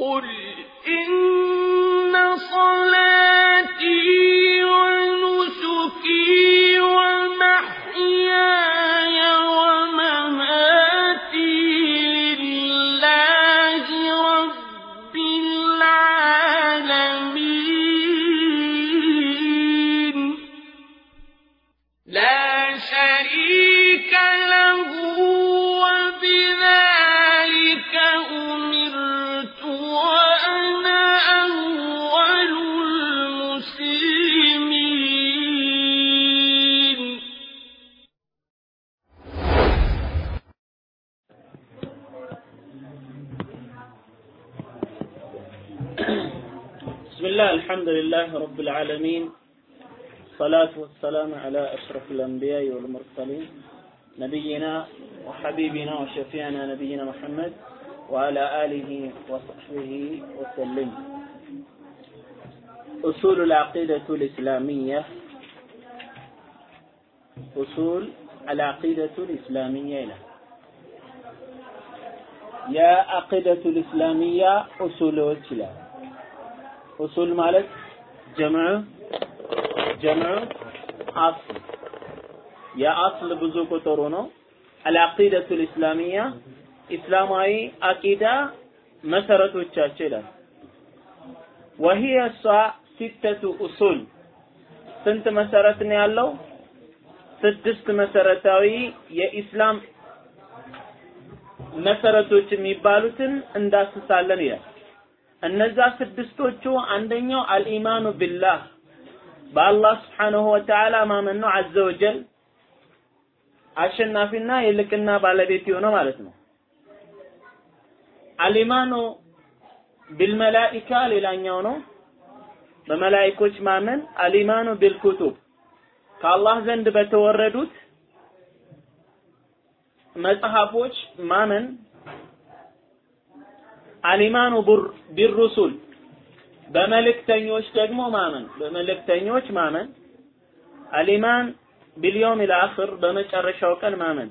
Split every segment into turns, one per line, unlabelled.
قل إن لله رب العالمين
الصلاة والسلام على أشرف الأنبياء والمرسلين نبينا وحبيبنا وشفيعنا نبينا محمد وعلى آله وصحبه وسلم. أصول العقيدة الإسلامية أصول العقيدة الإسلامية. يا عقيدة الإسلامية أصول وجلة أصول مالك؟ ጀምዕ ጀምዕ አስል የአስል ብዙ ቁጥሩ ነው። አልዓቂደቱ ልእስላሚያ ኢስላማዊ አቂዳ መሰረቶቻቸው ይላል። ወሂየ እሷ ሲተቱ ኡሱል ስንት መሰረት ነው ያለው? ስድስት መሰረታዊ የኢስላም መሰረቶች የሚባሉትን እንዳስሳለን ይላል። እነዛ ስድስቶቹ አንደኛው አልኢማኑ ቢላህ በአላህ ስብሓንሁ ወተዓላ ማመን ነው። አዘ ወጀል አሸናፊና የልቅና ባለቤት የሆነው ማለት ነው። አልኢማኑ ቢልመላኢካ ሌላኛው ነው። በመላኢኮች ማመን። አልኢማኑ ቢልኩቱብ ከአላህ ዘንድ በተወረዱት መጽሐፎች ማመን አሊማኑ ቢሩሱል በመልእክተኞች ደግሞ ማመን። በመልእክተኞች ማመን አሊማን ቢልየውም ልአኽር በመጨረሻው ቀን ማመን።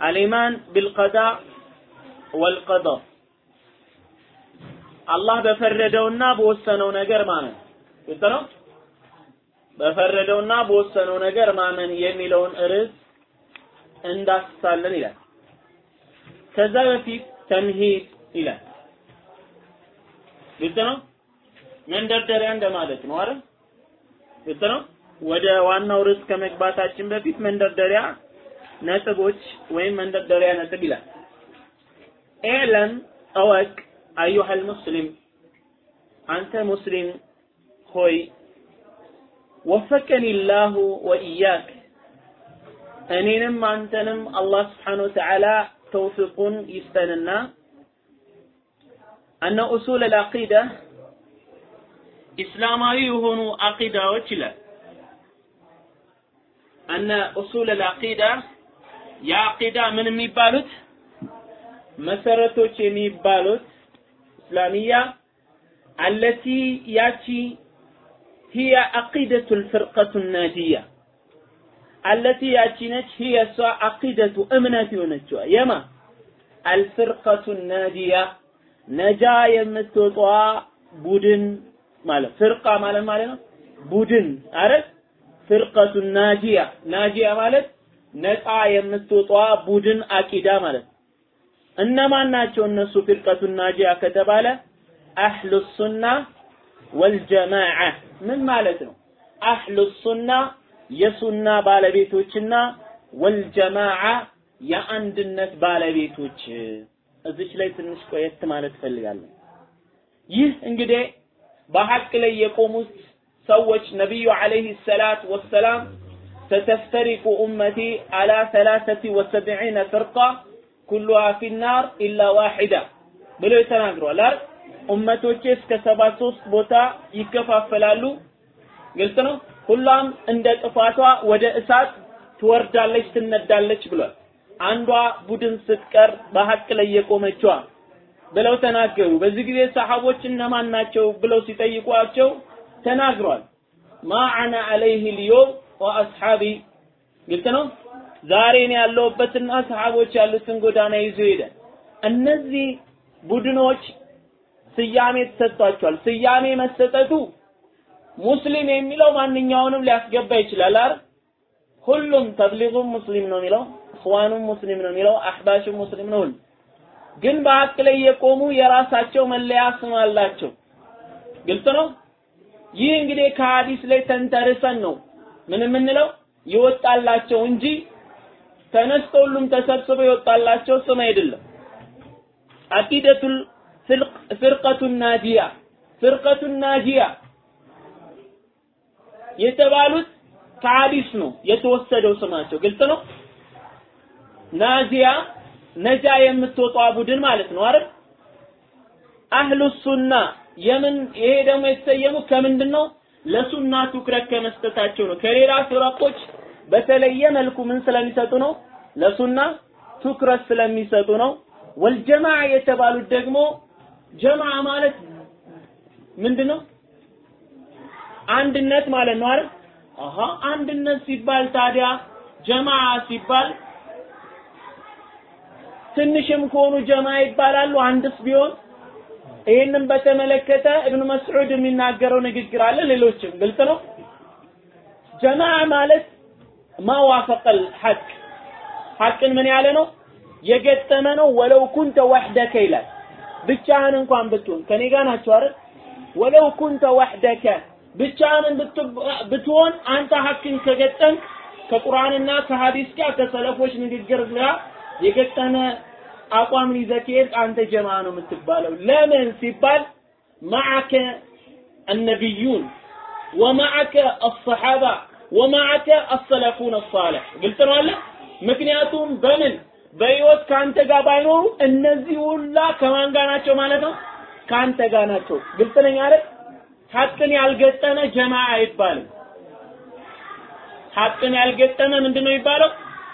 አሊማን ቢልቀዳ ወልቀዳ አላህ በፈረደውና በወሰነው ነገር ማመን። ግልጽ ነው? በፈረደውና በወሰነው ነገር ማመን የሚለውን ርዕስ እንዳስሳለን ይላል። ከዛ በፊት ተምሂድ ይላል። ግልጽ ነው። መንደርደሪያ እንደማለት ነው አይደል? ግልጽ ነው። ወደ ዋናው ርዕስ ከመግባታችን በፊት መንደርደሪያ ነጥቦች ወይም መንደርደሪያ ነጥብ ይላል። ኤለም እወቅ አዩሃል ሙስሊም አንተ ሙስሊም ሆይ ወፈቀኒ ላሁ ወኢያክ እኔንም አንተንም አላህ ስብሓነ ወተዓላ ተውፊቁን ይስጠንና አነ ኡሱል አልዓቂዳ ኢስላማዊ የሆኑ አቂዳዎች ይላል። አነ ኡሱል አልዓቂዳ የአቂዳ ምን የሚባሉት መሰረቶች የሚባሉት እስላሚያ አለቲ ያቺ ሂያ አቂደቱል ፍርቀቱ ናጂያ አለቲ ያቺ ነች ሂ የሷ አቂደቱ እምነት የሆነችዋ የማ አልፍርቀቱ ናጂያ ነጃ የምትወጣዋ ቡድን ማለት ፍርቃ ማለት ማለት ነው። ቡድን አረፍ ፍርቀቱ ናጂያ። ናጂያ ማለት ነፃ የምትወጣዋ ቡድን አቂዳ ማለት እነማን ናቸው እነሱ ፍርቀቱ ናጂያ ከተባለ? አህሉ ሱና ወልጀማዓ። ምን ማለት ነው? አህሉ የሱና ባለቤቶችና ወልጀማዓ የአንድነት ባለቤቶች እዚች ላይ ትንሽ ቆየት ማለት ፈልጋለሁ። ይህ እንግዲህ በሐቅ ላይ የቆሙት ሰዎች ነቢዩ አለይሂ ሰላት ወሰላም ستفترق أمتي على ثلاثة وسبعين فرقة كلها في النار إلا واحدة ብለው ተናግረዋል አይደል? ኡመቶቼ እስከ ሰባ ሶስት ቦታ ይከፋፈላሉ። ግልጽ ነው። ሁሏም እንደ ጥፋቷ ወደ እሳት ትወርዳለች፣ ትነዳለች ብሏል። አንዷ ቡድን ስትቀር በሐቅ ላይ የቆመችዋ ብለው ተናገሩ። በዚህ ጊዜ ሰሐቦች እነማን ናቸው ብለው ሲጠይቋቸው ተናግሯል። ማ አነ አለይህ ልዮም ወአስሓቢ ግልጽ ነው። ዛሬ እኔ ያለሁበትና ሰሐቦች ያሉትን ጎዳና ይዞ ሄደ። እነዚህ ቡድኖች ስያሜ ተሰጥቷቸዋል። ስያሜ መሰጠቱ ሙስሊም የሚለው ማንኛውንም ሊያስገባ ይችላል አይደል? ሁሉም ተብሊጉም ሙስሊም ነው የሚለው፣ እኽዋኑም ሙስሊም ነው የሚለው፣ አህባሹም ሙስሊም ነው። ግን በሀቅ ላይ የቆሙ የራሳቸው መለያ ስም አላቸው። ግልጽ ነው። ይህ እንግዲህ ከሀዲስ ላይ ተንተርሰን ነው ምን የምንለው ይወጣላቸው እንጂ ተነስቶ ሁሉም ተሰብስበው ይወጣላቸው ስም አይደለም። አቂደቱል ፍርቀቱ ናጂያ ፍርቀቱ ናጂያ የተባሉት ከሐዲስ ነው የተወሰደው ስማቸው ግልጽ ነው። ናዚያ ነጃ የምትወጣ ቡድን ማለት ነው አይደል? አህሉ ሱና የምን ይሄ ደግሞ የተሰየሙ ከምንድን ነው? ለሱና ትኩረት ከመስጠታቸው ነው። ከሌላ ፍረቆች በተለየ መልኩ ምን ስለሚሰጡ ነው? ለሱና ትኩረት ስለሚሰጡ ነው። ወልጀማዓ የተባሉት ደግሞ ጀማዓ ማለት ምንድነው? አንድነት ማለት ነው አይደል? አሃ አንድነት ሲባል ታዲያ ጀማዓ ሲባል ትንሽም ከሆኑ ጀማ ይባላሉ አንድስ ቢሆን። ይህንን በተመለከተ እብኑ መስዑድ የሚናገረው ንግግር አለ ሌሎችም ግልጽ ነው። ጀማዓ ማለት ማዋፈቀል ሐቅ ሐቅን ምን ያለ ነው? የገጠመ ነው። ወለው ኩንተ ወሕደከ ይላል። ብቻህን እንኳን ብትሆን ከኔ ጋር ናቸው አይደል? ወለው ኩንተ ወሕደከ ብቻህን ብትሆን አንተ ሐቅን ከገጠም ከቁርአንና ከሐዲስ ጋር ከሰለፎች ንግግር ጋር የገጠመ አቋምን ይዘህ ከሄድክ አንተ ጀማ ነው የምትባለው። ለምን ሲባል ማዓከ النبيون ومعك الصحابة ومعك السلفون الصالح ግልጽ ነው አለ ምክንያቱም በምን በህይወት ከአንተ ጋር ባይኖሩ እነዚህ ሁላ ከማን ጋር ናቸው ማለት ነው ከአንተ ጋር ናቸው ግልጽ ነኝ አይደል ሐቅን ያልገጠመ ጀማ አይባልም። ሐቅን ያልገጠመ ምንድነው የሚባለው?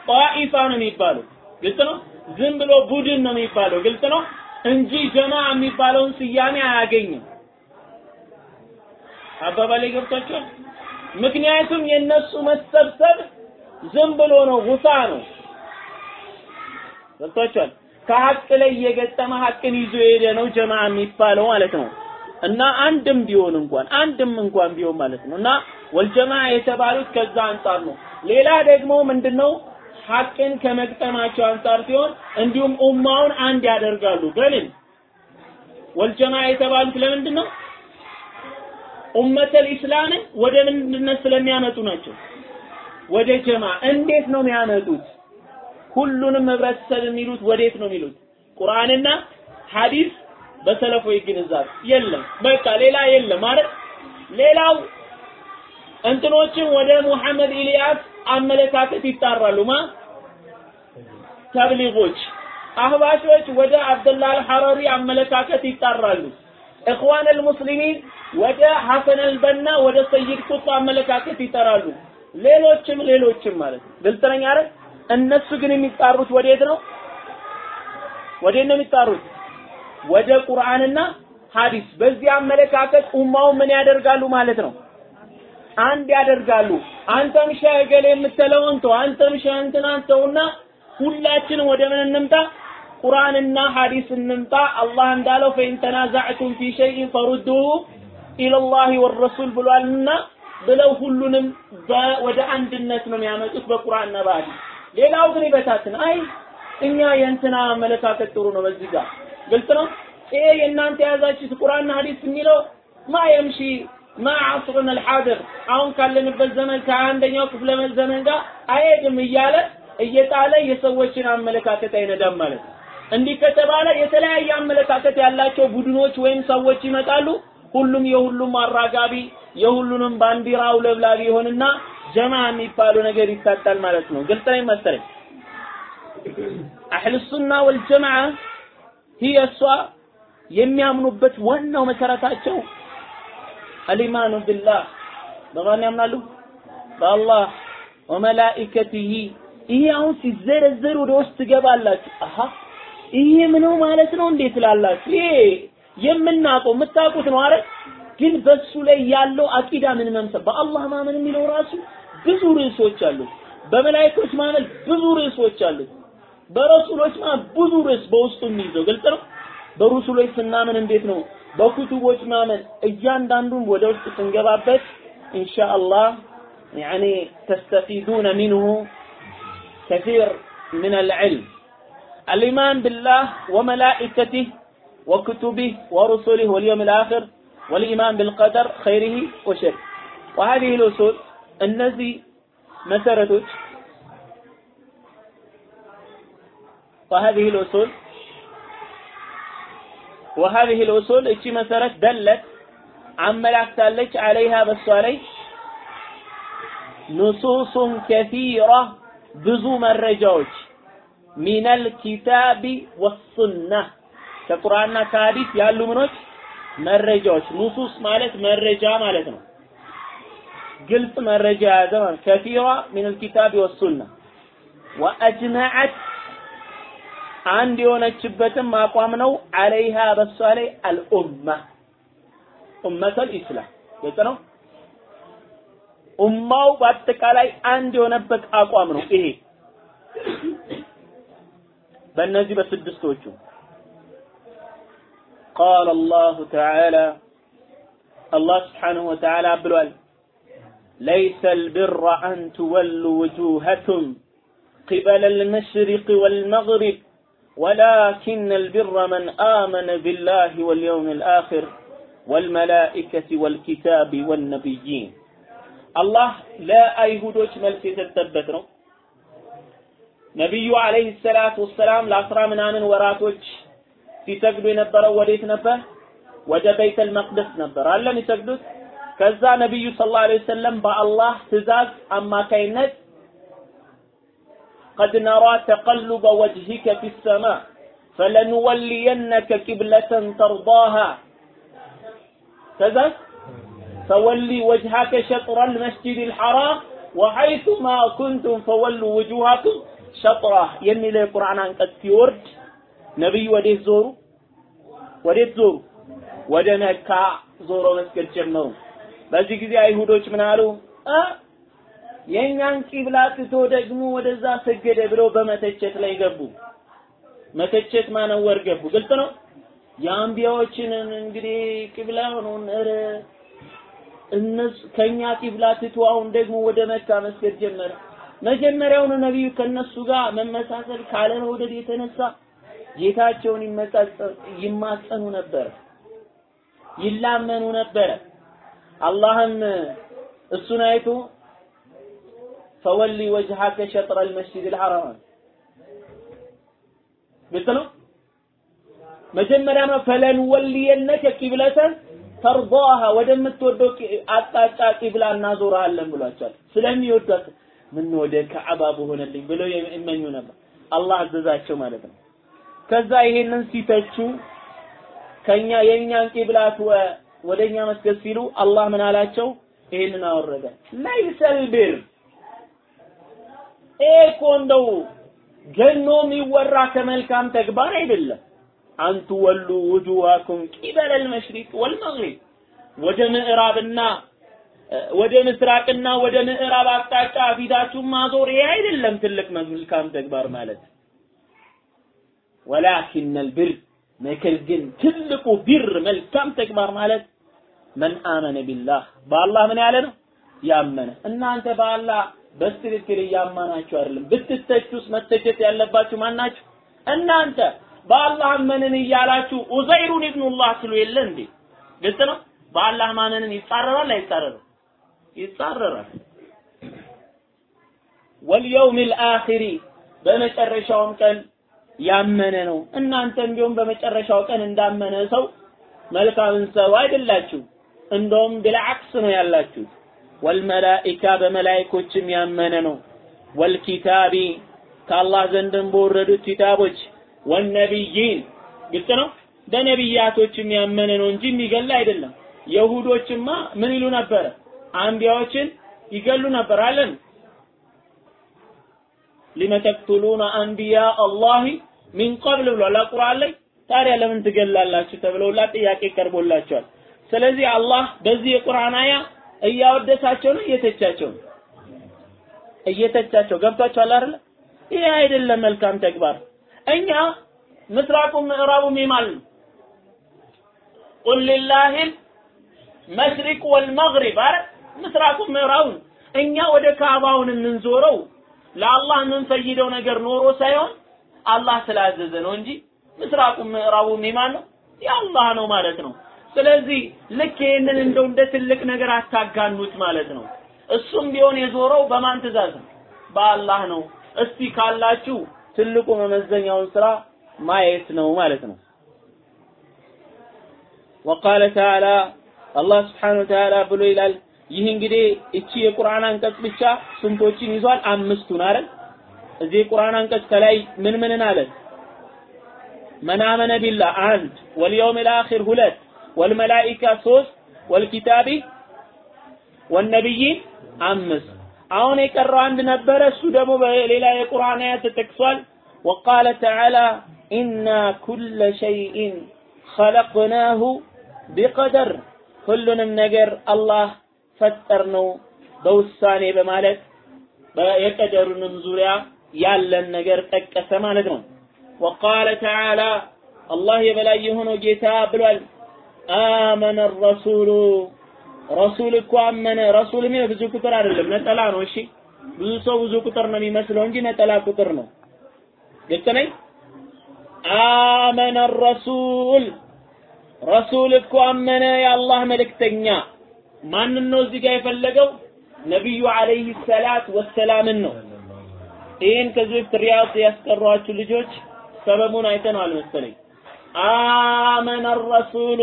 ጣኢፋ ነው የሚባለው። ግልጽ ነው? ዝም ብሎ ቡድን ነው የሚባለው። ግልጽ ነው? እንጂ ጀማ የሚባለውን ስያሜ አያገኝም። አባባሌ ገብቷቸዋል ምክንያቱም የነሱ መሰብሰብ ዝም ብሎ ነው ጉሳ ነው። ገብቷቸዋል? ከሀቅ ላይ የገጠመ ሀቅን ይዞ የሄደ ነው ጀማ የሚባለው ማለት ነው እና አንድም ቢሆን እንኳን አንድም እንኳን ቢሆን ማለት ነው። እና ወልጀማ የተባሉት ከዛ አንጻር ነው። ሌላ ደግሞ ምንድነው? ሐቅን ከመግጠማቸው አንጻር ሲሆን እንዲሁም ኡማውን አንድ ያደርጋሉ በምን ወልጀማ የተባሉት ለምንድን ነው ኡመተል ኢስላምን ወደ ምንድነት ስለሚያመጡ ናቸው። ወደ ጀማ እንዴት ነው የሚያመጡት? ሁሉንም ህብረተሰብ የሚሉት ወዴት ነው የሚሉት? ቁርአንና ሐዲስ በሰለፎች ግንዛቤ የለም። በቃ ሌላ የለም ማለት ሌላው እንትኖችን ወደ ሙሐመድ ኢልያስ አመለካከት ይጣራሉ ማ? ተብሊጎች አህባሾች ወደ አብደላህ አልሐረሪ አመለካከት ይጣራሉ። እኽዋን አልሙስሊሚን ወደ ሐሰን አልበና ወደ ሰይድ ቁጥብ አመለካከት ይጠራሉ። ሌሎችም ሌሎችም ማለት ነው። ነኝ አይደል? እነሱ ግን የሚጣሩት ወዴት ነው? ወዴት ነው የሚጣሩት ወደ ቁርአንና ሐዲስ በዚህ አመለካከት ኡማው ምን ያደርጋሉ ማለት ነው? አንድ ያደርጋሉ። አንተም ሸህ ገሌ የምትለውን ተው አንተም ሸህ እንትናን ተውና ሁላችንም ወደ ምን እንምጣ? ቁርአንና ሐዲስ እንምጣ። አላህ እንዳለው ፈኢን ተናዛዕቱም ፊ ሸይኢን ፈሩዱሁ ኢለላሂ ወረሱል ብሏልና ብለው ሁሉንም ወደ አንድነት ነው የሚያመጡት በቁርአንና በሐዲስ። ሌላው ግን ይበታትን። አይ እኛ የእንትና አመለካከት ጥሩ ነው በዚህ ጋር ግልጽ ነው ይሄ የእናንተ የያዛችሁት ቁርአንና ሐዲስ የሚለው ማ የምሺ ማ አስሩን አልሐድር አሁን ካለንበት ዘመን ከአንደኛው ክፍለ ዘመን ጋር አይሄድም እያለ እየጣለ የሰዎችን አመለካከት አይነዳም ማለት ነው። እንዲህ ከተባለ የተለያየ አመለካከት ያላቸው ቡድኖች ወይም ሰዎች ይመጣሉ። ሁሉም የሁሉም አራጋቢ የሁሉንም ባንዲራ አውለብላቢ ይሆንና ጀማ የሚባለው ነገር ይታጣል ማለት ነው። ግልጽ ነኝ መሰለኝ። አህል ሱና ወልጀማዓ هي እሷ የሚያምኑበት ዋናው መሰረታቸው አልኢማኑ ቢላህ በማን ያምናሉ? በአላህ ወመላኢከቲሂ ይሄ አሁን ሲዘረዘር ወደ ውስጥ ትገባላችሁ። አሃ ይሄ ምነው ማለት ነው እንዴት ትላላችሁ? ይሄ የምናውቀው የምታውቁት ነው አይደል? ግን በሱ ላይ ያለው አቂዳ ምን መምሰል በአላህ ማመን የሚለው ራሱ ብዙ ርዕሶች አሉት። በመላእክቶች ማመን ብዙ ርዕሶች አሉት። በረሱሎች ማመን ብዙ ርዕስ በውስጡ የሚይዘው ግልጽ ነው። በሩሱሎች ስናምን እንዴት ነው በኩቱቦች ማመን እያንዳንዱን ወደ ውስጥ ስንገባበት ኢንሻአላህ يعني تستفيدون منه كثير من العلم الإيمان بالله وملائكته وكتبه ورسله واليوم الآخر والإيمان بالقدر خيره وشره وهذه الأصول النزي مسرتك وهذه الأصول وهذه الأصول اتش مسرت دلت عملك تالك عليها بس عليه نصوص كثيرة ብዙ መረጃዎች ሚነል ኪታቢ ወሱና ከቁርአንና ከሐዲስ ያሉ ምኖች መረጃዎች ኑሱስ ማለት መረጃ ማለት ነው። ግልጽ መረጃ የያዘ ማለት ከፊራ ሚነል ኪታቢ ወሱና ወአጅመዐት አንድ የሆነችበትም አቋም ነው አለይሃ በሷ ላይ አልኡማ ኡመተል ኢስላም ግልጽ ነው። ኡማው በአጠቃላይ አንድ የሆነበት አቋም ነው ይሄ በእነዚህ በስድስቶቹ قال الله تعالى الله سبحانه وتعالى ብሏል ليس البر أن تولوا وجوهكم قبل المشرق والمغرب ولكن البر من آمن بالله واليوم الآخر والملائكة والكتاب والنبيين አላህ ለአይሁዶች መልስ የሰጠበት ነው። ነቢዩ አለይሂ ሰላቱ ወሰላም ለአስራ ምናምን ወራቶች ሲሰግዱ የነበረው ወዴት ነበር? ወደ በይተል መቅደስ ነበር አለ የሚሰግዱት። ከዛ ነቢዩ ሰለላሁ ዐለይሂ ወሰለም በአላህ ትእዛዝ አማካይነት قد نرى تقلب وجهك في السماء فلنولينك قبلة ترضاها كذا فولي وجهك شطر المسجد الحرام وحيث ما كنتم فولوا وجوهكم شطره የሚል የቁርአን አንቀጽ ሲወርድ ነብዩ ወዴት ዞሩ? ወዴት ዞሩ? ወደ መካ ዞሮ መስገድ ጀመሩ። በዚህ ጊዜ አይሁዶች ምን አሉ? የእኛን ቂብላ ትቶ ደግሞ ወደዛ ሰገደ ብለው በመተቸት ላይ ገቡ። መተቸት ማነወር ገቡ። ግልጽ ነው። የአንቢያዎችን እንግዲህ ቂብላ ሆኖን ኧረ እነሱ ከኛ ቂብላ ትቶ አሁን ደግሞ ወደ መካ መስገድ ጀመረ። መጀመሪያውኑ ነቢዩ ከነሱ ጋር መመሳሰል ካለመውደድ የተነሳ ጌታቸውን ይማጸኑ ነበር፣ ይላመኑ ነበረ። አላህም እሱን አይቶ ፈወሊ ወጅሃከ ሸጥረ አልመስጂድ አልሐራም ግልጽ ነው። መጀመሪያ ነው ፈለን ወልየነከ ቂብለተን ተርዳሃ ወደምትወደው አቅጣጫ ቂብላ እናዞርሃለን ብሏቸዋል። ስለሚወዷት ምን ወደ ከዓባ በሆነልኝ ብለው ይመኙ ነበር። አላህ አዘዛቸው ማለት ነው። ከዛ ይሄንን ሲተቹ ከኛ የኛን ቂብላት ወደኛ መስገድ ሲሉ አላህ ምን አላቸው? ይሄንን አወረደ። ለይሰል ቢር እኮ እንደው ገኖ የሚወራ ከመልካም ተግባር አይደለም። አንቱ ወሉ ውጁሃኩም ቂበለ አልመሽሪቅ ወልመግሪብ። ወደ ምዕራብና ወደ ምስራቅና ወደ ምዕራብ አቅጣጫ ፊታችሁን ማዞር ይሄ አይደለም ትልቅ መልካም ተግባር ማለት። ወላኪን አልብር ነገር ግን ትልቁ ቢር መልካም ተግባር ማለት መን አመነ ቢላህ በአላህ ምን ያለ ነው? ያመነ። እናንተ በአላህ በስትክክል እያማናችሁ አይደለም። ብትተቹስ መተቸት ያለባችሁ ማናችሁ? እናንተ። በአላህ አመንን እያላችሁ? ኡዘይሩን ኢብኑላህ ስሉ የለ እንዴ? ግልጽ ነው? በአላህ ማመንን ይጻረራል አይጻረርም? ይጻረራል። ወልየውም ልአኺሪ በመጨረሻውም ቀን ያመነ ነው። እናንተም ቢሆን በመጨረሻው ቀን እንዳመነ ሰው መልካምን ሰው አይደላችሁ እንደውም ብልዓክስ ነው ያላችሁ ወልመላኢካ በመላይኮችም ያመነ ነው። ወልኪታቢ ከአላህ ዘንድም በወረዱት ኪታቦች ወነቢይን ግልጽ ነው። በነቢያቶችም ያመነ ነው እንጂ የሚገል አይደለም። የሁዶችማ ምን ይሉ ነበረ አንቢያዎችን ይገሉ ነበር አለን ሊመ ተቅቱሉነ አንቢያ አላህ ሚን ቀብል ብሏል። ቁርአን ላይ ታዲያ ለምን ትገላላችሁ ተብለውላ ጥያቄ ቀርቦላቸዋል። ስለዚህ አላህ በዚህ የቁርአን አያ እያወደሳቸው ነው እየተቻቸው ነው። እየተቻቸው። ገብቷቸዋል አይደል? ይሄ አይደለም መልካም ተግባር። እኛ ምስራቁም ምዕራቡም ይማል ቁል ሊላሂል መሽሪቅ ወልመግሪብ አረ ምስራቁ ምዕራቡን እኛ ወደ ካዕባውን የምንዞረው ለአላህ የምንፈይደው ነገር ኖሮ ሳይሆን አላህ ስላዘዘ ነው እንጂ ምስራቁ ምዕራቡ የማን ነው? የአላህ ነው ማለት ነው። ስለዚህ ልክ ይህንን እንደው እንደ ትልቅ ነገር አታጋኑት ማለት ነው። እሱም ቢሆን የዞረው በማን ትእዛዝ ነው? በአላህ ነው። እስቲ ካላችሁ ትልቁ መመዘኛውን ስራ ማየት ነው ማለት ነው። ወቃለ ተዓላ አላህ ስብሓነሁ ወተዓላ ብሎ ይላል። ይህ እንግዲህ እቺ የቁርአን አንቀጽ ብቻ ስንቶችን ይዟል? አምስቱን አይደል? እዚህ የቁርአን አንቀጽ ከላይ ምን ምንን አለ? መን አመነ ቢላህ አንድ፣ ወልየውሚል አኺር ሁለት፣ ወልመላኢካ ሶስት፣ ወልኪታቢ ወነቢይን አምስት። አሁን የቀረው አንድ ነበረ። እሱ ደግሞ በሌላ የቁርአን አያት ተጠቅሷል። ወቃለ ተዓላ ኢና ኩለ ሸይኢን ኸለቅናሁ ቢቀደር ሁሉንም ነገር አላህ ፈጠር ነው በውሳኔ በማለት የቀደሩንም ዙሪያ ያለን ነገር ጠቀሰ ማለት ነው። ወቃለ ተዓላ አላህ የበላይ የሆነው ጌታ ብሏል። አመነ ረሱሉ ረሱል እኮ አመነ። ረሱል የሚለው ብዙ ቁጥር አይደለም፣ ነጠላ ነው። እሺ ብዙ ሰው ብዙ ቁጥር ነው የሚመስለው እንጂ ነጠላ ቁጥር ነው። ግልጽ ነኝ። አመነ ረሱል ረሱል እኮ አመነ የአላህ መልእክተኛ። ማንን ነው እዚህ ጋር የፈለገው? ነቢዩ አለይሂ ሰላት ወሰላምን ነው። ይህን ከዚህ በፊት ሪያድ ያስቀሯችሁ ልጆች ሰበቡን አይተነዋል መሰለኝ። አመነ ረሱሉ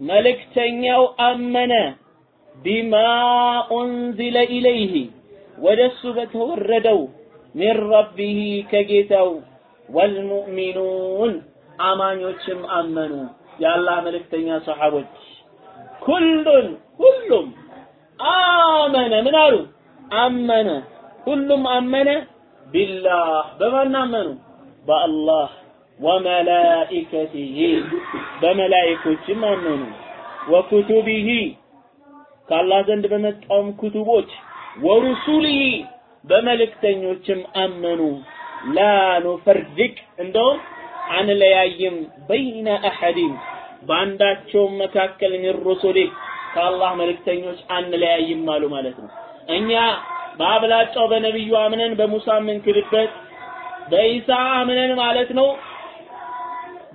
መልእክተኛው አመነ። ቢማ ኡንዚለ ኢለይህ ወደሱ በተወረደው ሚን ረቢህ ከጌታው። ወልሙእሚኑን አማኞችም አመኑ። የአላህ መልእክተኛ ሰሓቦች ኩሉን ሁሉም አመነ። ምን አሉ? አመነ። ሁሉም አመነ። ቢላህ በማን አመኑ? በአላህ ወመላኢከቲሂ በመላኢኮችም አመኑ ወኩቱቢሂ ከአላህ ዘንድ በመጣውም ኩቱቦች ወሩሱሊሂ በመልእክተኞችም አመኑ ላ ኑፈርድቅ እንደውም አንለያይም በይነ አሐዲን በአንዳቸውም መካከል ሚን ሩሱሊ ከአላህ መልእክተኞች አንለያይም አሉ ማለት ነው። እኛ በአብላጫው በነቢዩ አምነን በሙሳ የምንክድበት በኢሳ አምነን ማለት ነው።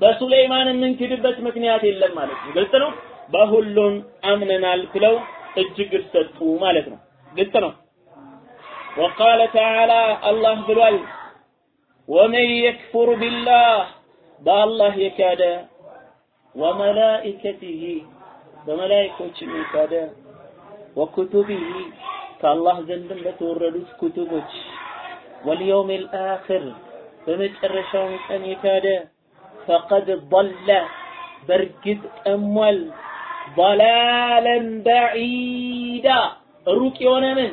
በሱሌይማን የምንክድበት ምክንያት የለም ማለት ነው። ግልጽ ነው። በሁሉም አምነናል ብለው እጅግ ሰጡ ማለት ነው። ግልጽ ነው። ወቃለ ተዓላ አላህ ብሏል ወመን የክፉር ቢላህ በአላህ የካደ ወመላኢከቲሂ በመላኢኮችም የካደ ወኩቱቢሂ ከአላህ ዘንድም በተወረዱት ኩቱቦች ወልየውሚል አኺር በመጨረሻውም ቀን የካደ ፈቀድ ضለ በእርግጥ ጠሟል ضላለን በዒዳ ሩቅ የሆነ ምን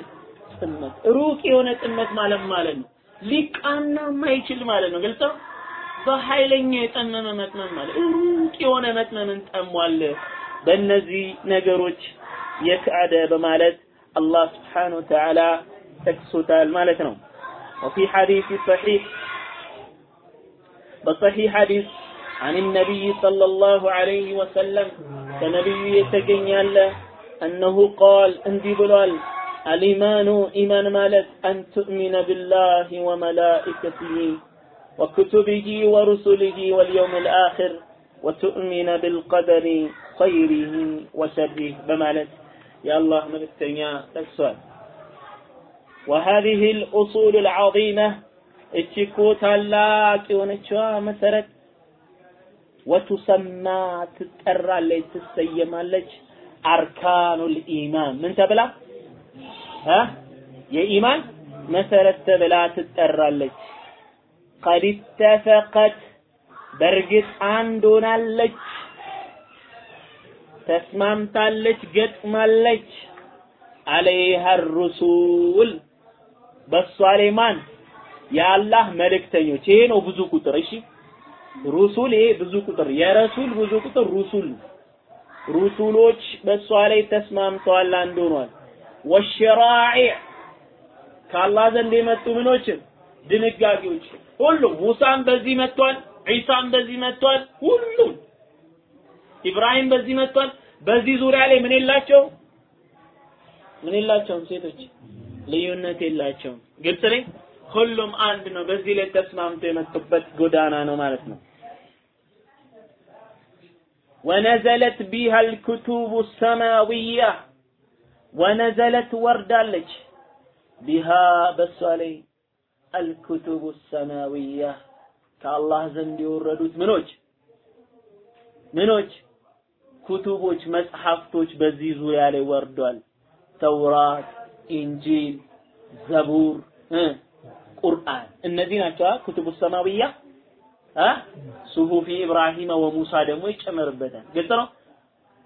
ጥመት ሩቅ የሆነ ጥመት ማለት ማለት ነው። ሊቃና የማይችል ማለት ነው። ግልጽ በኃይለኛ የጠመመ መጥመም ማለት ሩቅ የሆነ መጥመምን ጠሟል። በእነዚህ ነገሮች የካደ በማለት አላህ ስብሓነሁ ወተዓላ ጠቅሶታል ማለት ነው። وفي حديث صحيح በصحيح حديث عن النبي صلى الله عليه وسلم كنبي يتكين يالا أنه قال أندي بلال الإيمان إيمان مالت أن تؤمن بالله وملائكته وكتبه ورسله واليوم الآخر وتؤمن بالقدر خيره وشره. بمالت يا الله من التنيا السؤال وهذه الأصول العظيمة اتشكوت الله كونتشوا مسرك. ወቱሰማ ትጠራለች፣ ትሰየማለች። አርካኑል ኢማን ምን ተብላ እ የኢማን መሰረት ተብላ ትጠራለች። ቀድ ተፈቀት በእርግጥ አንድ ሆናለች፣ ተስማምታለች፣ ገጥማለች። አለይሃ ሩሱል በሷ ላይ ማን የአላህ መልእክተኞች ይሄ ነው ብዙ ቁጥር እሺ ሩሱል ይሄ ብዙ ቁጥር፣ የረሱል ብዙ ቁጥር ሩሱል ሩሱሎች በሷ ላይ ተስማምተዋል፣ አንድ ሆኗል። ወሸራዒዕ ከአላህ ዘንድ የመጡ ምኖችን ድንጋጌዎች ሁሉም ሙሳም በዚህ መጥቷል፣ ዒሳም በዚህ መጥቷል። ሁሉም ኢብራሂም በዚህ መጥቷል። በዚህ ዙሪያ ላይ ምን የላቸው ምን የላቸውም ሴቶች ልዩነት የላቸውም። ግልጽ ነኝ። ሁሉም አንድ ነው። በዚህ ላይ ተስማምቶ የመጡበት ጎዳና ነው ማለት ነው። ወነዘለት ቢሃ አልኩቱቡ ሰማዊያ ወነዘለት ወርዳለች ቢሃ በሷ ላይ አልኩቱቡ ሰማዊያ። ከአላህ ዘንድ የወረዱት ምኖች? ምኖች? ኩቱቦች መጽሐፍቶች በዚህ ዙሪያ ላይ ወርዷል። ተውራት፣ ኢንጂል፣ ዘቡር፣ ቁርአን። እነዚህ ናቸው ኩቱቡ ሰማዊያ ሱሁፊ ኢብራሂም ወሙሳ ደግሞ ይጨመርበታል። ግልጽ ነው።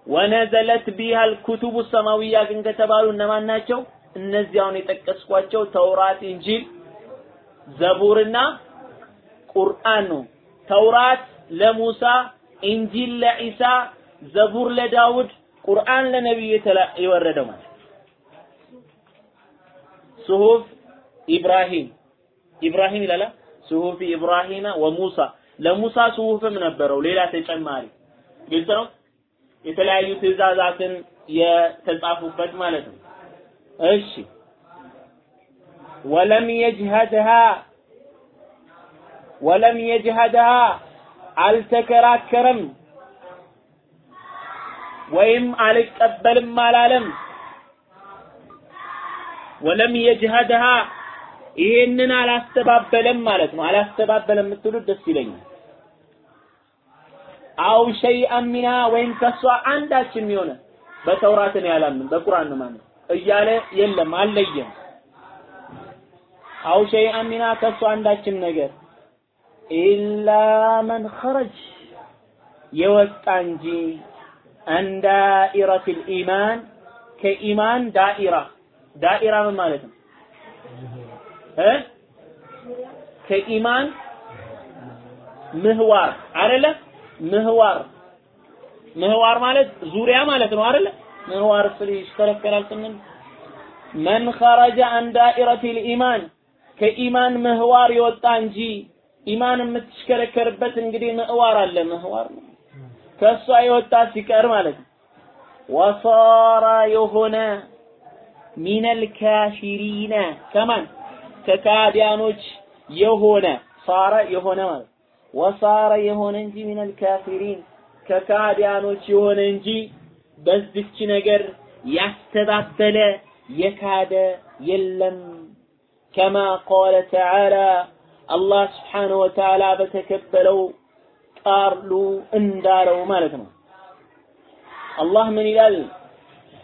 ወነዘለት ቢሃል ኩቱቡ ሰማዊያ ግን ከተባሉ እነማን ናቸው? እነዚያውን የጠቀስኳቸው ተውራት፣ ኢንጂል፣ ዘቡርና ቁርአን ነው። ተውራት ለሙሳ፣ ኢንጂል ለኢሳ፣ ዘቡር ለዳውድ፣ ቁርአን ለነቢዩ የወረደው ማለት ሱሁፍ ኢብራሂም ኢብራሂም ይላል ሱሁፍ ኢብራሂም ወሙሳ ለሙሳ ሱሁፍም ነበረው ሌላ ተጨማሪ። ግልጽ ነው? የተለያዩ ትእዛዛትን የተጻፉበት ማለት ነው። እሺ። ወለም የጅሀድሃ ወለም የጅሀድሃ አልተከራከረም ወይም አልቀበልም አላለም። ወለም የጅሀድሃ ይሄንን አላስተባበለም ማለት ነው። አላስተባበለም የምትሉት ደስ ይለኛል። አው ሸይአን ሚና ወይም ከሷ አንዳችም የሆነ በተውራትን ያላምን በቁርአን ነው ማለት እያለ የለም አልለየም። አው ሸይአን ሚና ከሷ አንዳችም ነገር ኢላ መን ኸረጅ የወጣ እንጂ አንዳኢረቲል ኢማን ከኢማን ዳኢራ ዳኢራ ምን ማለት ነው? እ ከኢማን ምህዋር አይደለ? ምህዋር ምህዋር ማለት ዙሪያ ማለት ነው አይደለ? ምህዋር ስለ ይሽከረከራል ስንል መን ኸረጀ አን ዳኢረቲል ኢማን ከኢማን ምህዋር የወጣ እንጂ ኢማን የምትሽከረከርበት እንግዲህ ምህዋር አለ ምህዋር ነው። ከሷ የወጣ ሲቀር ማለት ነው። ወሳራ የሆነ ሚነል ካፊሪነ ከማን ከካዲያኖች የሆነ ሳረ የሆነ ማለት ወሳረ የሆነ እንጂ ሚነል ካፊሪን ከካዲያኖች የሆነ እንጂ በዚች ነገር ያስተባበለ የካደ የለም። ከማ ቃለ ተዓላ አላህ ስብሓነሁ ወተዓላ በተከበለው ቃሉ እንዳለው ማለት ነው። አላህ ምን ይላል?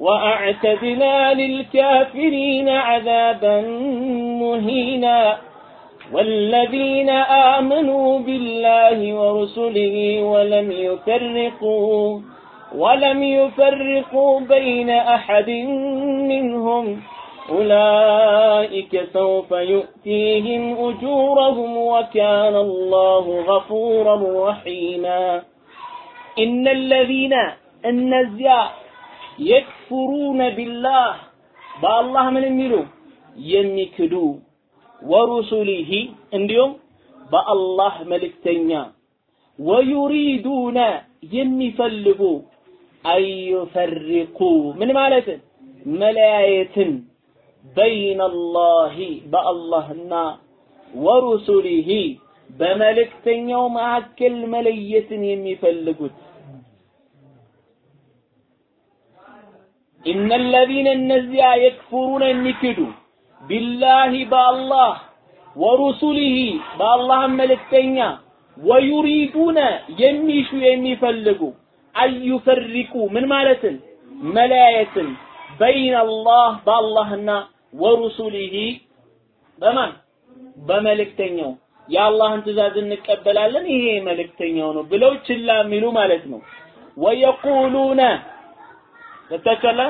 وأعتدنا للكافرين عذابا مهينا. والذين آمنوا بالله ورسله ولم يفرقوا ولم يفرقوا بين أحد منهم. أولئك سوف يؤتيهم أجورهم وكان الله غفورا رحيما. إن الذين النزيا يكفرون بالله. با الله من الميلو يمكدو ورسوله انديوم. با الله ملك ويريدون يمفلقو أن يفرقوا من مالات ملايات بين الله. با الله النا ورسوله. بملك تنيا ومعكل مليات ኢነ ለዚነ እነዚያ የክፉሩነ የሚክዱ ቢላሂ በአላህ ወሩሱሊሂ በአላህም መልእክተኛ ወዩሪዱነ የሚሹ የሚፈልጉ አዩፈሪቁ ምን ማለትን? መለያየትን። በይን አላህ በአላህና ወሩሱሊሂ በማን? በመልእክተኛው። የአላህን ትእዛዝ እንቀበላለን ይሄ መልእክተኛው ነው ብለው ችላ የሚሉ ማለት ነው። ወየቁሉነ ገብታችኋል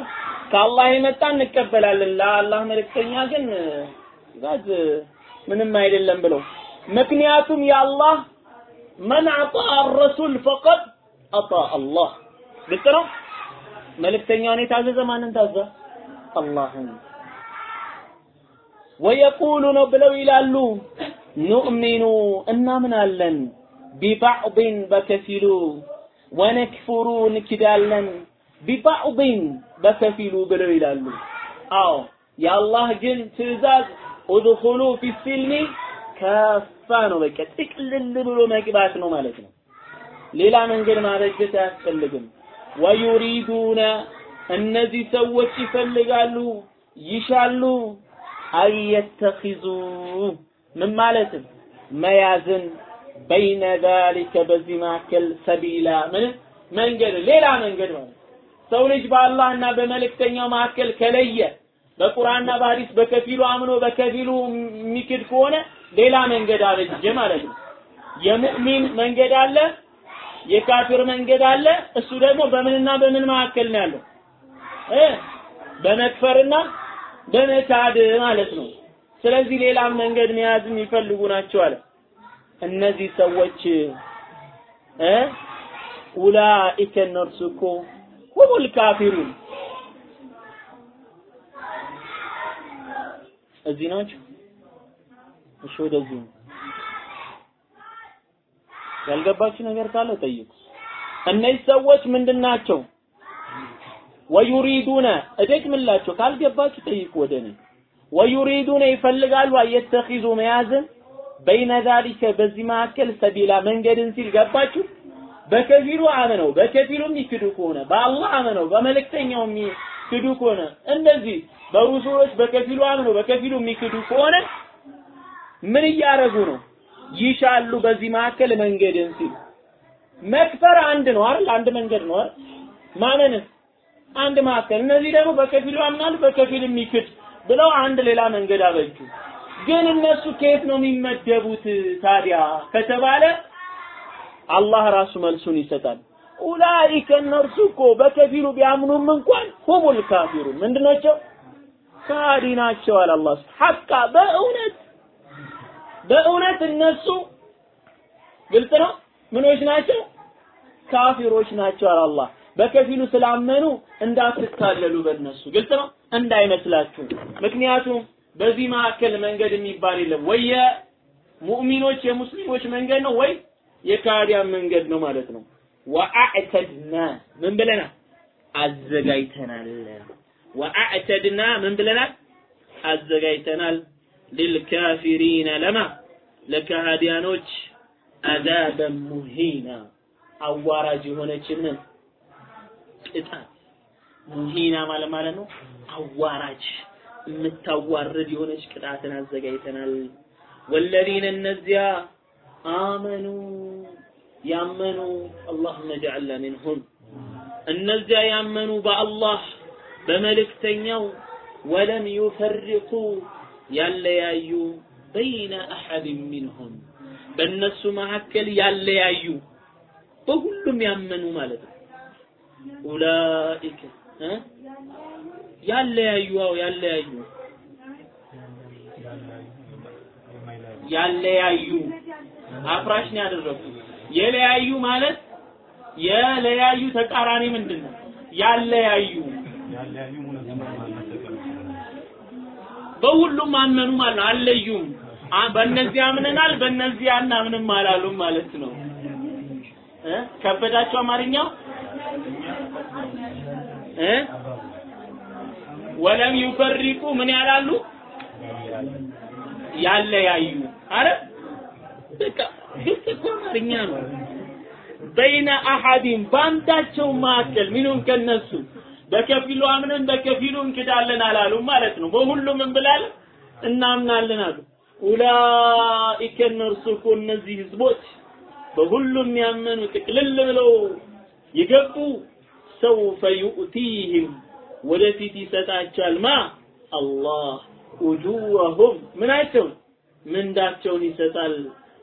ከአላህ የመጣ እንቀበላለን። ለአላህ መልእክተኛ ግን ዛት ምንም አይደለም ብለው። ምክንያቱም የአላህ መን አጣ ረሱል ፈቀድ አጣ አላህ ግልጽ ነው? መልእክተኛውን የታዘዘ ማንን ታዘ አላህን። ወየቁሉ ነው ብለው ይላሉ። ኑእሚኑ እናምናለን። ቢባዕድን በከፊሉ ወነክፍሩ እንክዳለን ቢባዕድን በከፊሉ ብለው ይላሉ። አዎ የአላህ ግን ትእዛዝ ኡድኹሉ ፊ ሲልሚ ከፋ ነው በቃ ጥቅልል ብሎ መግባት ነው ማለት ነው። ሌላ መንገድ ማበጀት አያስፈልግም። ወዩሪዱነ እነዚህ ሰዎች ይፈልጋሉ ይሻሉ። አየተኺዙ ምን ማለትም መያዝን በይነ ዛሊከ በዚህ መካከል ሰቢላ ምን መንገድ? ሌላ መንገድ ማለት ሰው ልጅ በአላህና በመልእክተኛው መካከል ከለየ በቁርአንና በሐዲስ በከፊሉ አምኖ በከፊሉ የሚክድ ከሆነ ሌላ መንገድ አበጀ ማለት ነው። የሙእሚን መንገድ አለ፣ የካፊር መንገድ አለ። እሱ ደግሞ በምንና በምን መካከል ነው ያለው? እ በመክፈርና በመካድ ማለት ነው። ስለዚህ ሌላም መንገድ መያዝ የሚፈልጉ ናቸው አለ። እነዚህ ሰዎች እ ኡላኢከ እነርሱ እኮ ሁሙል ካፊሩን እዚህ ናቸው። እሺ ወደዚህ ነው። ያልገባችሁ ነገር ካለ ጠይቁ። እነዚህ ሰዎች ምንድን ናቸው? ወዩሪዱነ እደግምላችሁ ካልገባችሁ ጠይቁ ወደ እኔ ወዩሪዱነ ይፈልጋሉ አየተኺዙ መያዝን በይነ ዛሊከ በዚህ መካከል ሰቢላ መንገድን ሲል ገባችሁ? በከፊሉ አምነው በከፊሉ የሚክዱ ከሆነ በአላህ አምነው በመልእክተኛው የሚክዱ ከሆነ እንደዚህ በሩሱሎች በከፊሉ አምነው በከፊሉ የሚክዱ ከሆነ ምን እያደረጉ ነው? ይሻሉ በዚህ መካከል መንገድን ሲል መክፈር አንድ ነው አይደል? አንድ መንገድ ነው አይደል? ማመንስ አንድ መካከል። እነዚህ ደግሞ በከፊሉ ያምናሉ በከፊል የሚክድ ብለው አንድ ሌላ መንገድ አበጁ። ግን እነሱ ከየት ነው የሚመደቡት ታዲያ ከተባለ አላህ ራሱ መልሱን ይሰጣል። ኡላኢከ እነርሱ እኮ በከፊሉ ቢያምኑም እንኳን ሁሙል ካፊሩን። ምንድናቸው? ካዲ ናቸው አለ አላህ ሐቃ በእውነት በእውነት እነሱ ግልጽ ነው? ምኖች ናቸው? ካፊሮች ናቸው አለ አላህ። በከፊሉ ስላመኑ እንዳትታለሉ በእነሱ። ግልጽ ነው? እንዳይመስላችሁ። ምክንያቱም በዚህ መካከል መንገድ የሚባል የለም። ወይ የሙእሚኖች የሙስሊሞች መንገድ ነው ወይ የካዲያን መንገድ ነው ማለት ነው። ወአዕተድና ምን ብለናል አዘጋጅተናል። ወአዕተድና ምን ብለናል አዘጋጅተናል። ሊልካፊሪነ ለማ ለካሃዲያኖች አዛበን ሙሂና አዋራጅ የሆነችንን ቅጣት። ሙሂና ማለት ማለት ነው አዋራጅ የምታዋርድ የሆነች ቅጣትን አዘጋጅተናል። ወለዚነ እነዚያ አመኑ ያመኑ አላሁመ ጀዐልና ሚንሁም። እነዚያ ያመኑ በአላህ በመልእክተኛው ወለም ዩፈርቁ ያለያዩ በይነ አሐድ ሚንሁም። በእነሱ መካከል ያለያዩ በሁሉም ያመኑ ማለት ነው። ኡላኢከ ያለያዩ አው ያለያዩ። ያለያዩ አፍራሽ ነው ያደረጉት የለያዩ ማለት የለያዩ ተቃራኒ ምንድን ነው? ያለያዩ። በሁሉም አመኑ ማለት ነው አልለዩም በእነዚህ አምነናል በእነዚህ አናምንም አላሉም ማለት ነው። ከበዳቸው አማርኛው? እ ወለም ይፈሪቁ ምን ያላሉ? ያለያዩ። አረ በቃ ግልጽ እኮ አማርኛ ነው። በይነ አሐዲን በአንዳቸው መካከል ሚኑም ከነሱ በከፊሉ አምነን በከፊሉ እንክዳለን አላሉም ማለት ነው። በሁሉም እንብላል እናምናለን አሉ። ኡላኢከ እነርሱ እኮ እነዚህ ህዝቦች በሁሉም ያመኑ ጥቅልል ብለው የገቡ ሰውፈ ዩእቲህም ወደፊት ይሰጣቸዋል ማ አላህ ኡጁረሁም ምናቸውን ምንዳቸውን ይሰጣል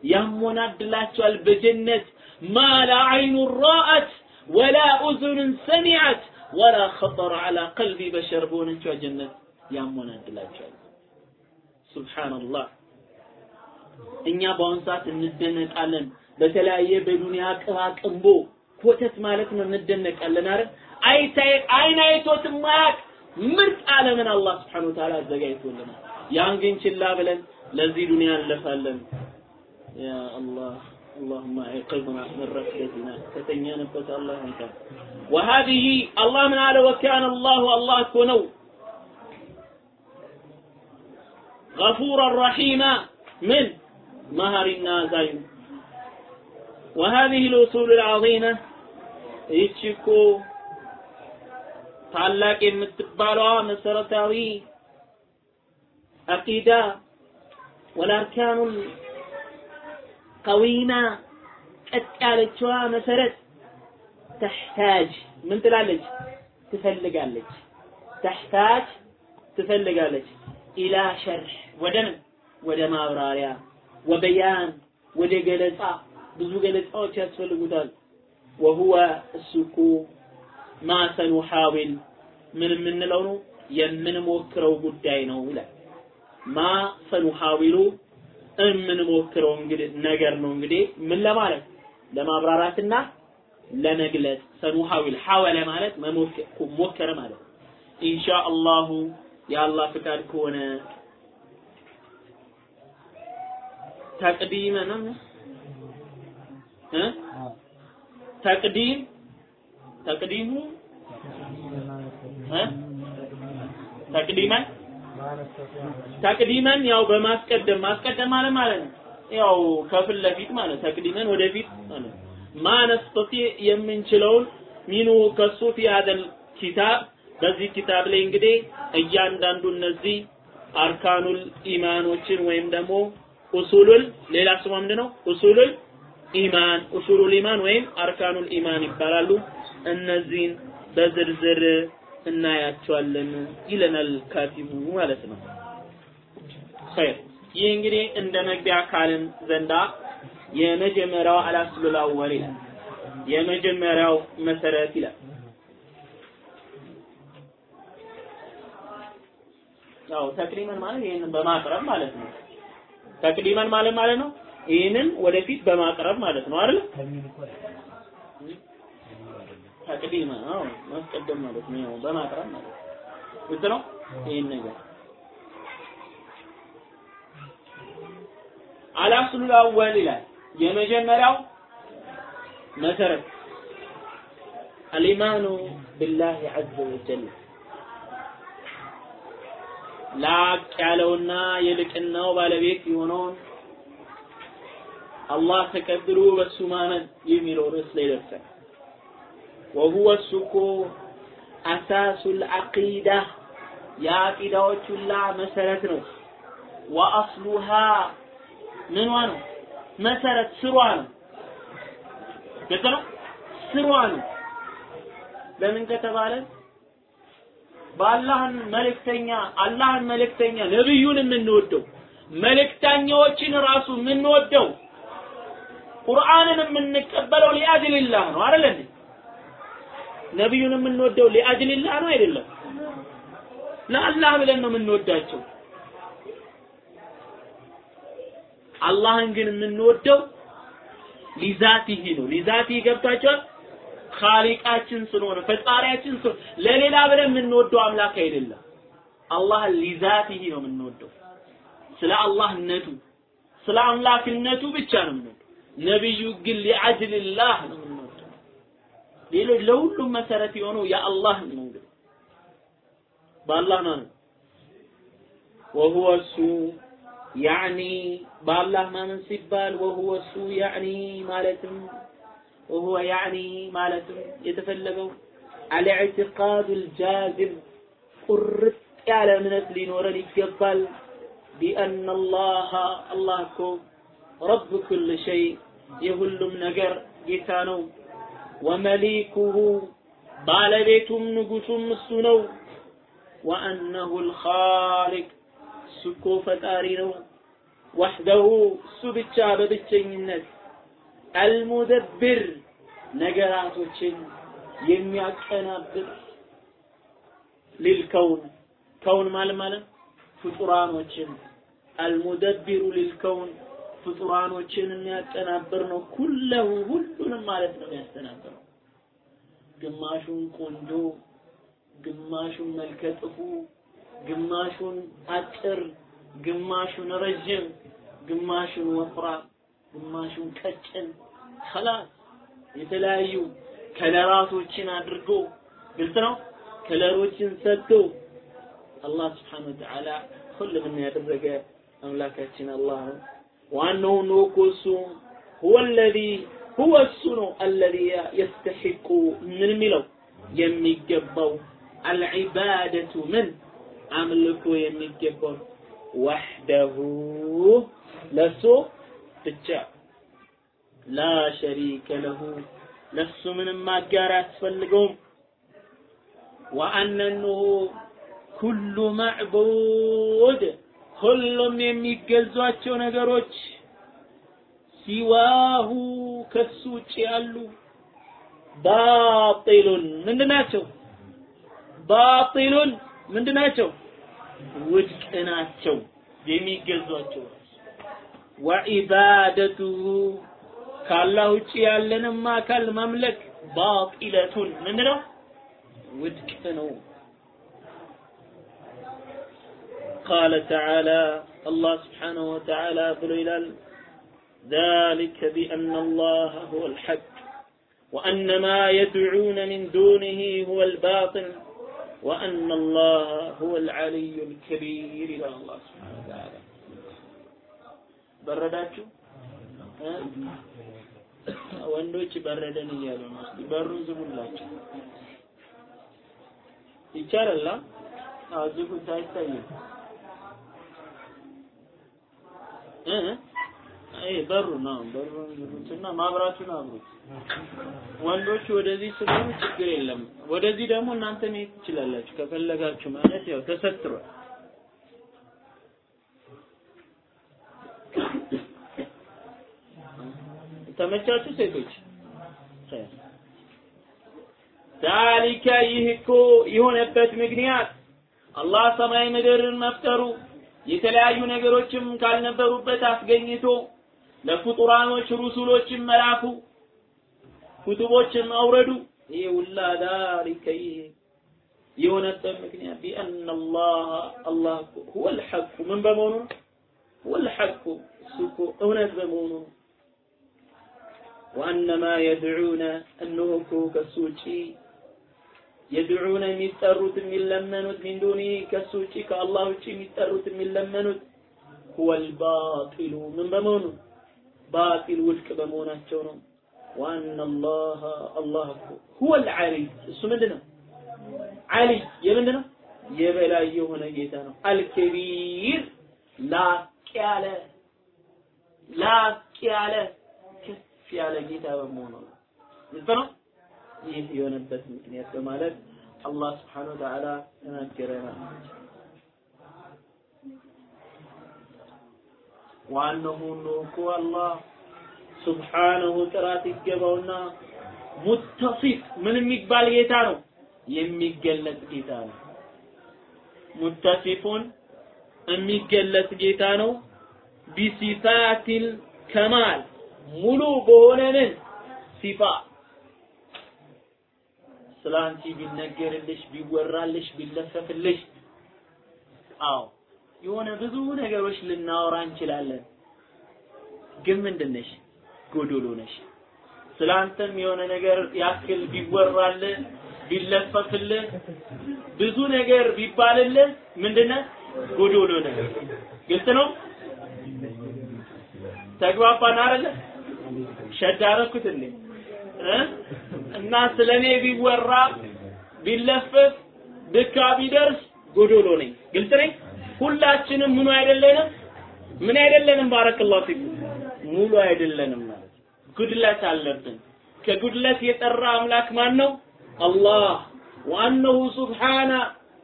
ያሞናድላቸዋል በጀነት ማ ላ አይኑ ራአት ወላ ኡዙንን ሰሚዐት ወላ ኸጠረ ዐላ ቀልቢ በሸር በሆነችዋ ጀነት ያሞናድላቸዋል። ሱብሓነላህ እኛ በአሁን ሰዓት እንደነቃለን። በተለያየ በዱንያ ቅባ ቅንቦ ኮተት ማለት ነው እንደነቃለን። አረ አይታይ አይን አይቶት ማያቅ ምርጥ ዓለምን አላህ ስብሐነሁ ወተዓላ አዘጋጅቶልናል። ያን ግን ችላ ብለን ለዚህ ዱንያ እንለፋለን። ያ አላህ اللهم ايقظنا من رقدتنا ከተኛንበት አላህ ያንቃን وهذه الله من على وكان الله الله كنو غفورا رحيما من مهرنا زين وهذه الأصول العظيمة ይችኮ ታላቅ የምትባለዋ መሰረታዊ አቂዳ ወልአርካኑል ቀዊና ቀጥ ያለችዋ መሰረት ተሕታጅ ምን ትላለች? ትፈልጋለች። ተሕታጅ ትፈልጋለች ኢላ ሸርሕ ወደ ምን ወደ ማብራሪያ ወበያን ወደ ገለጻ ብዙ ገለጻዎች ያስፈልጉታል። ወሁወ እሱ እኮ ማ ምን የምንለው ነው የምንሞክረው ጉዳይ ነው ይላል። ማ ሰኑሓዊሉ የምንሞክረው እንግዲህ ነገር ነው እንግዲህ ምን ለማለት? ለማብራራትና ለመግለጽ። ሰኑሐዊል ሐወለ ማለት ሞከረ ማለት። ኢንሻአላሁ የአላህ ፍቃድ ከሆነ ተቅዲመ ነው ተቅዲም ተቅዲሙ? ተቅዲመን ተቅዲመን ያው በማስቀደም ማስቀደም ማለት ማለት ነው ያው ከፊት ለፊት ማለት تقديما ወደፊት ማለት ما نستطيع የምንችለውን منه ከሱ في هذا الكتاب በዚህ ኪታብ ላይ እንግዲህ እያንዳንዱ እነዚህ አርካኑል ኢማኖችን ወይም ደግሞ أصول ሌላ ስሟ ምንድን ነው? أصول الإيمان أصول الإيمان ወይም أركان الإيمان ይባላሉ። እነዚህን በዝርዝር እናያቸዋለን ይለናል ካቲቡ ማለት ነው። ኸይር ይህ እንግዲህ እንደ መግቢያ ካልን ዘንዳ የመጀመሪያው አላስሉል አወል ይላል። የመጀመሪያው መሰረት ይላል። ያው ተቅዲመን ማለት ይህንን በማቅረብ ማለት ነው። ተቅዲመን ማለት ማለት ነው ይህንን ወደፊት በማቅረብ ማለት ነው አይደል? ተቅዲመ አዎ ማስቀደም ማለት ነው። ያው በማቅረብ ማለት ነው። ግልጽ ነው ይህን ነገር አላስሉል አወል ይላል። የመጀመሪያው መሰረት አልኢማኑ ቢላህ ዐዘ ወጀል ላቅ ያለውና የልቅናው ባለቤት የሆነውን አላህ ተቀብሎ በሱ ማመን የሚለው ርዕስ ላይ ደርሰን ወሁወ እኮ አሳሱል ዐቂዳ የአቂዳዎች ሁላ መሰረት ነው። ወአስሉሃ ምኗ ነው? መሰረት ስሯ ነው። ግልጽ ነው። ስሯ ነው። ለምን መልእክተኛ አላህን መልእክተኛ ነብዩን የምንወደው መልእክተኛዎችን ራሱ የምንወደው ቁርአንን የምንቀበለው ሊአጅልላህ ነው አይደል? ነብዩን የምንወደው ሊአጅልላህ ነው አይደለም? ለአላህ ብለን ነው የምንወዳቸው። አላህን ግን የምንወደው ሊዛቲሂ ነው። ሊዛቲሂ ገብቷቸዋል። ኻሊቃችን ስለሆነ ፈጣሪያችን ለሌላ ብለን የምንወደው አምላክ አይደለም። አላህ ሊዛቲሂ ነው የምንወደው። ስለ አላህነቱ ስለ አምላክነቱ ብቻ ነው የምንወደው። ነብዩ ግን ሊአጅልላህ ነው ሌሎች ለሁሉም መሰረት የሆነው የአላህ ነው እንግዲህ። በአላህ ነው ወሁወ እሱ ያዕኒ በአላህ ማመን ሲባል ወሁወ እሱ ያዕኒ ማለትም ወሁወ ያዕኒ ማለትም የተፈለገው አልኢዕቲቃዱ ልጃዝም ቁርጥ ያለ እምነት ሊኖረን ይገባል። ቢአነ አላህ አላህ እኮ ረብ ኩል ሸይ የሁሉም ነገር ጌታ ነው ወመሊኩሁ ባለቤቱም ንጉሱም እሱ ነው። ወአነሁ ልኻሊቅ እሱ እኮ ፈጣሪ ነው። ወሕደሁ እሱ ብቻ በብቸኝነት። አልሙደብር ነገራቶችን የሚያቀናብር ሊልከውን ከውን ማለት ማለት ፍጡራኖችን። አልሙደቢሩ ሊልከውን ፍጡራኖችን የሚያቀናብር ነው። ኩለሁ ሁሉንም ማለት ነው የሚያስተናብረው። ግማሹን ቆንጆ፣ ግማሹን መልከ ጥፉ፣ ግማሹን አጭር፣ ግማሹን ረጅም፣ ግማሹን ወፍራም፣ ግማሹን ቀጭን خلاص የተለያዩ ከለራቶችን አድርጎ ግልጽ ነው። ከለሮችን ሰጥቶ አላህ ስብሓነ ወተዓላ ሁሉንም ያደረገ አምላካችን አላህ ነው። ዋናው ነው እኮ እሱ ሁወ እሱ ነው አለዚ የስተሒቁ ምን የሚለው? የሚገባው አልዒባደቱ ምን? አምልኮ የሚገባው ወሕደሁ ለሱ ብቻ። ላ ሸሪከ ለሁ ለሱ ምንም ማጋር አያስፈልገውም። ወአነንሁ ኩሉ ማዕቡድ ሁሉም የሚገዟቸው ነገሮች ሲዋሁ ከሱ ውጭ ያሉ ባጢሉን ምንድን ናቸው? ባጢሉን ምንድን ናቸው? ውድቅ ናቸው የሚገዟቸው ወዒባደቱሁ ከአላህ ውጭ ያለንም አካል ማምለክ ባጢለቱን ምንድን ነው? ውድቅ ነው። ቃለ ተዓላ አላህ ስብሓነሁ ወተዓላ ብሎ ይላል ذلك بأن الله هو الحق وأن ما يدعون من دونه هو الباطل وأن الله هو العلي الكبير إلى الله سبحانه وتعالى በረዳችሁ ወንዶች በረደን እያሉ ነው። እስቲ በሩን ዝጉላቸው። ይቻላል? አዎ ዝጉት፣ አይታይም። አይ በሩ ነው በሩን ዝጉትና ማብራቱን አብሩት። ወንዶቹ ወደዚህ ስለሆኑ ችግር የለም። ወደዚህ ደግሞ እናንተ መሄድ ትችላላችሁ ከፈለጋችሁ ማለት ያው ተሰትሯል። ተመቻችሁ ሴቶች? ዛሊከ ይህ እኮ የሆነበት ምክንያት አላህ ሰማይ ምድርን መፍጠሩ የተለያዩ ነገሮችም ካልነበሩበት አስገኝቶ ለፍጡራኖች ሩሱሎችን መላኩ፣ ኩቱቦችን ማውረዱ ይሄ ሁላ ዛሊከ ይሄ የሆነበት ምክንያት ቢአን አላህ አላህ ሁወ ልሐቁ ምን በመሆኑ ነው? ሁወ ልሐቁ እውነት በመሆኑ ነው። ወአነማ የድዑነ እነሆ እኮ የድዑነ የሚጠሩት የሚለመኑት ሚን ዱኒ ከሱ ውጪ ከአላህ ውጪ የሚጠሩት የሚለመኑት ሁወል ባጢሉ ምን በመሆኑ ባጢል ውድቅ በመሆናቸው ነው። ዋና አላህ አላህ እኮ ሁወል ዓሊይ እሱ ምንድን ነው? ዓሊይ የምንድን ነው? የበላይ የሆነ ጌታ ነው። አልከቢር ላቅ ያለ ላቅ ያለ ከፍ ያለ ጌታ በመሆኑ ነው። ነው ይህ የሆነበት ምክንያት በማለት አላህ ስብሓነሁ ወተዓላ ተናገረናል። ዋናው ሁሉ አላህ ሱብሓነሁ ጥራት ይገባውና ሙተሲፍ ምን የሚባል ጌታ ነው? የሚገለጥ ጌታ ነው። ሙተሲፉን የሚገለጥ ጌታ ነው። ቢሲፋቲል ከማል ሙሉ በሆነ ምን ሲፋ ስለ አንቺ ቢነገርልሽ ቢወራልሽ ቢለፈፍልሽ አዎ የሆነ ብዙ ነገሮች ልናወራ እንችላለን። ግን ምንድነሽ? ጎዶሎ ነሽ። ስለ አንተም የሆነ ነገር ያክል ቢወራልህ ቢለፈፍልህ ብዙ ነገር ቢባልልህ ምንድነህ? ጎዶሎ ነህ። ግልጽ ነው? ተግባባን አይደለ? ሸዳረኩት እንዴ እና ስለኔ ቢወራ ቢለፈፍ ድካ ቢደርስ ጎዶሎ ነኝ። ግልጽ ነኝ? ሁላችንም ምኑ አይደለንም? ምን አይደለንም? ባረከላሁ ፊኩም። ሙሉ አይደለንም ማለት ጉድለት አለብን። ከጉድለት የጠራ አምላክ ማን ነው አላህ። ወአነሁ ሱብሓነ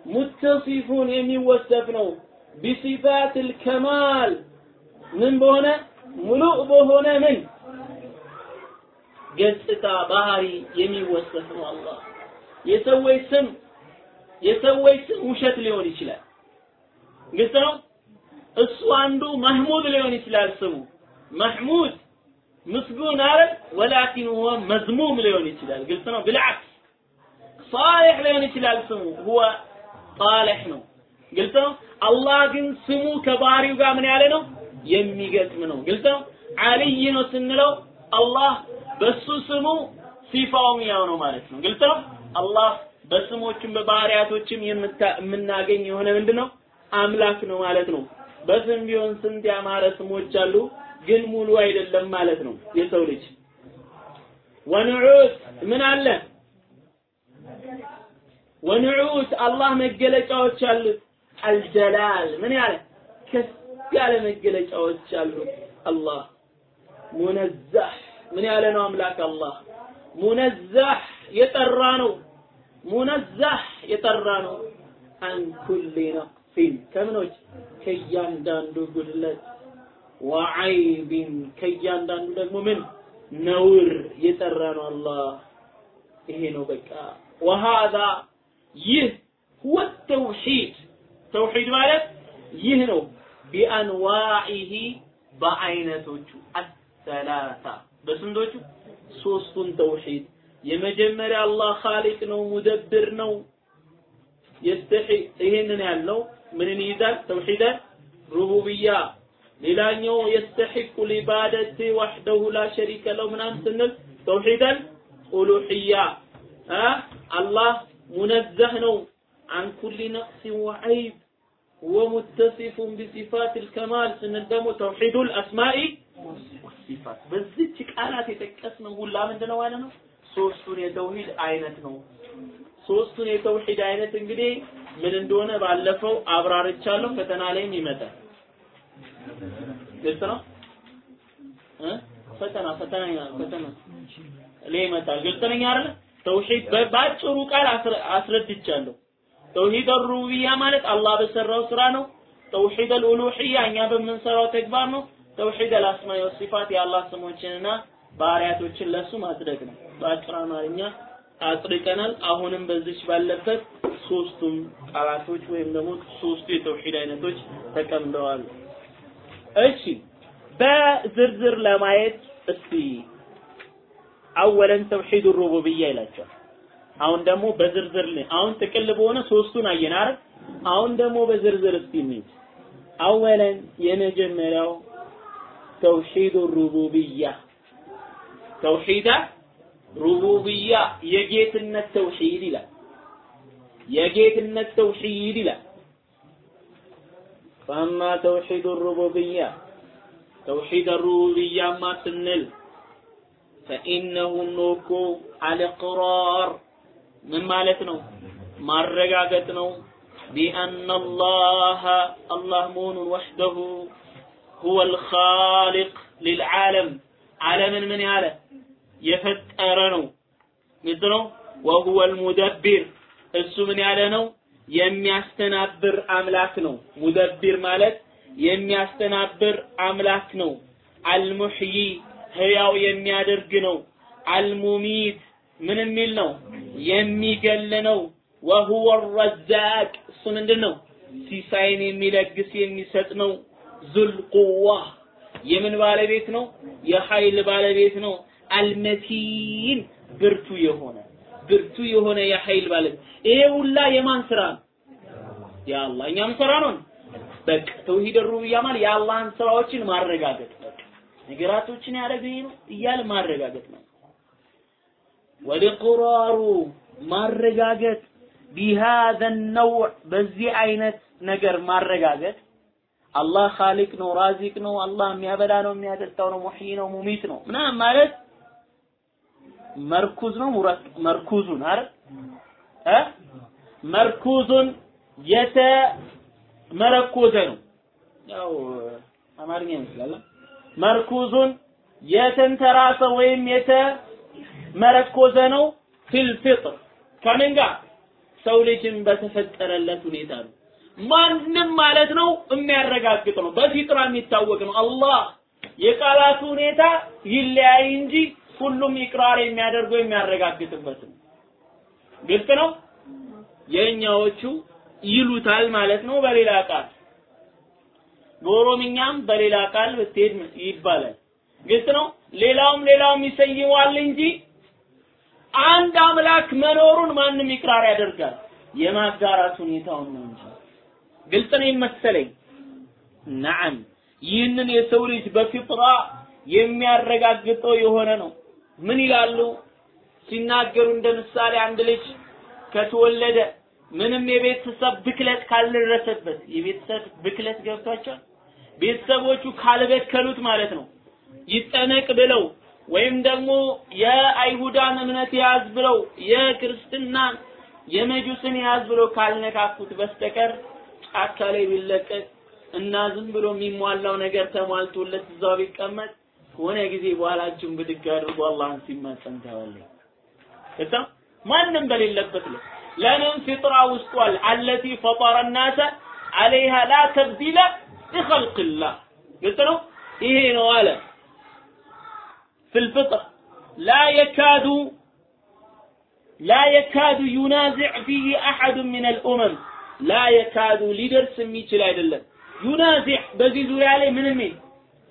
ሙተሲፉን የሚወሰፍ ነው። ቢሲፋት ልከማል ምን በሆነ? ሙሉእ በሆነ ምን ገጽታ ባህሪ የሚወሰፍ ነው አላህ የሰዎች ስም የሰዎች ስም ውሸት ሊሆን ይችላል። ግልጽ ነው። እሱ አንዱ መህሙድ ሊሆን ይችላል ስሙ መህሙድ ምስጉን አይደል? ወላኪን ሁወ መዝሙም ሊሆን ይችላል። ግልጽ ነው። ብልዓክስ ሳሊሕ ሊሆን ይችላል ስሙ ሁወ ሳሊሕ ነው። ግልጽ ነው። አላህ ግን ስሙ ከባህሪው ጋር ምን ያለ ነው? የሚገጥም ነው። ግልጽ ነው። አልይ ነው ስንለው አላህ በሱ ስሙ ሲፋውም ያው ነው ማለት ነው። ግልጽ ነው። አላህ በስሞችም በባህሪያቶችም የምናገኝ የሆነ ምንድን ነው አምላክ ነው ማለት ነው። በስም ቢሆን ስንት ያማረ ስሞች አሉ፣ ግን ሙሉ አይደለም ማለት ነው የሰው ልጅ። ወንዑት ምን አለ? ወንዑት አላህ መገለጫዎች አሉት። አልጀላል ምን ያለ ከፍ ያለ መገለጫዎች አሉት አላህ ሙነዛህ ምን ያለ ነው አምላክ አላህ? ሙነዛህ የጠራ ነው ሙነዛህ የጠራ ነው አን ኩሊ ነቅሲን ከምኖች? ከእያንዳንዱ ጉድለት ወዐይቢን። ከእያንዳንዱ ደግሞ ምን? ነውር የጠራ ነው አላህ። ይሄ ነው በቃ። ወሃዛ ይህ ሁወ ተውሂድ። ተውሂድ ማለት ይህ ነው። ቢአንዋዒሂ በአይነቶቹ። አሰላሳ በስንቶቹ ሶስቱን ተውሂድ የመጀመሪያ አላህ ኻሊቅ ነው ሙደብር ነው የስተሒ ይሄንን ያለው ምንን ይይዛል ተውሂደ ሩቡብያ ሌላኛው የስተሒቁ ሊባደት ወሕደሁ ላ ሸሪከ ለው ምናምን ስንል ተውሂደል ኡሉህያ አላህ ሙነዘህ ነው አን ኩሊ ነቅሲ ወዐይብ ومتصف بصفات الكمال ስንል توحيد الاسماء ሲፋት በዚች ቃላት የጠቀስነው ሁላ ምንድነው ማለት ነው? ሶስቱን የተውሂድ አይነት ነው። ሶስቱን የተውሂድ አይነት እንግዲህ ምን እንደሆነ ባለፈው አብራርቻለሁ። ፈተና ላይም ይመጣል። ግልጽ ነው እ ፈተና ፈተና ፈተና ላይ ይመጣል። ግልጽ ነኝ አይደል? ተውሂድ በአጭሩ ቃል አስረድቻለሁ። ተውሂድ ሩብያ ማለት አላህ በሰራው ስራ ነው። ተውሂድ አልኡሉሂያ እኛ በምንሰራው ተግባር ነው። ተውሂድ አልአስማኢ ወሲፋት የአላህ ስሞችንና ባህሪያቶችን ለሱ ማጽደቅ ነው። በአጭር አማርኛ አጽድቀናል። አሁንም በዚች ባለበት ሶስቱም ቃላቶች ወይም ደግሞ ሶስቱ የተውሂድ አይነቶች ተቀምጠዋል። እሺ በዝርዝር ለማየት እስቲ አወለን ተውሂድ ሩቡቢያ ይላቸዋል። አሁን ደግሞ በዝርዝር አሁን ጥቅል በሆነ ሶስቱን አየን አይደል? አሁን ደግሞ በዝርዝር እስቲ እንሂድ። አወለን የመጀመሪያው ተውሂድ ሩቡብያ ተውሂድ ሩቡብያ የጌትነት ተውሂድ ይላል። የጌትነት ተውሂድ ይላል። ፈአማ ተውሂድ ሩቡብያ ተውሂድ ሩቡብያማ ስንል ፈኢነሁ ኖኮ አልቅራር ምን ማለት ነው? ማረጋገጥ ነው። ቢአነ አላህ አላህ መሆኑን ወሕደሁ ሁወ ልኻሊቅ ሊልዓለም ዓለምን ምን ያለ የፈጠረ ነው። ግልጽ ነው። ወሁወ ልሙደቢር እሱ ምን ያለ ነው? የሚያስተናብር አምላክ ነው። ሙደቢር ማለት የሚያስተናብር አምላክ ነው። አልሙሕይ ህያው የሚያደርግ ነው። አልሙሚት ምን የሚል ነው? የሚገል ነው። ወሁወ ረዛቅ እሱ ምንድን ነው? ሲሳይን የሚለግስ የሚሰጥ ነው። ዙል ቁዋ የምን ባለቤት ነው? የኃይል ባለቤት ነው። አልመቲን ብርቱ የሆነ ብርቱ የሆነ የኃይል ባለቤት። ይሄ ሁላ የማን ስራ ነው? የአላህ እኛም ስራ ነው። በቃ ተውሂድ ሩብያ ማለት የአላህን ስራዎችን ማረጋገጥ በቃ ነገራቶችን ያደረገ ነው እያለ ማረጋገጥ ነው። ወልቅራሩ ማረጋገጥ ቢሃዘ ነውዕ በዚህ አይነት ነገር ማረጋገጥ አላህ ኻሊቅ ነው፣ ራዚቅ ነው፣ አላህ የሚያበላ ነው፣ የሚያጠጣው ነው፣ ሙሕይ ነው፣ ሙሚት ነው ምናምን ማለት መርኩዝ ነው። መርኩዙን አይደል እ መርኩዙን የተመረኮዘ ነው። ያው አማርኛ ይመስላል። መርኩዙን የተንተራሰ ወይም የተመረኮዘ ነው። ፊል ፊጥር ከምን ጋር ሰው ልጅን በተፈጠረለት ሁኔታ ነው። ማንም ማለት ነው የሚያረጋግጥ ነው። በፊጥራ የሚታወቅ ነው። አላህ የቃላቱ ሁኔታ ይለያይ እንጂ ሁሉም ኢቅራር የሚያደርገው የሚያረጋግጥበት ነው። ግልጽ ነው። የኛዎቹ ይሉታል ማለት ነው በሌላ ቃል በኦሮምኛም በሌላ ቃል ብትሄድ ይባላል ግልጽ ነው ሌላውም ሌላውም ይሰይመዋል እንጂ አንድ አምላክ መኖሩን ማንም ይቅራር ያደርጋል የማጋራት ሁኔታውን ነው እንጂ ግልጽ ነው መሰለኝ። ነዓም ይህንን የሰው ልጅ በፊጥራ የሚያረጋግጠው የሆነ ነው። ምን ይላሉ? ሲናገሩ እንደ ምሳሌ አንድ ልጅ ከተወለደ ምንም የቤተሰብ ብክለት ካልደረሰበት የቤተሰብ ብክለት ገብቷቸዋል? ቤተሰቦቹ ካልበከሉት ማለት ነው። ይጠነቅ ብለው ወይም ደግሞ የአይሁዳን እምነት ያዝ ብለው የክርስትናን የመጁስን ያዝ ብለው ካልነካኩት በስተቀር ጫካ ላይ ቢለቀቅ እና ዝም ብሎ የሚሟላው ነገር ተሟልቶለት እዛው ቢቀመጥ ከሆነ ጊዜ በኋላችሁን ብድግ አድርጎ አላህን ሲማጸን ታያለህ። እዛ ማንም በሌለበት ላይ ለምን ፊጥራ ውስጧል አለቲ ፈጠረ الناس عليها لا تبديل لخلق الله ግልጽ ነው ይሄ ነው አለ في الفطر لا يكاد لا يكاد ينازع فيه أحد من الأمم ላ የካዱ ሊደርስ የሚችል አይደለም። ዩናዚህ በዚህ ዙሪያ ላይ ምንም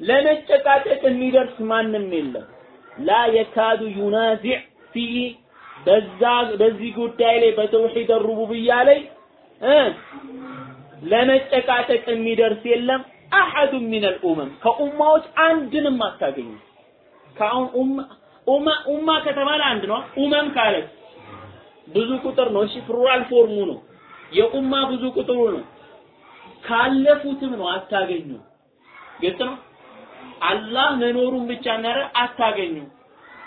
ለመጨቃጨቅ የሚደርስ ማንም የለም። لا يكاد في በዛ በዚህ ጉዳይ ላይ በተውሂድ ሩቡብያ ላይ ለመጨቃጨቅ የሚደርስ የለም። أحد من الأمم ከኡማዎች አንድንም አታገኙም። ከአሁን ኡማ ኡማ ከተባለ አንድ ነው። أمم ካለ ብዙ ቁጥር ነው። እሺ plural form ኡ ነው። የኡማ ብዙ ቁጥሩ ነው። ካለፉትም ነው አታገኙ ግልጽ ነው? አላህ መኖሩን ብቻ ነረ አታገኙ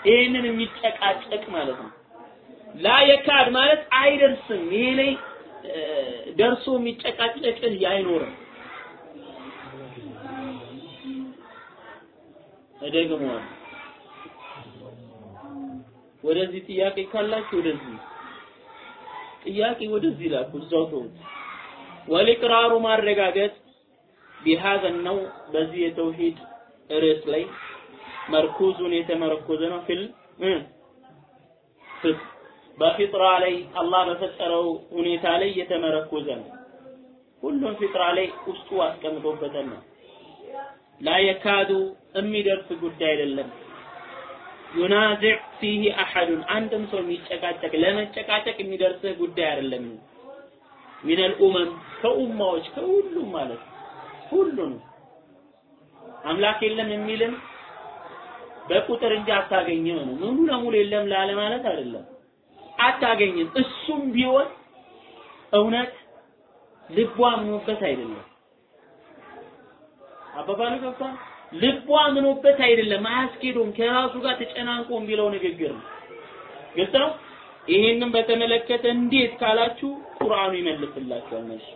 ይሄንን የሚጨቃጨቅ ማለት ነው። ላ የካድ ማለት አይደርስም። ይሄ ላይ ደርሶ የሚጨቃጨቅህ አይኖርም። እደግመዋለሁ። ወደዚህ ጥያቄ ካላችሁ ወደዚህ ጥያቄ ወደዚህ ላኩ እዛው والإقرار ማረጋገጥ بهذا ነው። በዚህ የተውሂድ ርዕስ ላይ مركوز የተመረኮዘ ነው። في الفطر በፊጥራ ላይ አላህ በፈጠረው ሁኔታ ላይ የተመረኮዘ ነው። ሁሉም ፊጥራ ላይ ውስጡ አስቀምጦበታል። ነው لا يكاد የሚደርስ ጉዳይ አይደለም ينازع فيه أحد። አንድም ሰው የሚጨቃጨቅ ለመጨቃጨቅ የሚደርስህ ጉዳይ አይደለም። ሚን አልኡመም ከኡማዎች ከሁሉም ማለት ሁሉም አምላክ የለም የሚልም በቁጥር እንጂ አታገኝም ነው። ሙሉ ለሙሉ የለም ላለ ማለት አይደለም። አታገኝም። እሱም ቢሆን እውነት ልቧ አምኖበት አይደለም። አባባሉ ገብቷል ልቧ አምኖበት አይደለም። አያስኬዱም ከራሱ ጋር ተጨናንቆ ቢለው ንግግር ነው። ግልጽ ነው? ይሄንን በተመለከተ እንዴት ካላችሁ ቁርአኑ ይመልስላችኋል። መልስ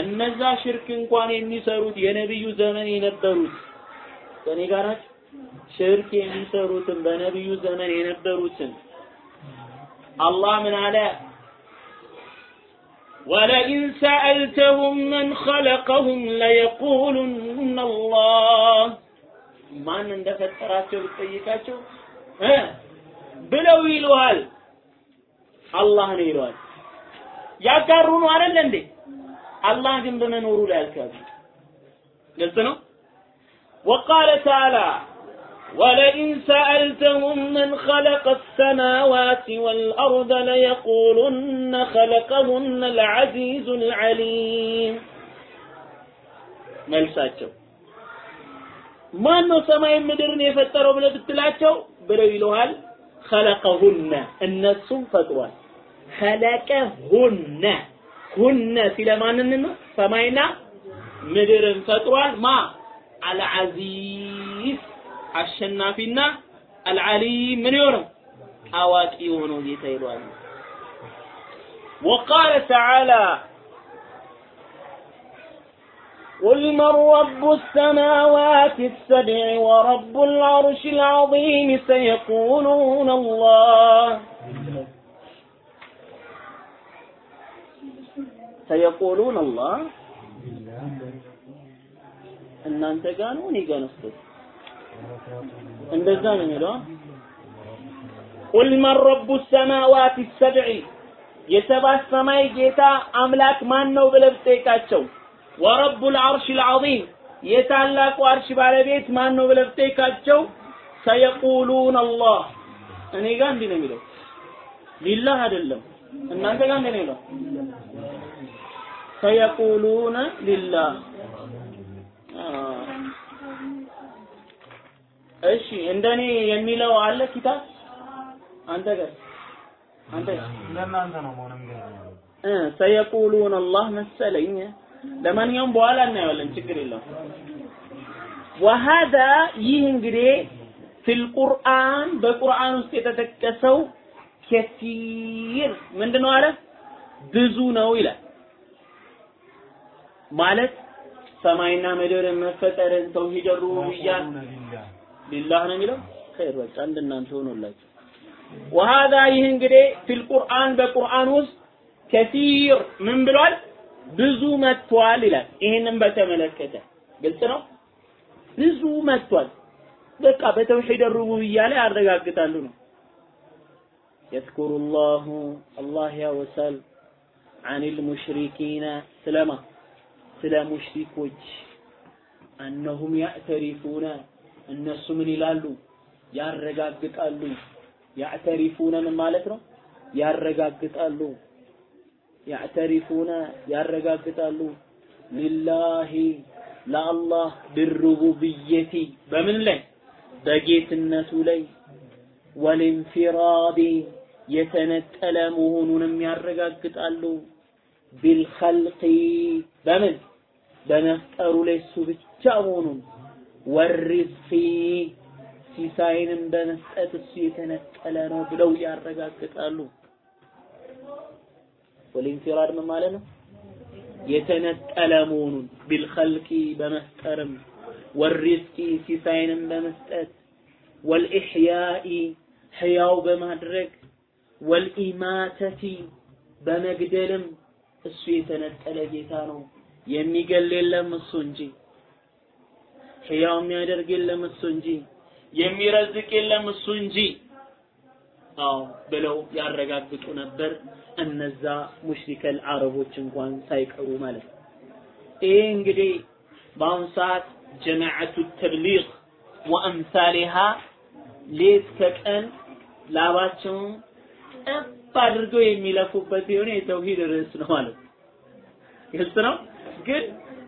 እነዛ ሽርክ እንኳን የሚሰሩት የነብዩ ዘመን የነበሩት ከኔ ጋር ሽርክ የሚሰሩትን በነብዩ ዘመን የነበሩትን አላህ ምን አለ ولئن سألتهم من خلقهم ليقولن الله ማን እንደፈጠራቸው ብትጠይቃቸው እ ብለው ይሉሃል አላህ ነው ይለዋል ያጋሩ ነው አይደል እንዴ አላህ ግን በመኖሩ ላይ አልካዱ ግልጽ ነው وقال تعالى ولئن سألتهم من خلق السماوات والأرض ليقولن خلقهن العزيز العليم መልሳቸው ማን ነው ሰማይ ምድርን የፈጠረው ብለህ ብትላቸው ብለው ይለዋል خلقهن እነሱም ፈጥሯል خلقهن ሁነ ሲለማንን ነው ሰማይና ምድርን ፈጥሯል ማ አልዓዚዝ አሸናፊና አልዓሊም ምን የሆነው አዋቂ የሆነው ጌታ ይሏል وقال تعالى قل من رب السماوات السبع ورب العرش العظيم سيقولون الله سيقولون الله እናንተ ጋር ነው እኔ ጋር ነው እንደዛ ነው የሚለው? ቁል መን ረቡ ሰማዋት ሰብዒ? የሰባት ሰማይ ጌታ አምላክ ማን ነው ብለህ ብትጠይቃቸው? ወረቡል አርሽል ዐዚም? የታላቁ አርሽ ባለቤት ማን ነው ብለህ ብትጠይቃቸው? ሰየቁሉን አላህ። እኔ ጋር እንዲህ ነው የሚለው። ሊላህ አይደለም። እናንተ ጋር እንዲህ ነው የሚለው። ሰየቁሉነ ሊላህ እሺ እንደኔ የሚለው አለ ኪታብ? አንተ ጋር? አንተ
ለእናንተ ነው መሆንም
እ ሰየቁሉን አላህ መሰለኝ። ለማንኛውም በኋላ እናየዋለን ችግር የለውም። ወሀዛ ይህ እንግዲህ ፊል ቁርአን በቁርአን ውስጥ የተጠቀሰው ከሲር ምንድነው አለ? ብዙ ነው ይላል። ማለት ሰማይና ምድርን መፈጠርን ተውሂድ ሩቡብያን ሊላህ ነው የሚለው? ኸይር በቃ እንደናንተ ሆኖላችሁ። ወሃዛ ይህ እንግዲህ ፊል ቁርአን በቁርአን ውስጥ ከሲር ምን ብሏል? ብዙ መጥቷል ይላል። ይህንን በተመለከተ ግልጽ ነው? ብዙ መጥቷል። በቃ በተውሂድ ሩቡብያ ላይ ያረጋግጣሉ ነው። የዝኩሩላሁ አላህ ያወሳል። አኒል ሙሽሪኪነ ስለማ? ስለ ሙሽሪኮች። አነሁም ያዕተሪፉነ እነሱ ምን ይላሉ? ያረጋግጣሉ። ያዕተሪፉነ ምን ማለት ነው? ያረጋግጣሉ። ያዕተሪፉነ ያረጋግጣሉ። ሊላሂ ለአላህ ብሩቡብየቲ በምን ላይ? በጌትነቱ ላይ። ወልንፊራዲ የተነጠለ መሆኑንም ያረጋግጣሉ። ቢልኸልቂ በምን? በመፍጠሩ ላይ እሱ ብቻ መሆኑን ወሪዝቂ ሲሳይንም በመስጠት እሱ የተነጠለ ነው ብለው ያረጋግጣሉ። ወልኢንፊራድ ምን ማለት ነው? የተነጠለ መሆኑን ቢልኸልቂ በመፍጠርም ወሪዝቂ ሲሳይንም በመስጠት ወልኢሕያኢ ሕያው በማድረግ ወልኢማተቲ በመግደልም እሱ የተነጠለ ጌታ ነው። የሚገል የለም እሱ እንጂ ሕያው የሚያደርግ የለም እሱ እንጂ የሚረዝቅ የለም እሱ እንጂ አዎ ብለው ያረጋግጡ ነበር እነዛ ሙሽሪከል አረቦች እንኳን ሳይቀሩ ማለት ነው። ይሄ እንግዲህ በአሁኑ ሰዓት ጀማዓቱ ተብሊግ ወአምሳሊሃ ሌት ከቀን ላባቸውን ጠብ አድርገው የሚለፉበት የሆነ የተውሂድ ርዕስ ነው ማለት ግልጽ ነው። ግን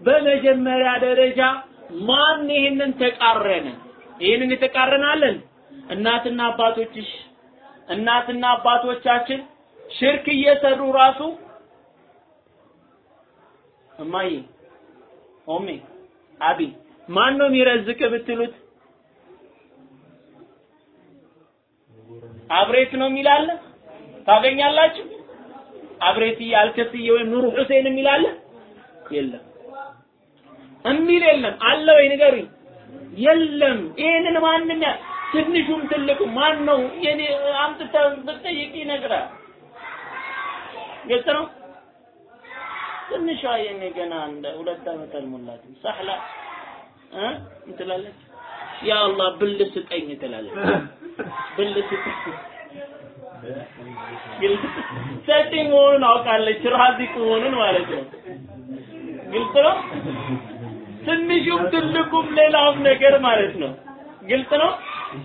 በመጀመሪያ ደረጃ ማን ይህንን ተቃረነ? ይህንን የተቃረናለን? እናትና አባቶችሽ እናትና አባቶቻችን ሽርክ እየሰሩ ራሱ እማዬ ኦሜ አቢ ማን ነው የሚረዝቅ ብትሉት? አብሬት ነው የሚላለ ታገኛላችሁ? አብሬትዬ አልከስዬ ወይም ኑሩ ሁሴን የሚላለ የለም የሚል የለም። አለ ወይ ንገሩኝ። የለም። ይሄንን ማንም ትንሹም ትልቁ ማን ነው የኔ አምጥተህ ብትጠይቅ ይነግራል። ግልጽ ነው? ትንሿ የኔ ገና እንደ ሁለት ዓመት አልሞላትም። ሳህላ እ እንትላለች ያ አላህ ብል ስጠኝ ትላለች። ብል ስጠኝ ሰጪ መሆኑን አውቃለች። ራዚቅ መሆኑን ማለት ነው። ግልጽ ነው ትንሹም ትልቁም ሌላውም ነገር ማለት ነው ግልጽ ነው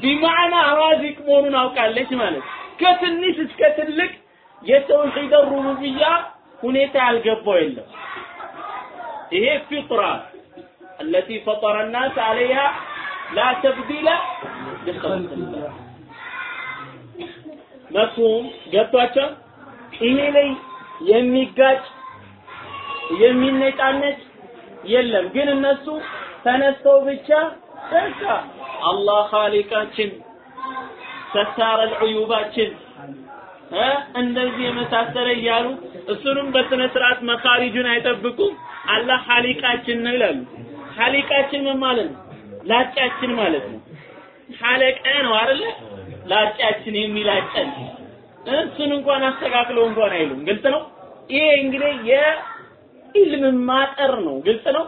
ቢማዕና ራዚቅ መሆኑን አውቃለች ማለት ከትንሽ እስከ ትልቅ የተውሂድ ሩቡብያ ሁኔታ ያልገባው የለም ይሄ ፊጥራ التي فطر الناس عليها لا تبديل لخلق الله መፍሁም ገብቷቸው ይሄ ላይ የሚጋጭ የሚነጫነጭ የለም። ግን እነሱ ተነስተው ብቻ በቃ አላህ ኻሊቃችን ሰታረ ልዑዩባችን እንደዚህ የመሳሰለ እያሉ እሱንም በስነ ስርዓት መኻሪጁን አይጠብቁም። አላህ ሐሊቃችን ነው ይላሉ። ሐሊቃችን ምን ማለት ነው? ላጫችን ማለት ነው። ሐለቀ ነው አይደለ? ላጫችን የሚላጨን። እሱን እንኳን አስተካክለው እንኳን አይሉም። ግልጽ ነው? ይሄ እንግዲህ የኢልም ማጠር ነው። ግልጽ ነው?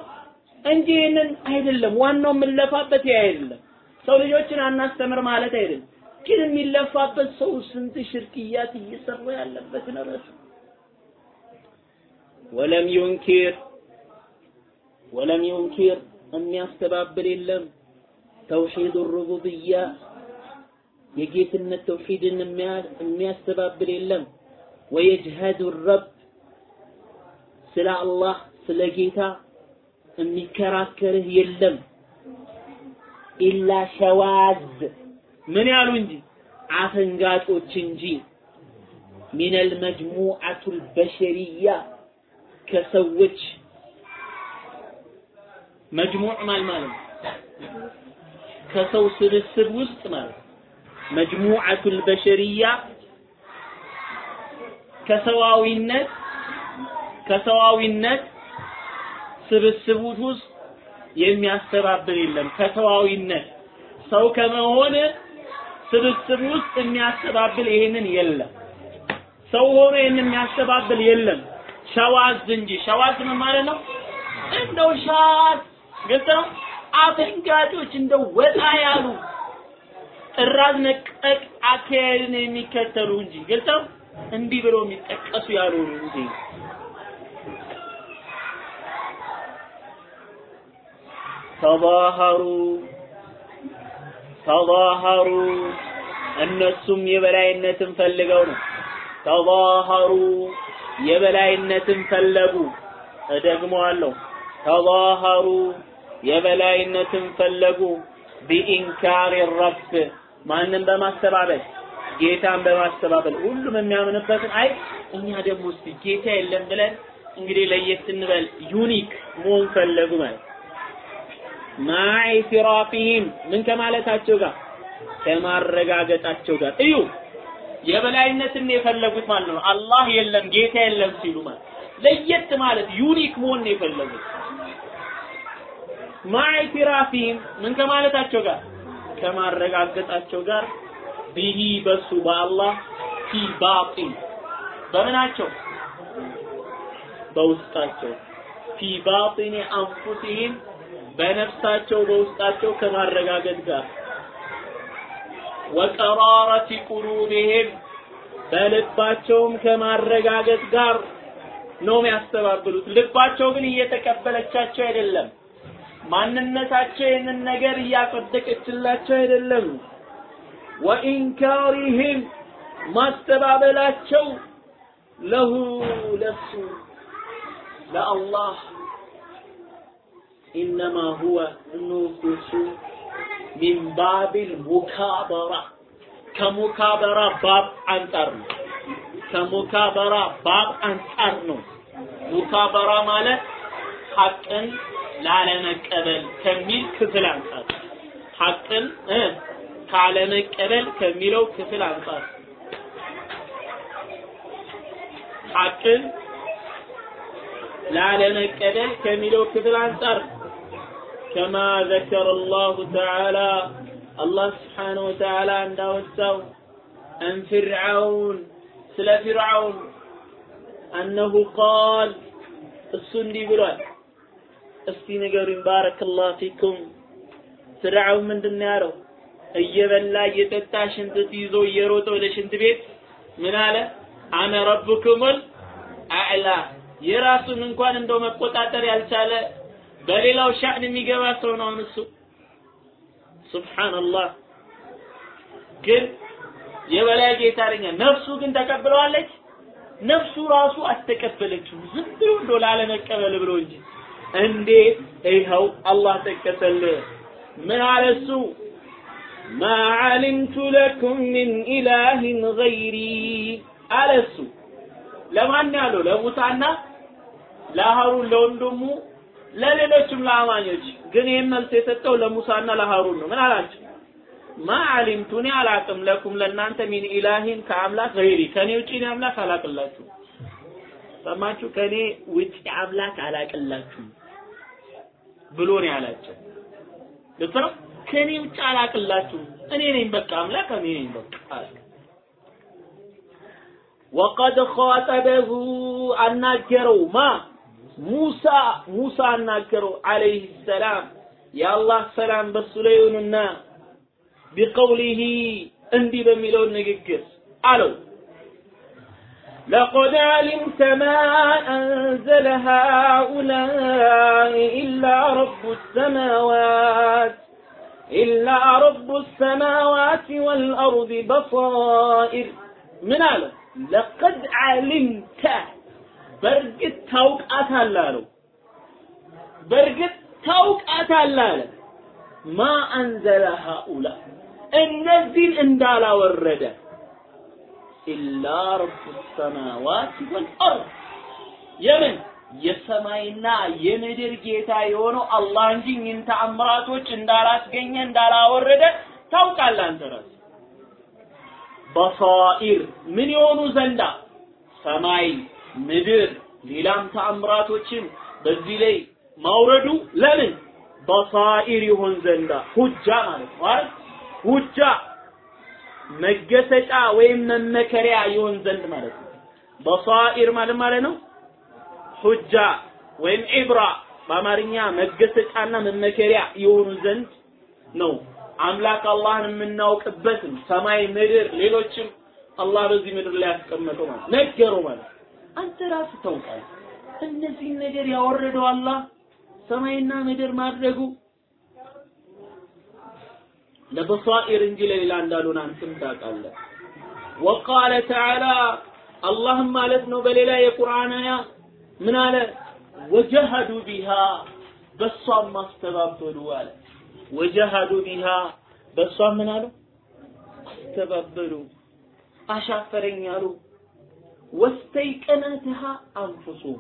እንጂ ይህንን አይደለም። ዋናው የምንለፋበት ይሄ አይደለም። ሰው ልጆችን አናስተምር ማለት አይደለም። ግን የሚለፋበት ሰው ስንት ሽርክያት እየሰራ ያለበት ነው። ራሱ ولم ينكر ولم ينكر የሚያስተባብል የለም። ተውሂድ ሩቡብያ የጌትነት ተውሂድን የሚያስተባብል የለም። ወየጅሀዱ ረብ ስለ አላህ ስለ ጌታ የሚከራከርህ የለም ኢላ ሸዋዝ። ምን ያሉ እንጂ? አፈንጋጮች እንጂ። ሚነል መጅሙዓቱል በሸሪያ ከሰዎች መጅሙዕ ማለት ማለት ከሰው ስብስብ ውስጥ ማለት መጅሙዓቱል በሸሪያ ከሰዋዊነት ከሰዋዊነት ስብስቦች ውስጥ የሚያስተባብል የለም። ከሰዋዊነት ሰው ከመሆን ስብስብ ውስጥ የሚያስተባብል ይሄንን የለም። ሰው ሆኖ ይሄንን የሚያስተባብል የለም። ሸዋዝ እንጂ ሸዋዝ ምን ማለት ነው? እንደው ሻዝ ግልጽ ነው። አፈንጋጮች እንደው ወጣ ያሉ ጥራዝ ነቀቅ አካሄድን የሚከተሉ እንጂ ግልጽ ነው። እንዲህ ብሎ የሚጠቀሱ ያልሆኑ እንጂ ተዛሀሩ ተዛሀሩ እነሱም የበላይነትን ፈልገው ነው። ተዛሀሩ የበላይነትን ፈለጉ። እደግመዋለሁ። تظاهروا የበላይነትን ፈለጉ بإنكار الرب ማንን በማስተባበል ጌታን በማስተባበል ሁሉም የሚያምንበትን አይ እኛ ደግሞ እስቲ ጌታ የለም ብለን እንግዲህ ለየት እንበል unique መሆን ፈለጉ ማለት مع اعترافهم ምን ከማለታቸው ጋር? ከማረጋገጣቸው ጋር። እዩ። የበላይነትን የፈለጉት ማለት ነው። አላህ የለም ጌታ የለም ሲሉ ማለት ለየት ማለት unique መሆን ነው የፈለጉት። مع اعترافهم ምን ከማለታቸው ጋር? ከማረጋገጣቸው ጋር። به በሱ በአላህ في الباطن በምናቸው? በውስጣቸው። في باطن أنفسهم በነፍሳቸው በውስጣቸው ከማረጋገጥ ጋር وقرارة قلوبهم በልባቸውም ከማረጋገጥ ጋር ነው የሚያስተባብሉት። ልባቸው ግን እየተቀበለቻቸው አይደለም። ማንነታቸው ይህንን ነገር እያጸደቀችላቸው አይደለም። ወኢንካሪህም ማስተባበላቸው ለሁ ለሱ ለአላህ ኢነማ ሁወ እነሱ ሚን ባቢል ሙካበራ ከሙካበራ ባብ አንጻር ነው። ከሙካበራ ባብ አንጻር ነው። ሙካበራ ማለት ሐቅን ላለመቀበል ከሚል ክፍል አንጻር ሐቅን ካለመቀበል ከሚለው ክፍል አንጻር ሐቅን ላለመቀበል ከሚለው ክፍል አንጻር ከማ ዘከረ አላሁ ተዓላ አላህ ስብሓነሁ ወተዓላ እንዳወሳው አን ፊርዓውን ስለ ፊርዓውን አነሁ ቃል እሱ እንዲህ ብሏል። እስቲ ንገሩኝ፣ ባረከላሁ ፊኩም ፍርዓውን ምንድን ያለው? እየበላ እየጠጣ ሽንት ይዞ እየሮጠ ወደ ሽንት ቤት ምን አለ? አነ ረብኩሙል አዕላ የራሱን እንኳን እንደው መቆጣጠር ያልቻለ በሌላው ሻዕን የሚገባ ሰው ነው እሱ። ሱብሃንአላህ ግን የበላይ ጌታ ነኝ። ነፍሱ ግን ተቀብለዋለች? ነፍሱ ራሱ አልተቀበለችው ዝም ብሎ እንደው ላለመቀበል ብሎ እንጂ። እንዴት ይኸው አላህ ጠቀሰል ምን አለ እሱ? ማ ዓሊምቱ ለኩም ሚን ኢላህን ገይሪ አለ እሱ። ለማን ያለው? ለሙሳና ለሃሩን ለወንድሙ ለሌሎችም ለአማኞች። ግን ይህን መልስ የሰጠው ለሙሳና ለሃሩን ነው። ምን አላቸው ማ ዓሊምቱ እኔ አላቅም ለኩም ለእናንተ ሚን ኢላሂን ከአምላክ ገይሪ። ከኔ ውጭ እኔ አምላክ አላቅላችሁ ሰማችሁ? ከኔ ውጭ አምላክ አላቅላችሁ ብሎ ነው ያላቸው። ልክ ነው? ከኔ ውጭ አላቅላችሁ እኔ ነኝ በቃ አምላክ እኔ ነኝ በቃ ወቀድ ኻጠበሁ አናገረው ማ ሙሳ ሙሳ አናገረው አለይሂ ሰላም የአላህ ሰላም በሱ ላይ ይሁንና ቢቀውሊሂ እንዲህ በሚለው ንግግር አለው لقد علمت ما أنزل هؤلاء إلا رب السماوات إلا رب السماوات والأرض بصائر من على لقد علمت በእርግጥ ታውቃታለህ አለው። በእርግጥ ታውቃታለህ አለ። ማ አንዘለ ሃኡላ እነዚህን እንዳላወረደ ኢላ ረቡ ሰማዋት ወልአርድ የምን የሰማይና የምድር ጌታ የሆነው አላህ እንጂ እኝን ተአምራቶች እንዳላስገኘ እንዳላወረደ ታውቃለህ አንተ ራስህ። በሳኢር ምን የሆኑ ዘንዳ ሰማይ ምድር፣ ሌላም ተአምራቶችን በዚህ ላይ ማውረዱ ለምን በሳኢር ይሆን ዘንዳ ሁጃ ማለት ነው? ሁጃ መገሰጫ ወይም መመከሪያ ይሆን ዘንድ ማለት ነው። በሳኢር ማለት ማለት ነው ሁጃ ወይም ኢብራ በአማርኛ መገሰጫና መመከሪያ የሆኑ ዘንድ ነው። አምላክ አላህን የምናውቅበትም ሰማይ፣ ምድር፣ ሌሎችም አላህ በዚህ ምድር ላይ ያስቀመጠው ማለት ነገረው ማለት አንተ ራስህ ታውቃለህ። እነዚህን ነገር ያወረደው አላህ ሰማይና ምድር ማድረጉ ለበሳኢር እንጂ ለሌላ እንዳልሆነ አንተም ታውቃለህ። ወቃለ ተዓላ አላህም ማለት ነው በሌላ የቁርአን አያ ምን አለ? ወጀሀዱ ቢሃ በሷም አስተባበሉ አለ። ወጀሀዱ ቢሃ በሷም ምን አሉ? አስተባበሉ፣ አሻፈረኝ አሉ። ወስተይቀናትሃ አንፉሱም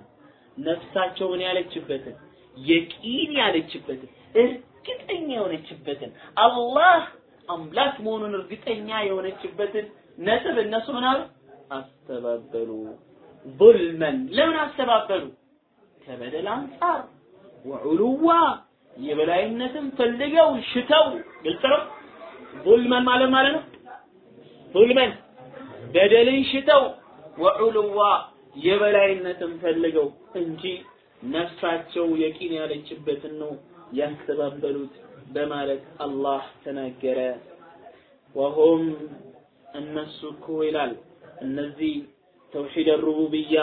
ነፍሳቸው ምን ያለችበትን የቂን ያለችበትን እርግጠኛ የሆነችበትን አላህ አምላክ መሆኑን እርግጠኛ የሆነችበትን ነጥብ እነሱ ምን አስተባበሉ። ظልመን ለምን አስተባበሉ? ከበደል አንጻር ወዑሉዋ የበላይነትን ፈልገው ሽተው ግልጽ ነው። ظልመን ማለት ማለት ነው ظልመን በደልን ሽተው ወዑሉዋ የበላይነትን ፈልገው እንጂ ነፍሳቸው የቂን ያለችበትን ነው ያስተባበሉት በማለት አላህ ተናገረ። ወሁም እነሱ እኮ ይላል እነዚህ ተውሂድ ሩቡብያ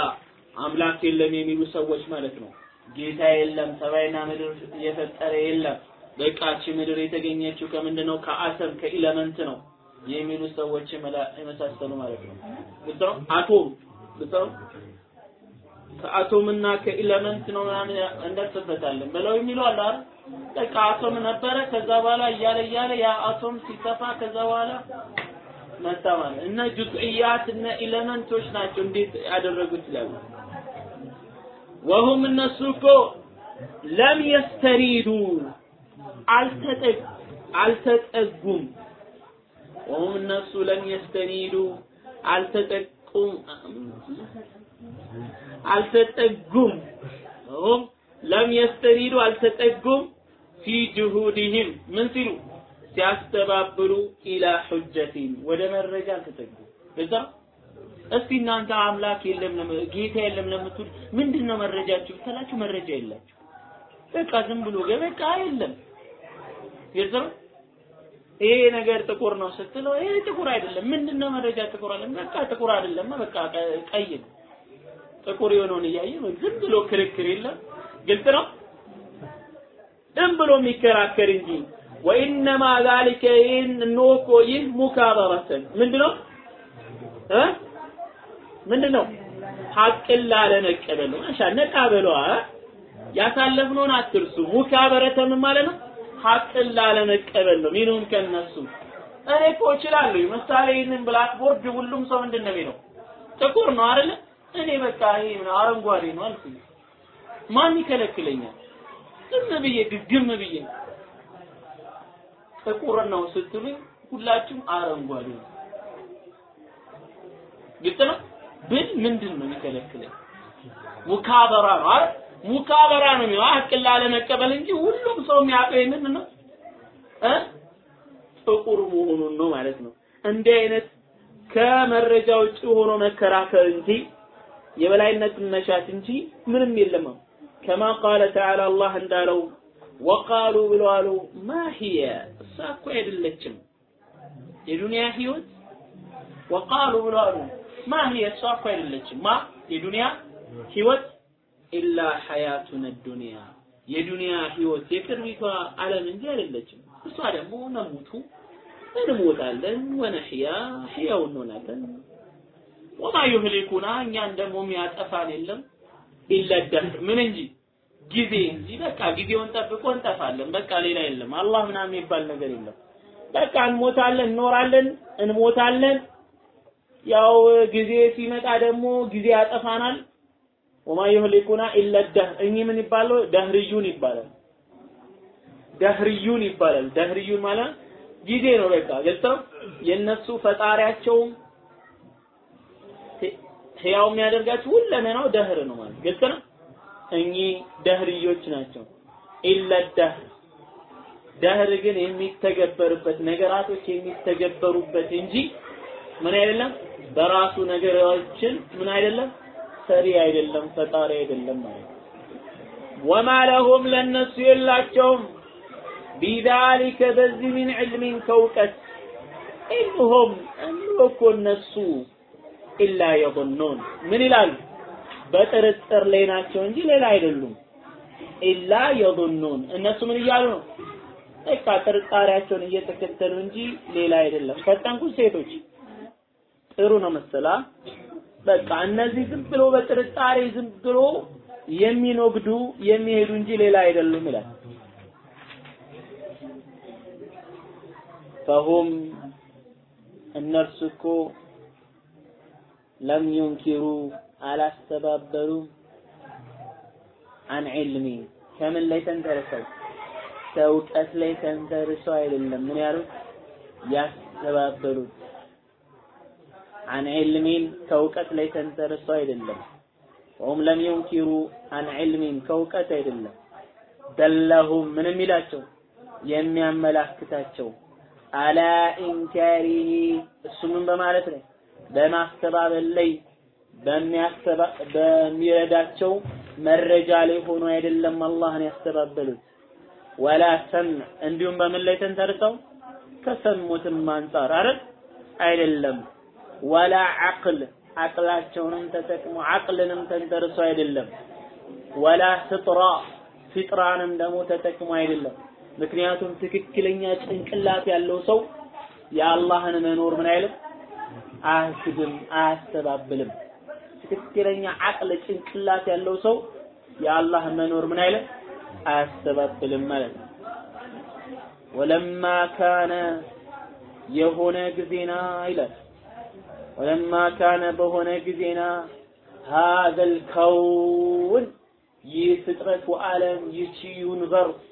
አምላክ የለም የሚሉ ሰዎች ማለት ነው። ጌታ የለም፣ ሰማይና ምድር የፈጠረ የለም፣ በቃች ምድር የተገኘችው ከምንድን ነው? ከአተም ከኢለመንት ነው የሚሉ ሰዎች የመሳሰሉ ማለት ነው። ነው። አቶም ነው። ከአቶምና ከ element ነው ምናምን እንደርስበታለን ብለው የሚሉ አለ አይደል? በቃ አቶም ነበረ ከዛ በኋላ እያለ እያለ ያ አቶም ሲሰፋ ከዛ በኋላ መጣ ማለት እነ جزئيات እነ element ኦች ናቸው እንዴት ያደረጉት ይላሉ። وهم እነሱ እኮ لم يستطيعوا አልተጠጉም ወሁም እነሱ ለም የስተኒዱ አልተጠቁም አልተጠጉም ወሁም ለም የስተኒዱ አልተጠጉም ፊ ጁሁድህም ምን ሲሉ? ሲያስተባብሉ ኢላ ሑጀቲን ወደ መረጃ አልተጠጉም። እዛ እስቲ እናንተ አምላክ የለም ጌታ የለም ለምትሉ ምንድነው መረጃችሁ? ብትላችሁ መረጃ የላችሁ። በቃ ዝም ብሎ በቃ የለም። የዘው ይሄ ነገር ጥቁር ነው ስትለው ይሄ ጥቁር አይደለም። ምንድነው መረጃ ጥቁር አለ በቃ ጥቁር አይደለም። በቃ ቀይ ነው። ጥቁር የሆነውን እያየ ዝም ብሎ ክርክር የለም። ግልጽ ነው? ዝም ብሎ የሚከራከር እንጂ። ወኢነማ ዛሊከ ይህን እንወቆ ይህ ሙካበረተን። ምንድነው? እ? ምንድነው? ሐቅን ላለመቀበል ነው። ማሻ ነቃ በለዋ ያሳለፍነውን አትርሱ። ሙካበረተን ማለት ነው ሐቅን ላለመቀበል ነው ሚኑም ከነሱ እኔ እኮ እችላለሁ። ምሳሌ ይህንን ብላክቦርድ ሁሉም ሰው ምንድን ነው የሚለው? ጥቁር ነው አይደለ? እኔ በቃ ይሄ ምን አረንጓዴ ነው አልኩኝ። ማን ይከለክለኛል? ዝም ብዬ ግግም ብዬ ጥቁር ነው ስትሉኝ ሁላችሁም አረንጓዴ ነው። ግልጽ ነው? ብል ምንድን ነው የሚከለክለኝ? ሙካበራ ነው አይደል ሙካበራ ነው የሚለው። ሐቅን ላለመቀበል እንጂ ሁሉም ሰው የሚያውቀው ይሄንን ነው? እ? ጥቁር መሆኑን ነው ማለት ነው። እንዲህ አይነት ከመረጃ ውጭ ሆኖ መከራከር እንጂ የበላይነትን መሻት እንጂ ምንም የለም ከማ ቃለ ተዓላ አላህ እንዳለው ወቃሉ ብለዋሉ ማ ሂየ? እሷ እኮ አይደለችም። የዱንያ ህይወት? ወቃሉ ብለዋሉ ማ هي እሷ እኮ አይደለችም። ማ? የዱንያ ህይወት ኢላ ሐያቱን ዱንያ የዱንያ ህይወት የቅርቢቷ ዓለም እንጂ አይደለችም። እሷ ደግሞ ነሙቱ እንሞታለን፣ ወነሕያ ሕያው እንሆናለን። ወማ ዩህሊኩና እኛን ደግሞ የሚያጠፋን የለም ኢላ ምን እንጂ ጊዜ እንጂ በቃ ጊዜውን ጠብቆ እንጠፋለን። በቃ ሌላ የለም። አላህ ምናምን የሚባል ነገር የለም። በቃ እንሞታለን፣ እንኖራለን፣ እንሞታለን። ያው ጊዜ ሲመጣ ደግሞ ጊዜ ያጠፋናል። ወማ ዩህሊኩና ኢላ ደህር እኚህ ምን ይባላል? ደህርዩን ይባላል። ደህርዩን ይባላል። ደህርዩን ማለት ጊዜ ነው። በቃ ግልጽ ነው። የነሱ ፈጣሪያቸውም ህያው የሚያደርጋቸው ሁለመናው ደህር ነው ማለት ግልጽ ነው። እኚህ ደህርዮች ናቸው። ኢለ ደህር ደህር ግን የሚተገበርበት ነገራቶች የሚተገበሩበት እንጂ ምን አይደለም በራሱ ነገሮችን ምን አይደለም ሰሪ አይደለም፣ ፈጣሪ አይደለም ማለት ነው። ወማ ለሁም ለነሱ የላቸውም ቢዛሊከ በዚህ ምን ዕልሚን ከእውቀት ኢንሁም እንዶ እነሱ ኢላ የظኑን ምን ይላሉ? በጥርጥር ላይ ናቸው እንጂ ሌላ አይደሉም። ኢላ የظኑን እነሱ ምን እያሉ ነው? በቃ ጥርጣሪያቸውን እየተከተሉ እንጂ ሌላ አይደለም። ፈጠንኩ ሴቶች ጥሩ ነው መሰላ በቃ እነዚህ ዝም ብሎ በጥርጣሬ ዝም ብሎ የሚኖግዱ የሚሄዱ እንጂ ሌላ አይደሉም ይላል። ፈሁም እነርሱ እኮ ለም ዩንኪሩ አላስተባበሉም አን ዒልሚ ከምን ላይ ተንተርሰው? ከእውቀት ላይ ተንተርሰው አይደለም። ምን ያሉት? ያስተባበሉት አን ዒልሚን ከእውቀት ላይ ተንተርሰው አይደለም። ወሁም ለም ዩንኪሩ አን ዒልሚን ከእውቀት አይደለም። ደለሁም ምንም ይላቸው? የሚያመላክታቸው። አላ ኢንካሪሂ እሱ ምን በማለት ላይ በማስተባበል ላይ በሚረዳቸው መረጃ ላይ ሆኖ አይደለም አላህን ያስተባበሉት። ወላ ሰምዕ እንዲሁም በምን ላይ ተንተርሰው? ከሰሙትም አንጻር። አይደል አይደለም ወላ አቅል አቅላቸውንም ተጠቅሞ አቅልንም ተንተርሶ አይደለም። ወላ ፍጥራ ፍጥራንም ደግሞ ተጠቅሞ አይደለም። ምክንያቱም ትክክለኛ ጭንቅላት ያለው ሰው የአላህን መኖር ምን አይልም? አያስብም አያስተባብልም። ትክክለኛ አቅል ጭንቅላት ያለው ሰው የአላህ መኖር ምን አይልም? አያስተባብልም ማለት ነው። ወለማ ካነ የሆነ ጊዜና ይላል ወለማ ካነ በሆነ ጊዜና هذا الكون ይህ ፍጥረቱ ዓለም ይቺ universe።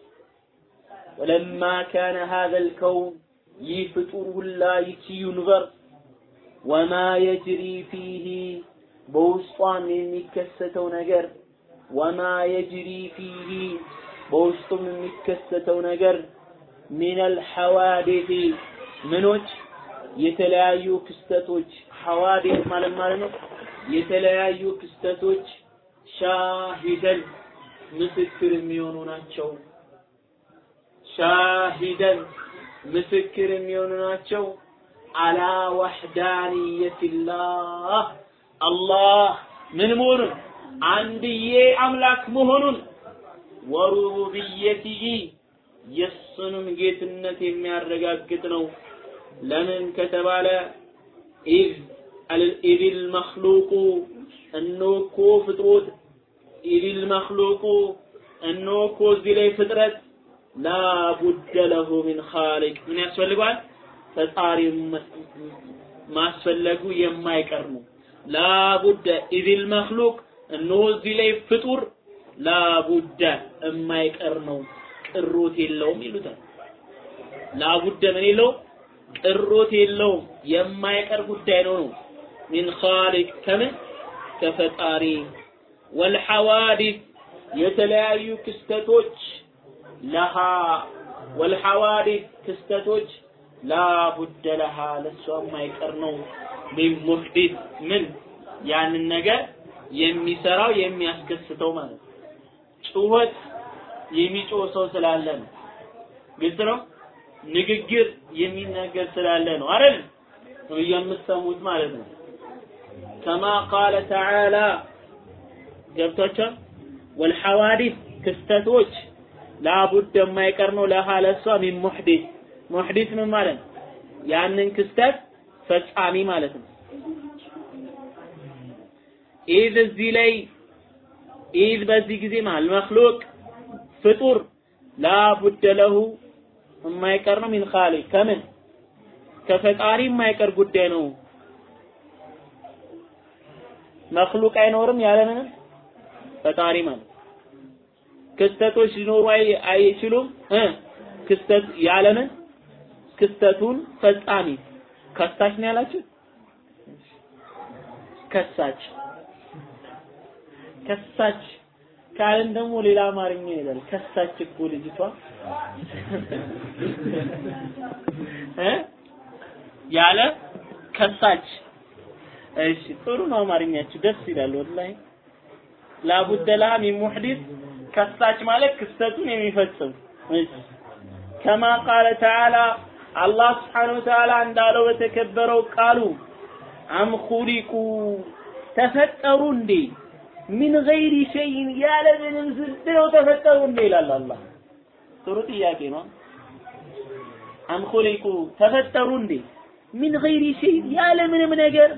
ولما كان هذا الكون ይህ ፍጡር ሁላ ይቺ universe። وما يجري فيه በውስጧም የሚከሰተው ነገር። وما يجري فيه በውስጡም የሚከሰተው ነገር። من الحوادث ምኖች የተለያዩ ክስተቶች። ሐዋዲት ማለት ማለት ነው። የተለያዩ ክስተቶች ሻሂደን ምስክር የሚሆኑ ናቸው። ሻሂደን ምስክር የሚሆኑ ናቸው። አላ ወሕዳንየትላህ አላህ ምን መሆኑን? አንድዬ አምላክ መሆኑን። ወሩቡብየቲሂ የእሱንም ጌትነት የሚያረጋግጥ ነው። ለምን ከተባለ إذ إذ المخلوق እነሆ እኮ ፍጥረት إذ المخلوق እነሆ እኮ እዚህ ላይ ፍጥረት لا بد له من خالق ምን ያስፈልገዋል? ፈጣሪ ማስፈለጉ የማይቀር ነው። لا بد إذ المخلوق እነሆ እዚህ ላይ ፍጡር ላቡደ የማይቀር ነው፣ ቅሮት የለውም ይሉታል። ላቡደ ምን የለውም? ቅሮት የለውም፣ የማይቀር ጉዳይ ነው ነው ሚን ኻሊቅ ከምን ከፈጣሪ ወልሐዋዲስ የተለያዩ ክስተቶች ለሃ ወልሐዋዲስ ክስተቶች ላቡደ ለሃ ለሷ የማይቀር ነው ሚን ሙሕዲስ ምን ያንን ነገር የሚሰራው የሚያስከስተው ማለት ነው። ጩኸት የሚጮህ ሰው ስላለ ነው። ግልጽ ነው። ንግግር የሚነገር ስላለ ነው አይደል? የምትሰሙት ማለት ነው። ከማ ቃለ ተዓላ ገብቷቸዋል። ወልሐዋዲስ ክስተቶች ላቡድ የማይቀር ነው ለሃ ለሷ ሚን ሙሕዲስ ሙሕዲስ ምን ማለት ነው? ያንን ክስተት ፈጻሚ ማለት ነው። ኢዝ እዚህ ላይ ኢዝ በዚህ ጊዜ ማለት مخلوق ፍጡር لا بد له የማይቀር ነው من خالق ከምን ከፈጣሪ የማይቀር ጉዳይ ነው። مخلوق አይኖርም ያለምንም ፈጣሪ ማለት ክስተቶች ሊኖሩ አይችሉም ክስተት ያለምን ክስተቱን ፈጻሚ ከሳች ነው ያላችሁ ከሳች ከሳች ካልን ደግሞ ሌላ አማርኛ ይላል። ከሳች እኮ ልጅቷ እ ያለ ከሳች። እሺ ጥሩ ነው አማርኛችሁ፣ ደስ ይላል ወላሂ። لا بد لها ከሳች ማለት ክስተቱን የሚፈጽም እሺ كما قال تعالى አላህ سبحانه وتعالى እንዳለው በተከበረው ቃሉ أم خلقوا ተፈጠሩ እንዴ من غير شيء ያለ ምንም ዝድ ነው ተፈጠሩ እንዴ ይላል አላህ። ጥሩ ጥያቄ ነው። أم خلقوا ተፈጠሩ እንዴ من غير شيء ያለ ምንም ነገር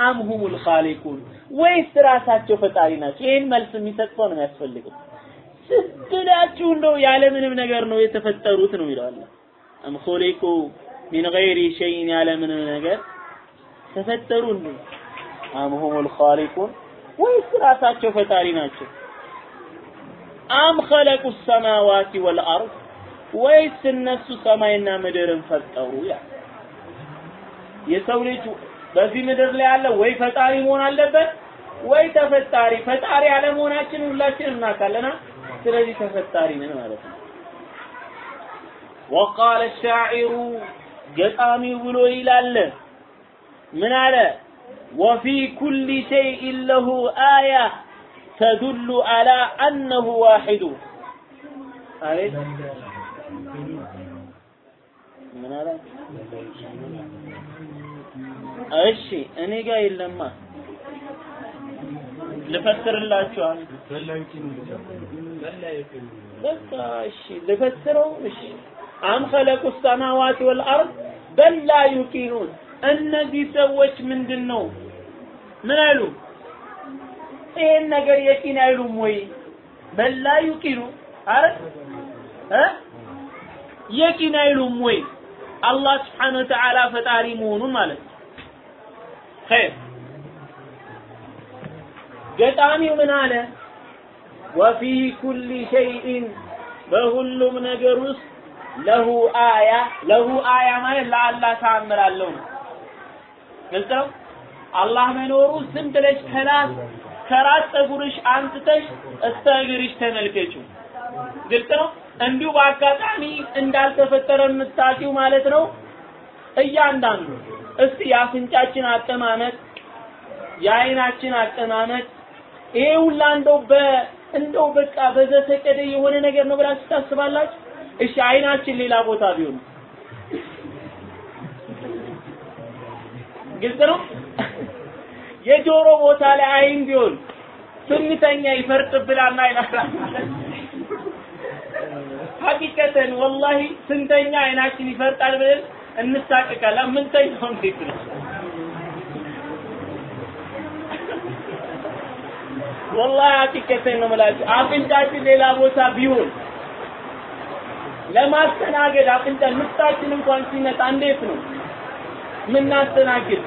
أم هم الخالقون ወይስ ራሳቸው ፈጣሪ ናቸው? ይህን መልስ የሚሰጥ ሰው ነው የሚያስፈልገው። ስትላችሁ እንደው ያለ ምንም ነገር ነው የተፈጠሩት ነው ይላል። أم خلقوا من غير شيء ያለ ምንም ነገር ተፈጠሩ እንዴ أم هم ወይስ ራሳቸው ፈጣሪ ናቸው? أم خلقوا السماوات والأرض ወይስ እነሱ ሰማይና ምድርን ፈጠሩ? ያ የሰው ልጅ በዚህ ምድር ላይ ያለ ወይ ፈጣሪ መሆን አለበት ወይ ተፈጣሪ። ፈጣሪ አለመሆናችን ሁላችንም እናውቃለና ስለዚህ ተፈጣሪ ነን ማለት ነው። ወቃለ ሻዒሩ ገጣሚው ብሎ ይላል ምን አለ? ወፊ ኩሊ ሸይኢን ለሁ አያ ተዱሉ አላ አነሁ ዋሒዱ። አቤት ምን አለ? እሺ እኔ ጋር የለማ። ልፈስርላችኋል። በቃ እሺ ሰማዋት ወልአርድ በል ላ ዩቂኑን። እነዚህ ሰዎች ምንድን ነው ምን አይሉ? ይሄን ነገር የቂን አይሉም ወይ? በላ ዩቂኑ። አረ? የቂን አይሉም ወይ አላህ ስብሓነ ወተዓላ ፈጣሪ መሆኑን ማለት ነው። ኸይር። ገጣሚው ምን አለ? ወፊ ኩሊ ሸይኢን በሁሉም ነገር ውስጥ ለሁ አያ ለሁ አያ ማለት ለአላህ ተአምር አለው ነው። ግልጽ ነው አላህ መኖሩ ዝም ብለሽ ከራስ ከራስ ፀጉርሽ አንስተሽ እስከ እግርሽ ተመልከችው ግልጽ ነው እንዲሁ በአጋጣሚ እንዳልተፈጠረ የምታውቂው ማለት ነው እያንዳንዱ እስቲ የአፍንጫችን አቀማመጥ የአይናችን አቀማመጥ ይሄ ሁላ እንደው በ እንደው በቃ በዘፈቀደ የሆነ ነገር ነው ብላችሁ ታስባላችሁ? እሺ አይናችን ሌላ ቦታ ቢሆን ግልጽ ነው። የጆሮ ቦታ ላይ አይን ቢሆን ስንተኛ ይፈርጥብናል አይናላ ሀቂቀተን ወላሂ ስንተኛ አይናችን ይፈርጣል ብለን እንሳቀቃለን። ምን ተኛው እንዴት ነው? ወላሂ ሀቂቀተን ነው የምላችሁ። አፍንጫችን ሌላ ቦታ ቢሆን ለማስተናገድ አፍንጫ ምጣችን እንኳን ሲመጣ እንዴት ነው ምናስተናግድ?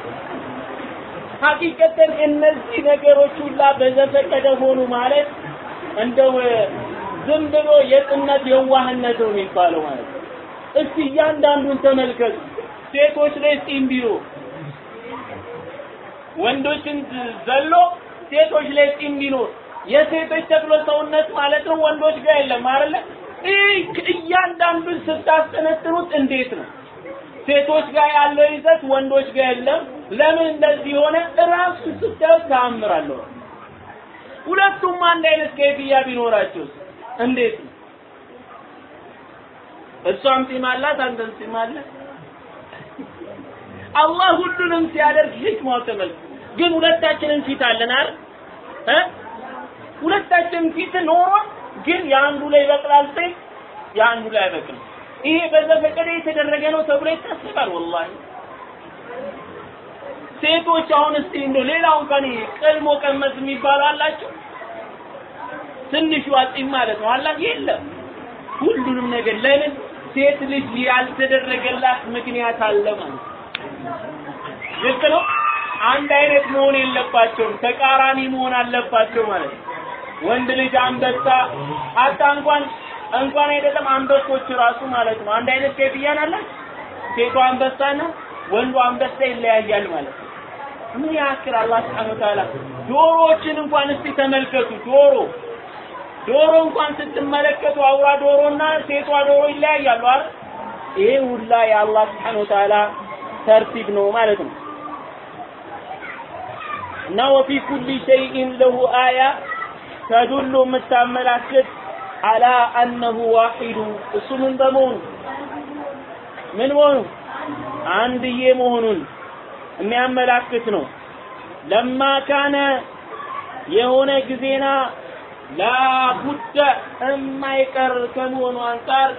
ሀቂቀተን እነዚህ ነገሮች ሁላ በዘፈቀደ ሆኑ ማለት እንደው ዝም ብሎ የጥነት የዋህነት ነው የሚባለው ማለት ነው። እስቲ እያንዳንዱን ተመልከቱ። ሴቶች ላይ ጢም ቢኖር ወንዶችን ዘሎ ሴቶች ላይ ጢም ቢኖር የሴቶች ተብሎ ሰውነት ማለት ነው ወንዶች ጋር የለም አይደለ? እያንዳንዱን ስታስጠነጥኑት እንዴት ነው ሴቶች ጋር ያለው ይዘት ወንዶች ጋር የለም? ለምን እንደዚህ ሆነ? እራሱ ስታዩት ተአምራለሁ። ሁለቱም አንድ አይነት ከይፍያ ቢኖራቸው እንዴት ነው? እሷም ጢም አላት፣ አንተም ጢም አለ። አላህ ሁሉንም ሲያደርግ ህክማው ተመልክ። ግን ሁለታችንም ፊት አለን አይደል እ ሁለታችንም ፊት ኖሮ ግን የአንዱ ላይ ይበቅላል ሴት የአንዱ ላይ አይበቅልም። ይሄ በዘፈቀደ የተደረገ ነው ተብሎ ይታሰባል። ወላሂ ሴቶች አሁን እስቲ እንደው ሌላውን ቀን ቀልሞ ቀመስ የሚባሉ አላቸው። ትንሹ አጢም ማለት ነው አላት የለም። ሁሉንም ነገር ለምን ሴት ልጅ ያልተደረገላት ምክንያት አለ ማለት ግልጽ ነው። አንድ አይነት መሆን የለባቸውም፣ ተቃራኒ መሆን አለባቸው ማለት ነው። ወንድ ልጅ አንበሳ አታ እንኳን እንኳን አይደለም አንበሶች ራሱ ማለት ነው አንድ አይነት ከይፍያን አለ። ሴቷ አንበሳና ወንዱ አንበሳ ይለያያል ማለት ነው። ምን ያክል አላህ Subhanahu Wa ዶሮዎችን እንኳን እስቲ ተመልከቱ። ዶሮ ዶሮ እንኳን ስትመለከቱ አውራ ዶሮና ሴቷ ዶሮ ይለያያሉ አይደል? ይሄ ሁላ የአላህ Wa Ta'ala ተርቲብ ነው ማለት ነው። እና ወፊ ኩሊ ሸይኢን ለሁ አያ ተዱሉ የምታመላክት አላ አነሁ ዋሂዱ እሱ ምን በመሆኑ ምን መሆኑ አንድዬ መሆኑን የሚያመላክት ነው። ለማ ካነ የሆነ ጊዜና ላቡደ የማይቀር ከመሆኑ አንጻር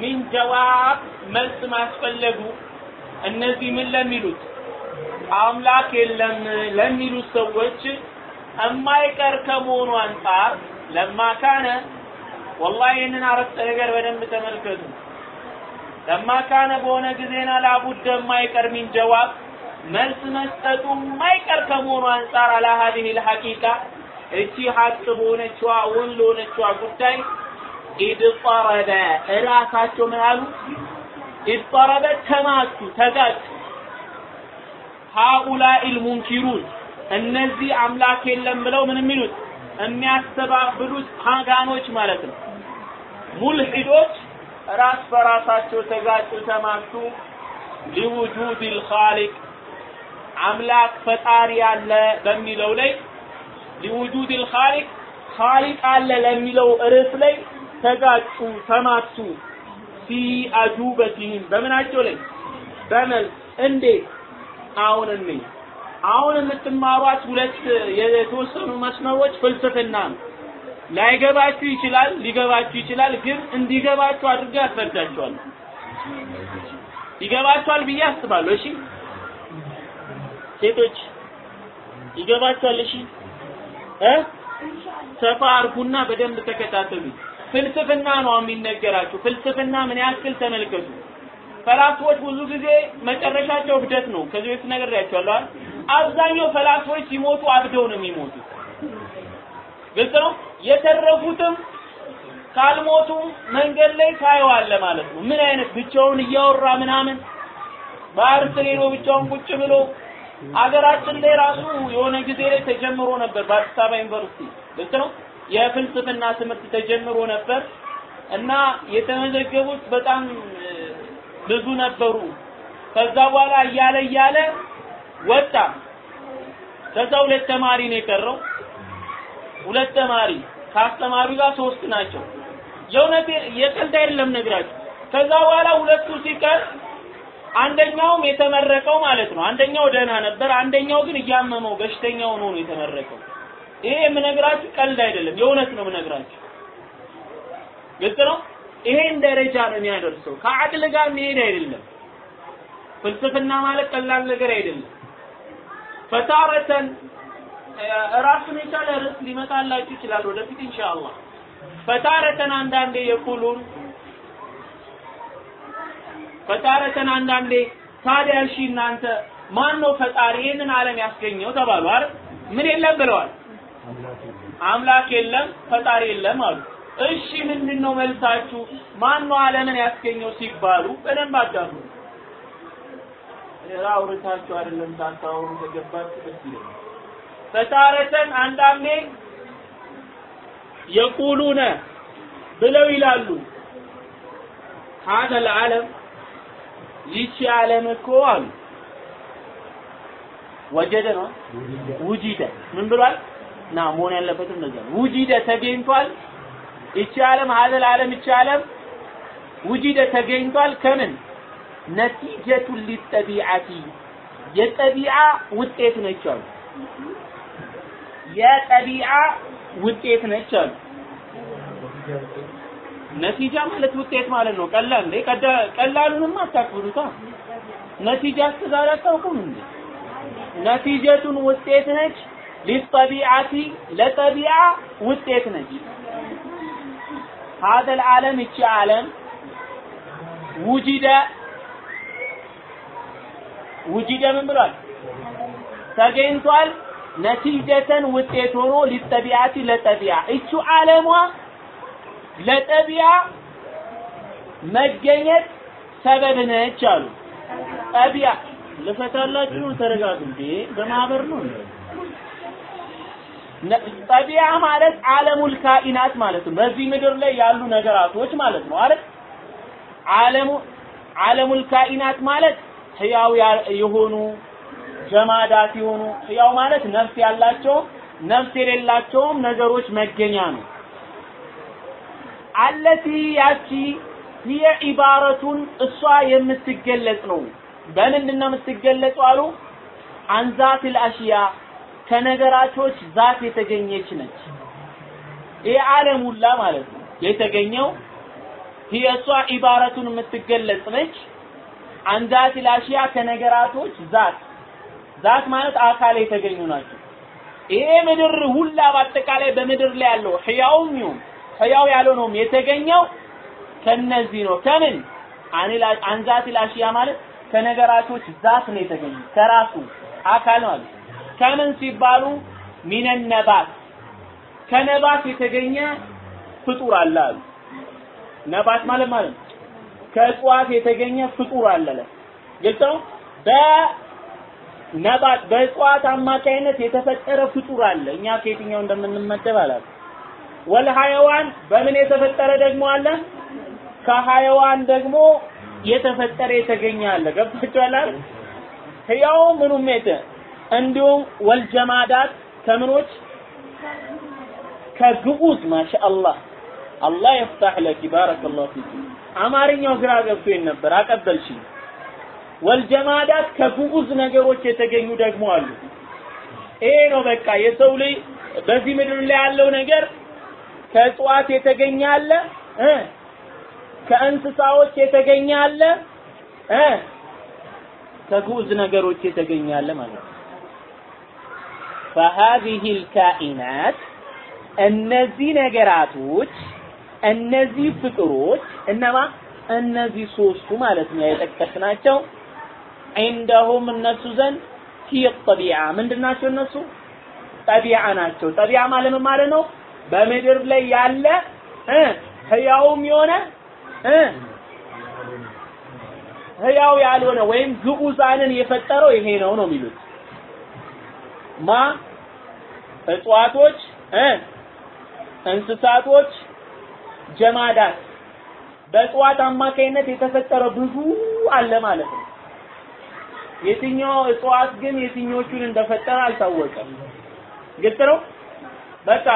ሚን ጀዋብ መልስ ማስፈለጉ እነዚህ ምን ለሚሉት አምላክ የለም ለሚሉት ሰዎች የማይቀር ከመሆኑ አንጻር ለማ ካነ ወላሂ ይህንን አረፍተ ነገር በደንብ ተመልከቱ። ለማ ካነ በሆነ ጊዜና ላቡደ የማይቀር ሚን ጀዋብ መልስ መስጠቱ የማይቀር ከመሆኑ አንጻር አላ ሀዲህ ልሐቂቃ እቺ ሀቅ በሆነችዋ እውን ለሆነችዋ ጉዳይ ኢድጠረበ እራሳቸው ምን አሉ? ኢድጠረበ ተማቱ፣ ተጋጩ። ሃኡላኢ ልሙንኪሩን እነዚህ አምላክ የለም ብለው ምን የሚሉት የሚያስተባብሉት ፓጋኖች ማለት ነው። ሙልሂዶች ራስ በራሳቸው ተጋጩ፣ ተማቱ። ሊውጁድ ልኻሊቅ አምላክ ፈጣሪ አለ በሚለው ላይ ሊውጁድ ልኻሊቅ ኻሊቅ አለ ለሚለው ርዕስ ላይ ተጋጩ፣ ተማቱ። ፊ አጁበቲህም በምናቸው ላይ በመልስ እንዴት አሁን እኔ አሁን የምትማሯት ሁለት የተወሰኑ መስመሮች ፍልስፍና ነው። ላይገባችሁ ይችላል፣ ሊገባችሁ ይችላል። ግን እንዲገባችሁ አድርጌ አስረዳችኋለሁ። ይገባችኋል ብዬ አስባለሁ። እሺ ሴቶች ይገባችኋል? እሺ ሰፋ አርጉና በደንብ ተከታተሉ። ፍልስፍና ነው የሚነገራችሁ። ፍልስፍና ምን ያክል ተመልከቱ። ፈላስፎች ብዙ ጊዜ መጨረሻቸው እብደት ነው። ከዚህ በፊት ነግሬያቸዋለሁ። አብዛኛው ፈላስፎች ሲሞቱ አብደው ነው የሚሞቱት። ግልጽ ነው። የተረፉትም ካልሞቱ መንገድ ላይ ታየዋለ ማለት ነው። ምን አይነት ብቻውን እያወራ ምናምን ባህር ሄዶ ብቻውን ቁጭ ብሎ አገራችን ላይ ራሱ የሆነ ጊዜ ላይ ተጀምሮ ነበር በአዲስ አበባ ዩኒቨርሲቲ ነው። የፍልስፍና ትምህርት ተጀምሮ ነበር እና የተመዘገቡት በጣም ብዙ ነበሩ። ከዛ በኋላ እያለ እያለ ወጣ። ከዛ ሁለት ተማሪ ነው የቀረው። ሁለት ተማሪ ከአስተማሪው ጋር ሶስት ናቸው። የእውነት የቀልድ አይደለም ነግራችሁ። ከዛ በኋላ ሁለቱ ሲቀር አንደኛውም የተመረቀው ማለት ነው። አንደኛው ደህና ነበር፣ አንደኛው ግን እያመመው በሽተኛው ነው የተመረቀው። ይሄ የምነግራችሁ ቀልድ አይደለም፣ የእውነት ነው የምነግራችሁ። ግልጽ ነው። ይሄን ደረጃ ነው የሚያደርሰው። ከአቅል ጋር የሚሄድ አይደለም። ፍልስፍና ማለት ቀላል ነገር አይደለም። ፈታረተን ራሱን የቻለ ርዕስ ሊመጣላችሁ ይችላል ወደፊት ኢንሻአላህ። ፈታረተን አንዳንዴ የቁሉን ፈታረተን አንዳንዴ ታዲያ እሺ እናንተ ማን ነው ፈጣሪ ይህንን ዓለም ያስገኘው ተባሉ አይደል? ምን የለም ብለዋል። አምላክ የለም ፈጣሪ የለም አሉ። እሺ ምንድነው መልሳችሁ? ማን ነው ዓለምን ያስገኘው ሲባሉ በደንብ አዳምጡ። ራ አውርታችሁ አይደለም ሳታወሩ ከገባችሁ ደስ ይለኛል። ፈታረተን አንዳንዴ የቁሉነ ብለው ይላሉ ሀዘ ልዓለም ይቺ ዓለም እኮ አሉ ወጀደ ነው ውጂደ ምን ብሏል? ና መሆን ያለበትም እንደዛ ነው። ውጂደ ተገኝቷል። ይቺ ዓለም ሀዘል ዓለም ይቺ ዓለም ውጂደ ተገኝቷል ከምን ነቲጀቱ ሊጠቢዓቲ የጠቢዓ ውጤት ነች አሉ። የጠቢዓ ውጤት ነች አሉ። ነቲጃ ማለት ውጤት ማለት ነው። ቀላል እንዴ ቀላሉንም አታክብሩታ። ነቲጃ እስከዛሬ አታውቁም እንዴ? ነቲጀቱን ውጤት ነች። ሊጠቢዓቲ ለጠቢዓ ውጤት ነች። هذا العالم እቺ ዓለም ውጅደ ውጅደ ምን ብሏል? ተገኝቷል። ነቲጀተን ውጤት ሆኖ ሊጠቢዓቲ ለጠቢዓ እቹ ዓለሟ ለጠቢያ መገኘት ሰበብ ነች አሉ። ጠቢያ ልፈታላችሁ ተረጋጉ እንዴ! በማህበር ነው? ጠቢያ ማለት ዓለሙል ካኢናት ማለት ነው። በዚህ ምድር ላይ ያሉ ነገራቶች ማለት ነው አይደል? ዓለሙ ዓለሙል ካኢናት ማለት ህያው የሆኑ ጀማዳት የሆኑ ህያው ማለት ነፍስ ያላቸው ነፍስ የሌላቸውም ነገሮች መገኛ ነው። አለቲ ያቺ ዒባረቱን እሷ የምትገለጽ ነው። በምንድን ነው የምትገለጸው አሉ? عن ذات الأشياء ከነገራቶች ذات የተገኘች ነች። ይህ ዓለም ሁላ ማለት ነው የተገኘው እሷ عبارة ን የምትገለጽ ነች። عن ذات الأشياء ከነገራቶች ذات ذات ማለት አካል የተገኙ ናቸው። ይሄ ምድር ሁላ በአጠቃላይ በምድር ላይ ያለው ህያውም ይሁን ህያው ያልሆነውም የተገኘው ከነዚህ ነው። ከምን አንዛቲል አሽያ ማለት ከነገራቶች ዛት ነው የተገኘው ከራሱ አካል ማለት ከምን ሲባሉ ሚነን ነባት ከነባት የተገኘ ፍጡር አለ አሉ። ነባት ማለት ማለት ከእጽዋት የተገኘ ፍጡር አለ። ግልጽ ነው። በነባት በእጽዋት አማካይነት የተፈጠረ ፍጡር አለ። እኛ ከየትኛው እንደምንመደብ አላውቅም። ወልሐይዋን በምን የተፈጠረ ደግሞ አለ? ከሐይዋን ደግሞ የተፈጠረ የተገኘ አለ። ገብታችኋል አይደል? ህያው ምኑም የተ እንዲሁም ወልጀማዳት ከምኖች ከግዑዝ ማሻአላህ አላህ ይፍታህ ለኪ ባረከላሁ ፊክ። አማርኛው ግራ ገብቶኝ ነበር አቀበልሽኝ። ወልጀማዳት ከግዑዝ ነገሮች የተገኙ ደግሞ አሉ። ይሄ ነው በቃ የሰው ልጅ በዚህ ምድር ላይ ያለው ነገር ከእጽዋት የተገኘ አለ እ ከእንስሳዎች የተገኘ አለ እ ከግዑዝ ነገሮች የተገኘ አለ ማለት ነው። فهذه الكائنات እነዚህ ነገራቶች እነዚህ ፍጥሮች እነማ እነዚህ ሶስቱ ማለት ነው የጠቀስናቸው عندهم እነሱ ዘንድ هي الطبيعة ምንድናቸው እነሱ ጠቢዓ ናቸው። ጠቢዓ ማለት ምን ማለት ነው? በምድር ላይ ያለ ህያውም የሆነ ህያው ያልሆነ ወይም ግዑዛንን የፈጠረው ይሄ ነው ነው የሚሉት ማ እጽዋቶች እንስሳቶች ጀማዳት በእጽዋት አማካይነት የተፈጠረ ብዙ አለ ማለት ነው። የትኛው እጽዋት ግን የትኞቹን እንደፈጠረ አልታወቀም። ግልጽ ነው። በቃ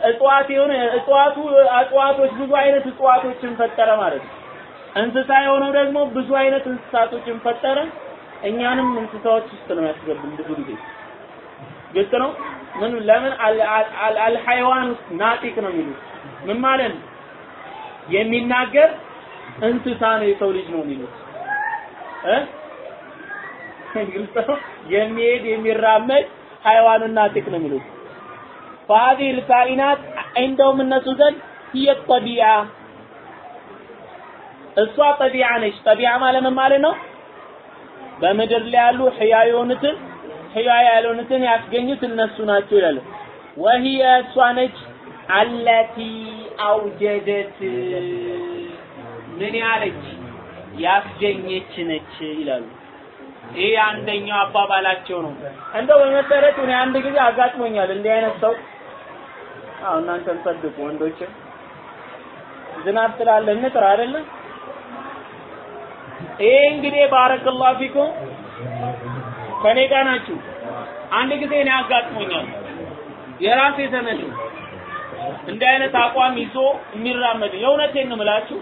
እጽዋት የሆነ እጽዋቱ እጽዋቶች ብዙ አይነት እጽዋቶችን ፈጠረ ማለት ነው። እንስሳ የሆነው ደግሞ ብዙ አይነት እንስሳቶችን ፈጠረ። እኛንም እንስሳዎች ውስጥ ነው ያስገቡን ብዙ ጊዜ ግልጽ ነው። ምን ለምን አልሐይዋን ናጢቅ ነው የሚሉት ምን ማለት ነው? የሚናገር እንስሳ ነው የሰው ልጅ ነው የሚሉት እ ግልጽ ነው። የሚሄድ የሚራመድ ሐይዋኑን ናጢቅ ነው የሚሉት فهذه الكائنات عندهم እነሱ ዘንድ هي الطبيعة እሷ ጠቢዓ ነች። ጠቢዓ ማለት ምን ማለት ነው? በምድር ላይ ያሉ ህያ የሆኑትን ህያ ያልሆኑትን ያስገኙት እነሱ ናቸው ይላሉ። ወሂየ እሷ ነች አለቲ አውጀደት ምን ያለች ያስገኘች ነች ይላሉ። ይሄ አንደኛው አባባላቸው ነው። እንደው በመሰረቱ እኔ አንድ ጊዜ አጋጥሞኛል እንዲህ አይነት ሰው። አዎ እናንተም ሰድቁ ወንዶችም ዝናብ ስላለ እንጥራ አይደለም። ይሄ እንግዲህ ባረከላሁ ፊኩም ከኔ ጋር ናችሁ። አንድ ጊዜ እኔ አጋጥሞኛል። የራሴ ዘመድ ነው እንዲህ አይነት አቋም ይዞ የሚራመድ የእውነቴን ነው የምላችሁ።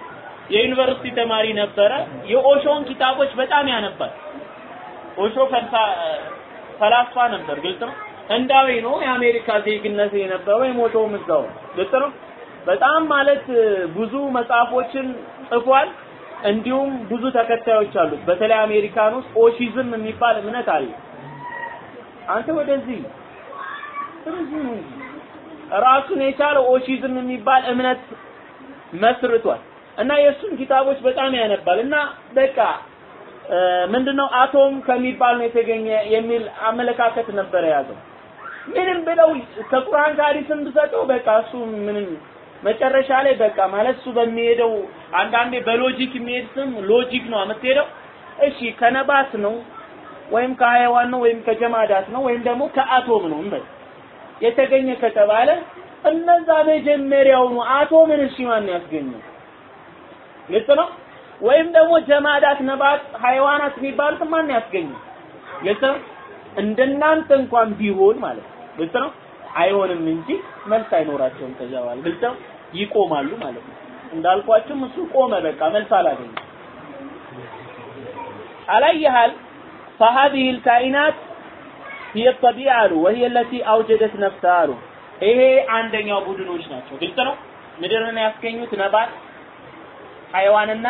የዩኒቨርሲቲ ተማሪ ነበረ። የኦሾን ኪታቦች በጣም ያነባል። ኦሾ ፈላስፋ ነበር። ግልጽ ነው። ህንዳዊ ነው። የአሜሪካ ዜግነት የነበረው የሞተውም እዛው ግልጽ ነው። በጣም ማለት ብዙ መጽሐፎችን ጽፏል። እንዲሁም ብዙ ተከታዮች አሉት። በተለይ አሜሪካን ውስጥ ኦሺዝም የሚባል እምነት አለ። አንተ ወደዚህ ራሱን የቻለ ኦሺዝም የሚባል እምነት መስርቷል እና የእሱን ኪታቦች በጣም ያነባል እና በቃ ምንድነው አቶም ከሚባል ነው የተገኘ የሚል አመለካከት ነበር የያዘው። ምንም ብለው ከቁርአን ከሐዲስም ብሰጠው በቃ እሱ ምንም መጨረሻ ላይ በቃ ማለት እሱ በሚሄደው አንዳንዴ በ logic የሚሄድ ስም logic ነው የምትሄደው። እሺ ከ نبات ነው ወይም ከ حيوان ነው ወይም ከ جمادات ነው ወይም ደግሞ ከአቶም ነው እንበል የተገኘ ከተባለ እነዛ መጀመሪያውኑ አቶምን እሺ ማን ያስገኘው? ግልጽ ነው። ወይም ደግሞ جمادات نبات حيوانات የሚባሉት ማን ያስገኘው? ግልጽ ነው። እንደናንተ እንኳን ቢሆን ማለት ነው። ግልጽ ነው። አይሆንም እንጂ መልስ አይኖራቸውም። ከዛ በኋላ ግልጽ ነው። ይቆማሉ ማለት ነው። እንዳልኳችሁም እሱ ቆመ፣ በቃ መልስ አላገኘም። አላየሃል فهذه الكائنات هي الطبيعة وهي التي أوجدت نفسها ይሄ አንደኛው ቡድኖች ናቸው። ግልጽ ነው። ምድርን ያስገኙት ነባት ሐይዋንና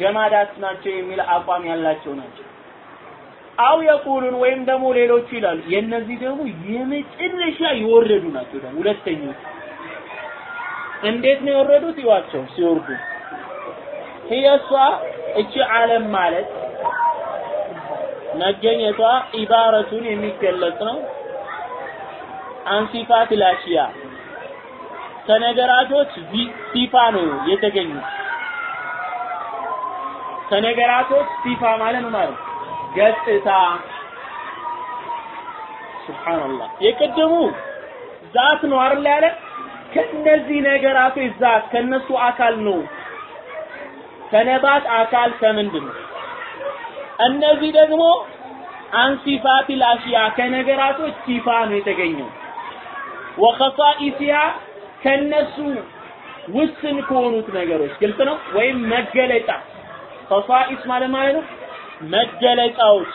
ጀማዳት ናቸው የሚል አቋም ያላቸው ናቸው። አው የቁሉን ወይም ደግሞ ሌሎቹ ይላሉ። የነዚህ ደግሞ የመጨረሻ የወረዱ ናቸው። ደግሞ ሁለተኞች እንዴት ነው የወረዱት? ይዋቸው ሲወርዱ ህየሷ እቺ ዓለም ማለት መገኘቷ ኢባረቱን የሚገለጽ ነው አንሲፋት ላሽያ ከነገራቶች ሲፋ ነው የተገኙት። ከነገራቶች ሲፋ ማለት ማለት ገጽታ። ሱብሃንአላህ የቅድሙ ዛት ነው አይደል ያለ? ከነዚህ ነገራቶች ዛት ከነሱ አካል ነው። ከነባት አካል ከምንድን ነው? እነዚህ ደግሞ አንሲፋት ላሽያ ከነገራቶች ሲፋ ነው የተገኘው። ወኸሳኢሲያ ከነሱ ውስን ከሆኑት ነገሮች ግልጽ ነው? ወይም መገለጫ። ኸሳኢስ ማለት ማለት ነው መገለጫዎች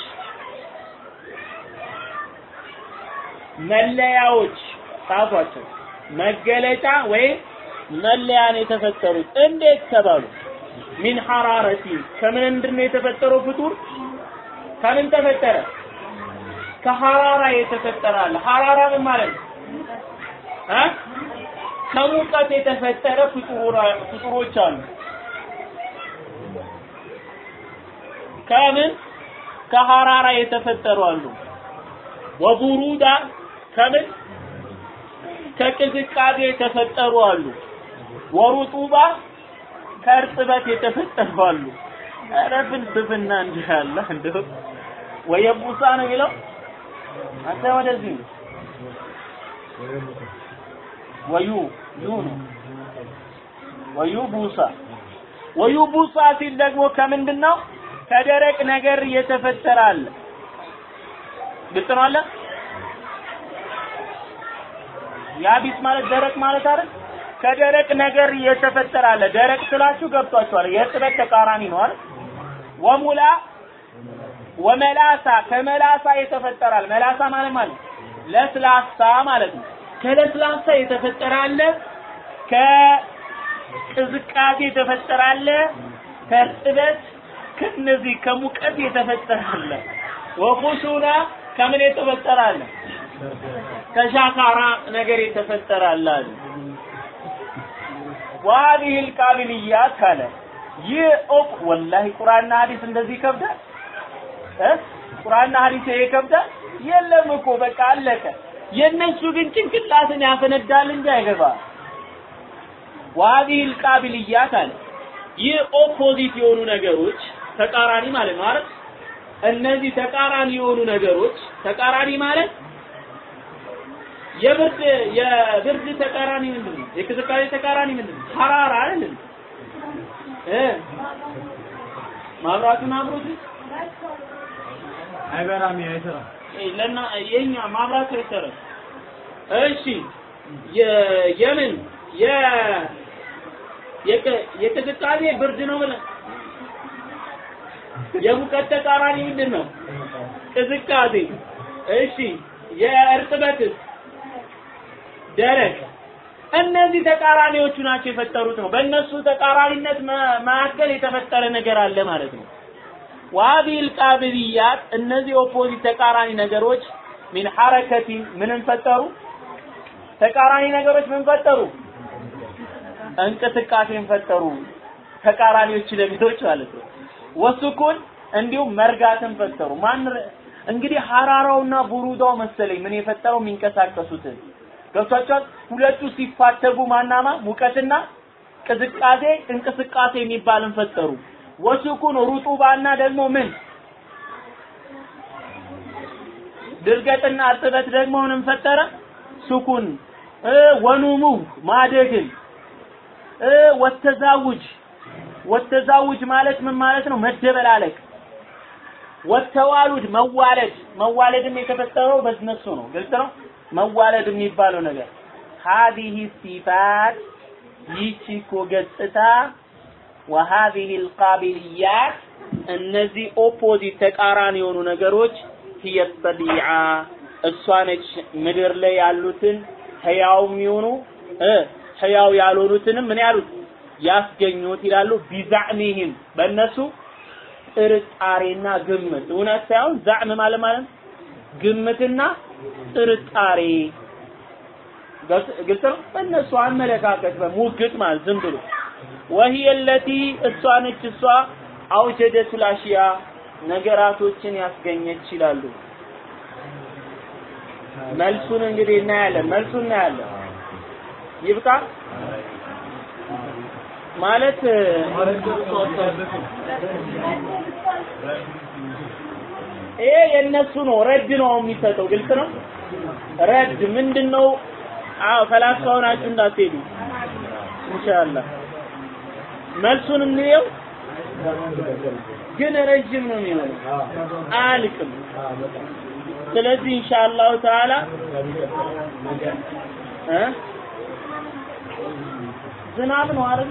መለያዎች ጻፏቸው። መገለጫ ወይም መለያን የተፈጠሩት እንዴት ተባሉ? ሚን ሐራረቲ ከምን ምንድነው የተፈጠረው ፍጡር? ከምን ተፈጠረ? ከሐራራ አለ። ሐራራ ምን ማለት ነው? እ ከሙቀት የተፈጠረ ፍጡሮች አሉ ከምን? ከሐራራ የተፈጠሩ አሉ። ወቡሩዳ ከምን? ከቅዝቃዜ የተፈጠሩ አሉ። ወሩጡባ ከእርጥበት የተፈጠሩ አሉ። ኧረ ፍልስፍና እንዲህ አለ እንደው ወየቡሳ ነው የሚለው? አንተ ወደዚህ ወዩ ዩ ነው። ወዩ ቡሳ። ወዩ ቡሳ ሲል ደግሞ ከምንድን ነው ከደረቅ ነገር የተፈጠረ አለ ግልጽ ነው አለ ያቢስ ማለት ደረቅ ማለት አይደል? ከደረቅ ነገር የተፈጠረ አለ ደረቅ ስላችሁ ገብቷችኋል። የእርጥበት ተቃራኒ ነው አይደል? ወሙላ ወመላሳ ከመላሳ የተፈጠራል። መላሳ ማለት ማለት ለስላሳ ማለት ነው። ከለስላሳ የተፈጠረ አለ ከቅዝቃዜ የተፈጠረ አለ ከእርጥበት ከነዚህ ከሙቀት የተፈጠረ አለ ወኹሹና ከምን የተፈጠረ አለ ከሻካራ ነገር የተፈጠረ አለ አለ وهذه القابليات ካለ ይህ ኦቅ ወላሂ ቁርአንና ሐዲስ እንደዚህ ይከብዳል እ ቁርአንና ሐዲስ ይከብዳል የለም እኮ በቃ አለቀ የነሱ ግን ጭንቅላትን ያፈነዳል እንጂ አይገባ وهذه القابليات አለ ይህ ኦፖዚት የሆኑ ነገሮች ተቃራኒ ማለት ነው አይደል እነዚህ ተቃራኒ የሆኑ ነገሮች ተቃራኒ ማለት የብርድ የብርድ ተቃራኒ ምንድን ነው? የቅዝቃዜ ተቃራኒ ምንድን ነው? ሐራራ አይደል እ ማብራቱን አብሮት
አይበራም አይሰራም።
ለና የኛ ማብራቱ አይሰራም። እሺ የምን የ የቅዝቃዜ ብርድ ነው ብለን የሙቀት ተቃራኒ ምንድን ነው? ቅዝቃዜ። እሺ የእርጥበትስ? ደረቅ። እነዚህ ተቃራኒዎቹ ናቸው የፈጠሩት ነው። በእነሱ ተቃራኒነት መካከል የተፈጠረ ነገር አለ ማለት ነው። والقابليات እነዚህ opposite ተቃራኒ ነገሮች من حركة ምንን ፈጠሩ? ተቃራኒ ነገሮች ምን ፈጠሩ? እንቅስቃሴን ፈጠሩ። ተቃራኒዎች ነገሮች ማለት ነው። ወሱኩን እንዲሁም መርጋትን ፈጠሩ። ማን እንግዲህ ሐራራውና ቡሩዳው መሰለኝ ምን የፈጠረው የሚንቀሳቀሱትን ገብቷቸዋል ሁለቱ ሲፋተጉ ማናማ? ሙቀትና ቅዝቃዜ እንቅስቃሴ የሚባልን ፈጠሩ። ወሱኩን ሩጡባና ደግሞ ምን? ድርገትና እርጥበት ደግሞ ምንም ፈጠረ? ሱኩን። ወኑሙ ማደግን። ወተዛውጅ ወተዛውጅ ማለት ምን ማለት ነው መደበላለቅ ወተዋሉድ መዋለድ መዋለድም የተፈጠረው በእነሱ ነው ግልጽ ነው መዋለድ የሚባለው ነገር هذه الصفات ይቺ እኮ ገጽታ وهذه القابليات እነዚህ ኦፖዚት ተቃራኒ የሆኑ ነገሮች هي الطبيعة እሷ ነች ምድር ላይ ያሉትን ህያው የሚሆኑ ህያው ያልሆኑትንም ምን ያሉት ያስገኙት ይላሉ ቢዛዕሚህም በእነሱ ጥርጣሬና ግምት እውነት ሳይሆን ዛዕም ማለት ማለት ግምትና ጥርጣሬ ግልጽ ነው በእነሱ አመለካከት በሙግት ማለት ዝም ብሎ وهي التي እሷ ነች እሷ አውጀደቱ ላሽያ ነገራቶችን ያስገኘች ይላሉ መልሱን እንግዲህ እናያለን መልሱን እናያለን ይብቃ ማለት ይሄ የነሱ ነው። ረድ ነው የሚሰጠው። ግልጽ ነው? ረድ ምንድነው? አዎ ፈላስፋው ናችሁ እንዳትሄዱ። ኢንሻአላህ። መልሱን እንየው። ግን ረጅም ነው የሚሆነው። አልቅም። ስለዚህ ኢንሻአላህ ተዓላ እ? ዝናብ ነው አይደል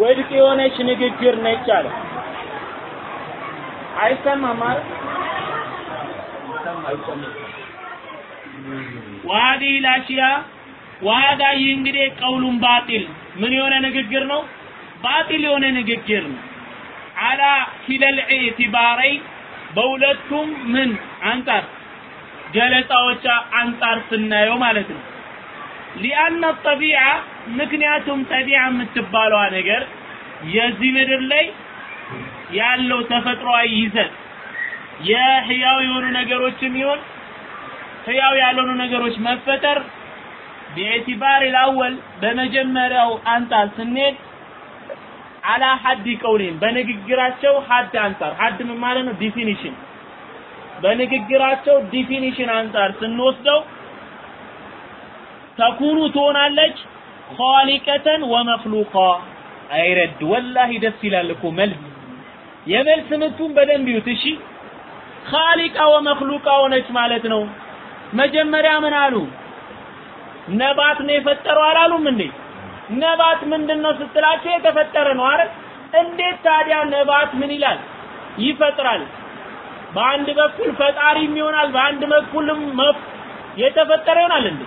ወድቅ የሆነች ንግግር ነች አለ። አይሰማም አይደል? ዋዲ ላቺያ ዋዳ ይህ እንግዲህ ቀውሉን ባጢል ምን የሆነ ንግግር ነው? ባጢል የሆነ ንግግር ነው። አላ ኪለል ኢዕቲባረይ በሁለቱም ምን አንጻር ገለጻዎች አንጻር ስናየው ማለት ነው لأن الطبيعة ምክንያቱም طبيعة የምትባለዋ ነገር የዚህ ምድር ላይ ያለው ተፈጥሯዊ ይዘት የህያው የሆኑ ነገሮችም ይሆን ህያው ያልሆኑ ነገሮች መፈጠር بالاعتبار الأول በመጀመሪያው አንጻር ስንሄድ على حد قولهم በንግግራቸው حد አንጻር። حد ምን ማለት ነው? definition። በንግግራቸው definition አንጻር ስንወስደው ተኩኑ ትሆናለች ኻሊቀተን ወመክሉቃ አይረድ ወላሂ ደስ ይላል እኮ መልስ የመልስ ምቱን በደንብ ይዩት እሺ ኻሊቃ ወመክሉቃ ሆነች ማለት ነው መጀመሪያ ምን አሉ ነባት ነው የፈጠረው አላሉም እንዴ ነባት ምንድነው ስትላቸው የተፈጠረ ነው አይደል እንዴት ታዲያ ነባት ምን ይላል ይፈጥራል በአንድ በኩል ፈጣሪም ይሆናል በአንድ በኩልም የተፈጠረ ይሆናል እንዴ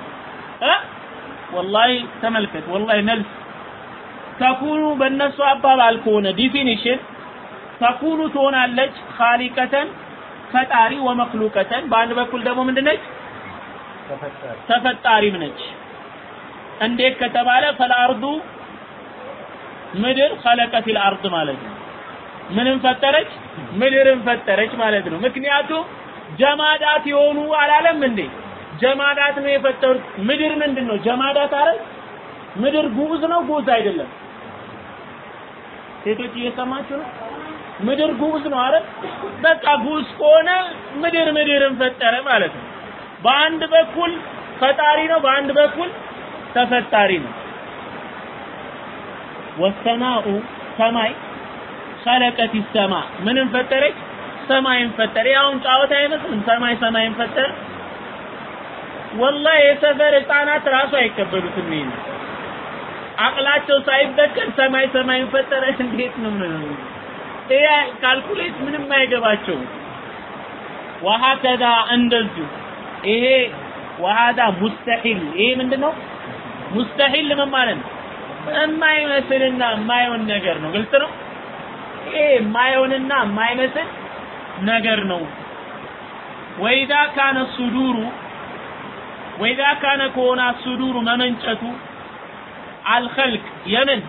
والله ተመልከት والله መልስ። تكون በእነሱ አባባል ከሆነ definition تكون ትሆናለች خالقةً ፈጣሪ ومخلوقةً። በአንድ በኩል ደግሞ ምንድነች? ተፈጣሪም ነች። እንዴት ከተባለ فالأرض ምድር خلقت أرض ማለት ነው። ምንም ፈጠረች? ምድርን ፈጠረች ማለት ነው። ምክንያቱም ጀማዳት የሆኑ አላለም እንዴ ጀማዳት ነው የፈጠሩት ምድር ምንድን ነው ጀማዳት አይደል ምድር ጉዝ ነው ጉዝ አይደለም ሴቶች እየሰማችሁ ነው ምድር ጉዝ ነው አይደል? በቃ ጉዝ ከሆነ ምድር ምድርን ፈጠረ ማለት ነው። በአንድ በኩል ፈጣሪ ነው፣ በአንድ በኩል ተፈጣሪ ነው። ወሰማኡ ሰማይ ኸለቀት ሰማ ምንን ፈጠረች? ሰማይን ፈጠረ። ያውን ጨዋታ አይመስልም? ሰማይ ሰማይን ፈጠረ። ወላሂ የሰፈር ህፃናት ራሱ አይቀበሉትም ይሄን። አቅላቸው ሳይበከል ሰማይ ሰማይን ፈጠረ። እንዴት ነው ይሄ ካልኩሌት ምንም አይገባቸው። ወሀከዛ እንደዚሁ። ይሄ ወሀዳ ሙስተሒል ይሄ ምንድነው? ሙስተሒል ምን ማለት ነው። የማይመስልና የማይሆን ነገር ነው። ግልጽ ነው? ይሄ የማይሆንና የማይመስል ነገር ነው። ወኢዛ ካነ ሱዱሩ ወኢዛ ካነ ከሆነ ሱዱሩ መመንጨቱ አልኸልቅ የምን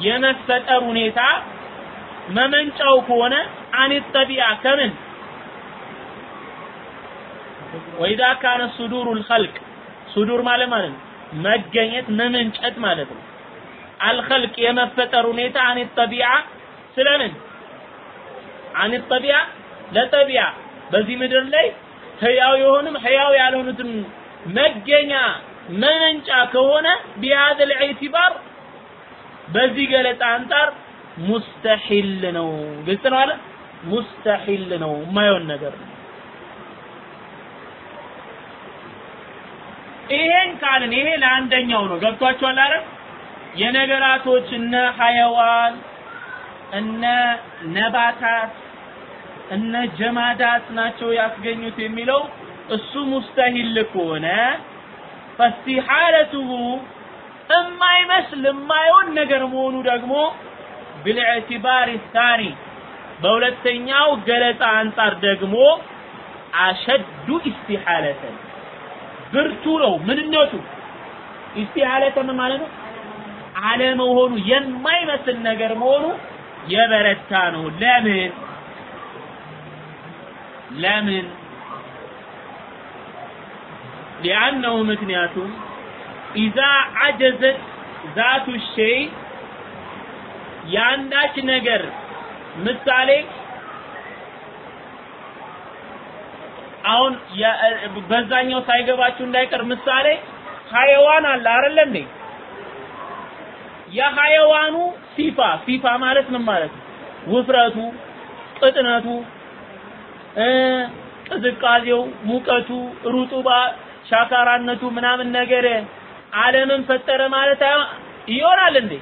የመፈጠር ሁኔታ መመንጫው ከሆነ አን ጠቢዓ ከምን? ወኢዛ ካነ ሱዱሩ አልኸልቅ ሱዱር ማለት ማለት ነው። መገኘት መመንጨት ማለት ነው። አልኸልቅ የመፈጠር ሁኔታ አን ስለምን? አን ለጠቢዓ በዚህ ምድር ላይ ህያው የሆኑም ህያው ያልሆኑትም መገኛ መመንጫ ከሆነ ቢሃذ الاعتبار በዚህ ገለጻ አንጻር ሙስተሒል ነው። ግልጽ ነው አለ ሙስተሒል ነው። የማይሆን ነገር ነው። ይሄን ካልን ይሄ ለአንደኛው ነው። ገብቷችኋል አይደል? የነገራቶች እነ ሐያዋን እነ ነባታት እነ ጀማዳት ናቸው ያስገኙት የሚለው እሱ ሙስተሂል ከሆነ ፈስቲሐለቱሁ የማይመስል የማይሆን ነገር መሆኑ ደግሞ ብልዕትባር ታኒ በሁለተኛው ገለጻ አንጻር ደግሞ አሸዱ ኢስቲሐለተን ብርቱ ነው ምንነቱ? ኢስቲሐለተን ማለት ነው? አለመሆኑ የማይመስል ነገር መሆኑ የበረታ ነው። ለምን? ለምን ሊአነሁ ምክንያቱም ኢዛ አጀዘት ዛቱ ሸይ የአንዳች ነገር ምሳሌ አሁን በዛኛው ሳይገባችሁ እንዳይቀር ምሳሌ ሀይዋን አለ አይደለ እንዴ? የሀይዋኑ ሲፋ ሲፋ ማለት ምን ማለት ነው? ውፍረቱ ቅጥነቱ ቅዝቃዜው ሙቀቱ ሩጡባ ሻካራነቱ ምናምን ነገር ዓለምን ፈጠረ ማለት ይሆናል እንዴ?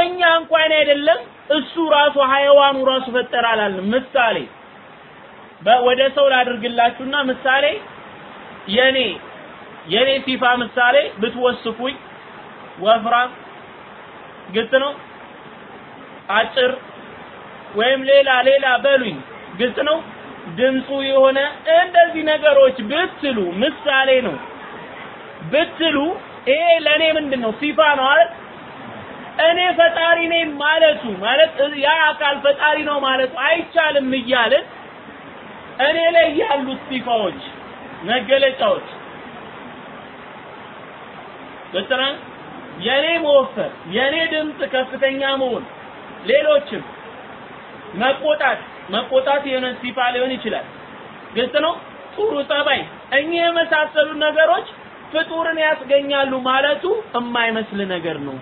እኛ እንኳን አይደለም እሱ ራሱ ሀይዋኑ ራሱ ፈጠረ አላልንም። ምሳሌ ወደ ሰው ላድርግላችሁና ምሳሌ የኔ የኔ ሲፋ ምሳሌ ብትወስፉኝ ወፍራም ግልጽ ነው? አጭር ወይም ሌላ ሌላ በሉኝ ግልጽ ነው ድምፁ የሆነ እንደዚህ ነገሮች ብትሉ ምሳሌ ነው። ብትሉ ይሄ ለኔ ምንድነው? ሲፋ ነው አይደል? እኔ ፈጣሪ ነኝ ማለቱ ማለት ያ አካል ፈጣሪ ነው ማለቱ አይቻልም እያልን እኔ ላይ ያሉት ሲፋዎች መገለጫዎች በጥራ የኔ መወፈር የኔ ድምፅ ከፍተኛ መሆን ሌሎችም መቆጣት መቆጣት የሆነ ሲፋ ሊሆን ይችላል። ግልጽ ነው? ጥሩ ጸባይ። እኚህ የመሳሰሉ ነገሮች ፍጡርን ያስገኛሉ ማለቱ የማይመስል ነገር ነው።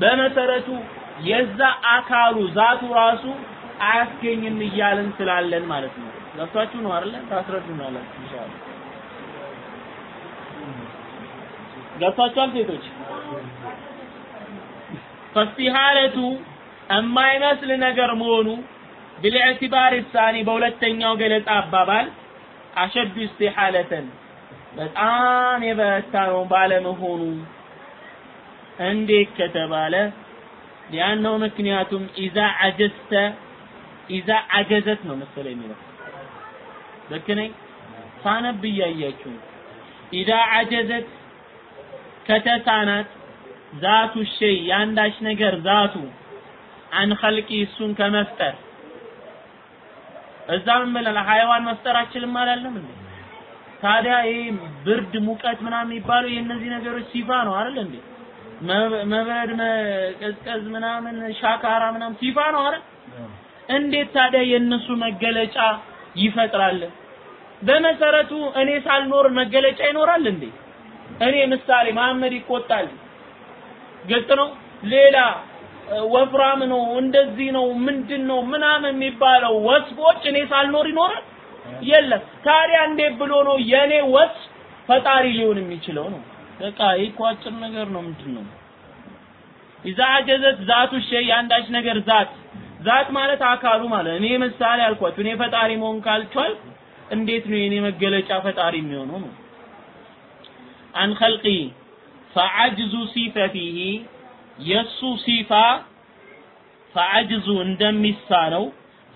በመሰረቱ የዛ አካሉ ዛቱ ራሱ አያስገኝም እያልን ስላለን ማለት ነው። ገብቷችሁ ነው አይደለ? ታስረዱናላችሁ ኢንሻአላህ። ገብቷችኋል ሴቶች? ፈስቲሃለቱ የማይመስል ነገር መሆኑ ቢልዕትባር ሳኒ በሁለተኛው ገለጻ አባባል አሸዱ እስቲሓለተን በጣም የበረታ ነው ባለመሆኑ እንዴት ከተባለ ሊያነው ምክንያቱም ኢዛ አጀዝተ ኢዛ አጀዘት ነው መሰለኝ የሚለው። ልክ ነኝ? ሳነብ እያያችሁ ኢዛ አጀዘት ከተሳናት ዛቱ ሸይ የአንዳች ነገር ዛቱ አን እሱን ከመፍጠር እዛ ምን ብለናል ሀይዋን መፍጠር አችልም አላለም እንዴ ታዲያ ይሄ ብርድ ሙቀት ምናምን የሚባለው የእነዚህ ነገሮች ሲፋ ነው አይደል እንዴ መብረድ መቀዝቀዝ ምናምን ሻካራ ምናምን ሲፋ ነው አይደል እንዴት ታዲያ የእነሱ መገለጫ ይፈጥራል? በመሰረቱ እኔ ሳልኖር መገለጫ ይኖራል እንዴ? እኔ ምሳሌ መሐመድ ይቆጣል፣ ግልጽ ነው። ሌላ ወፍራም ነው፣ እንደዚህ ነው፣ ምንድን ነው ምናምን የሚባለው ወስፎች እኔ ሳልኖር ይኖራል? የለም። ታዲያ እንዴት ብሎ ነው የኔ وصف ፈጣሪ ሊሆን የሚችለው ነው? በቃ ይህ አጭር ነገር ነው። ምንድን ነው إذا عجزت ذات شيء አንዳች ነገር ዛት ዛት ማለት አካሉ ማለት እኔ ምሳሌ አልኳችሁ። እኔ ፈጣሪ መሆን ካልቻል እንዴት ነው የኔ መገለጫ ፈጣሪ የሚሆነው ነው? አን ኸልቂ ፈዐጅዙ ሲፈቲሂ የሱ ሲፋ ፈዐጅዙ እንደሚሳነው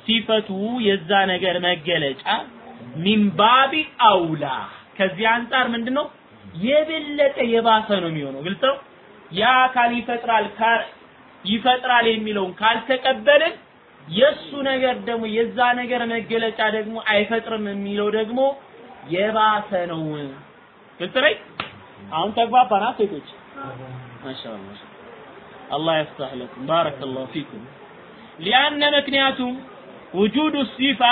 ሲፈቱ የዛ ነገር መገለጫ ሚን ባቢ አውላ ከዚህ አንጻር ምንድነው የበለጠ የባሰ ነው የሚሆነው። ግልጽ ነው። ያ አካል ይፈጥራል ይፈጥራል የሚለውን ካልተቀበልን የሱ ነገር ደግሞ የዛ ነገር መገለጫ ደግሞ አይፈጥርም የሚለው ደግሞ የባሰ ነው። ግልጽ ነኝ። አሁን ተግባባና ሴቶች ማሻአላህ አላህ ይፍታህ ለኩም ባረከላሁ ፊኩም ሊአነ ምክንያቱም ውጁዱ ሲፋ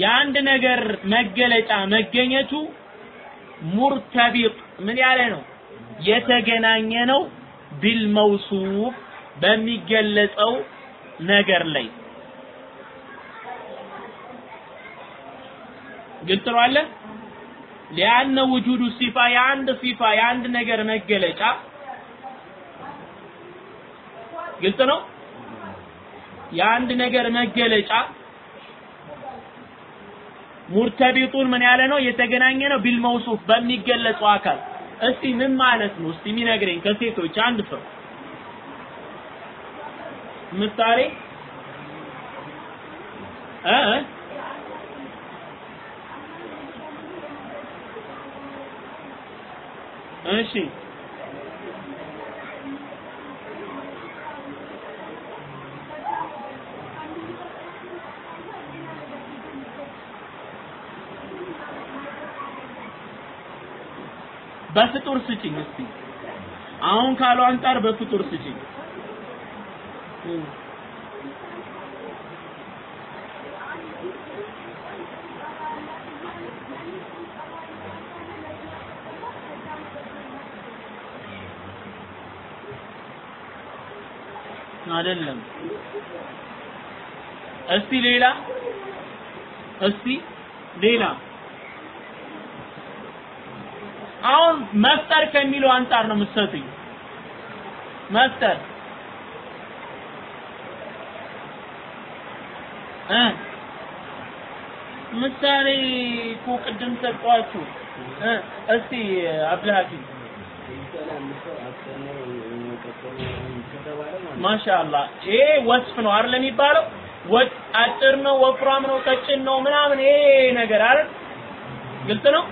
የአንድ ነገር መገለጫ መገኘቱ ሙርተቢጥ ምን ያለ ነው የተገናኘ ነው ቢልመውሱፍ በሚገለጸው ነገር ላይ ግልጽ ሊአነ ውጁዱ ሲፋ የአንድ ሲፋ የአንድ ነገር መገለጫ ግልጽ ነው? የአንድ ነገር መገለጫ ሙርተቢጡን ምን ያለ ነው? የተገናኘ ነው? ቢልመውሱፍ በሚገለጸው አካል። እስቲ ምን ማለት ነው? እስቲ የሚነግረኝ ከሴቶች አንድ ሰው ምሳሌ እ እሺ በፍጡር ስጭኝ እስቲ። አሁን ካለው አንጻር በፍጡር ስጭኝ አይደለም። እስቲ ሌላ እስቲ ሌላ አሁን መፍጠር ከሚለው አንጻር ነው የምትሰጡኝ? መፍጠር። እ? ምሳሌ እኮ ቅድም እ? እስቲ አብዱልሐኪም ማሻአላህ። ይሄ ወስፍ ነው አይደል የሚባለው? ወጥ አጭር ነው ወፍራም ነው ቀጭን ነው ምናምን ይሄ ነገር አይደል? ግልጽ ነው?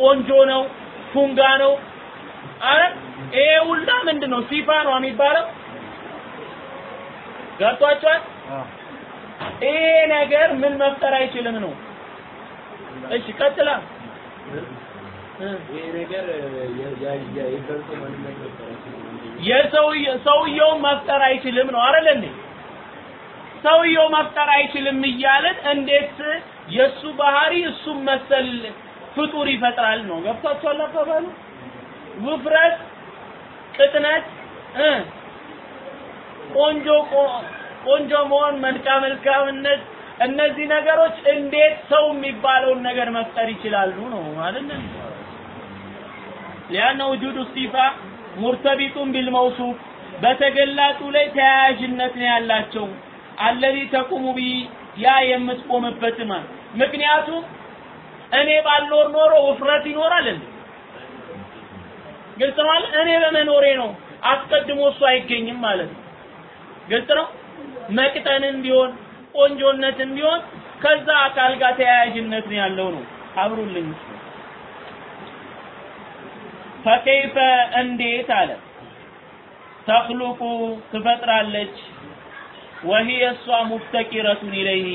ቆንጆ ነው ፉንጋ ነው። አረ ይሄ ሁላ ምንድን ነው ሲፋ ነው የሚባለው? ገብቷቸዋል ይሄ ነገር ምን መፍጠር አይችልም ነው። እሺ ቀጥላ። የሰውየው መፍጠር አይችልም ነው አይደል እንዴ? ሰውየው መፍጠር አይችልም እያለን እንዴት የሱ ባህሪ እሱም መሰል ፍጡር ይፈጥራል ነው። ገብቷችኋል አባባሉ? ውፍረት ቅጥነት ቆንጆ ቆንጆ መሆን መልካ መልካምነት እነዚህ ነገሮች እንዴት ሰው የሚባለውን ነገር መፍጠር ይችላሉ ነው ማለት ነው لأن وجود الصفة مرتبط بالموصوف በተገላጩ ላይ ተያያዥነት ነው ያላቸው። الذي تقوم به ያ የምትቆምበት ምክንያቱም እኔ ባልኖር ኖሮ ውፍረት ይኖራል እንዴ? ግልጽ ማለት እኔ በመኖሬ ነው። አስቀድሞ እሱ አይገኝም ማለት ነው። ግልጽ ነው? መቅጠንም ቢሆን ቆንጆነትም ቢሆን ከዛ አካል ጋር ተያያዥነት ነው ያለው ነው። አብሩልኝ። ፈከይፈ እንዴት አለ? ተኽሉቁ ትፈጥራለች። ወሂየ እሷ ሙፍተቂረቱን ኢለይህ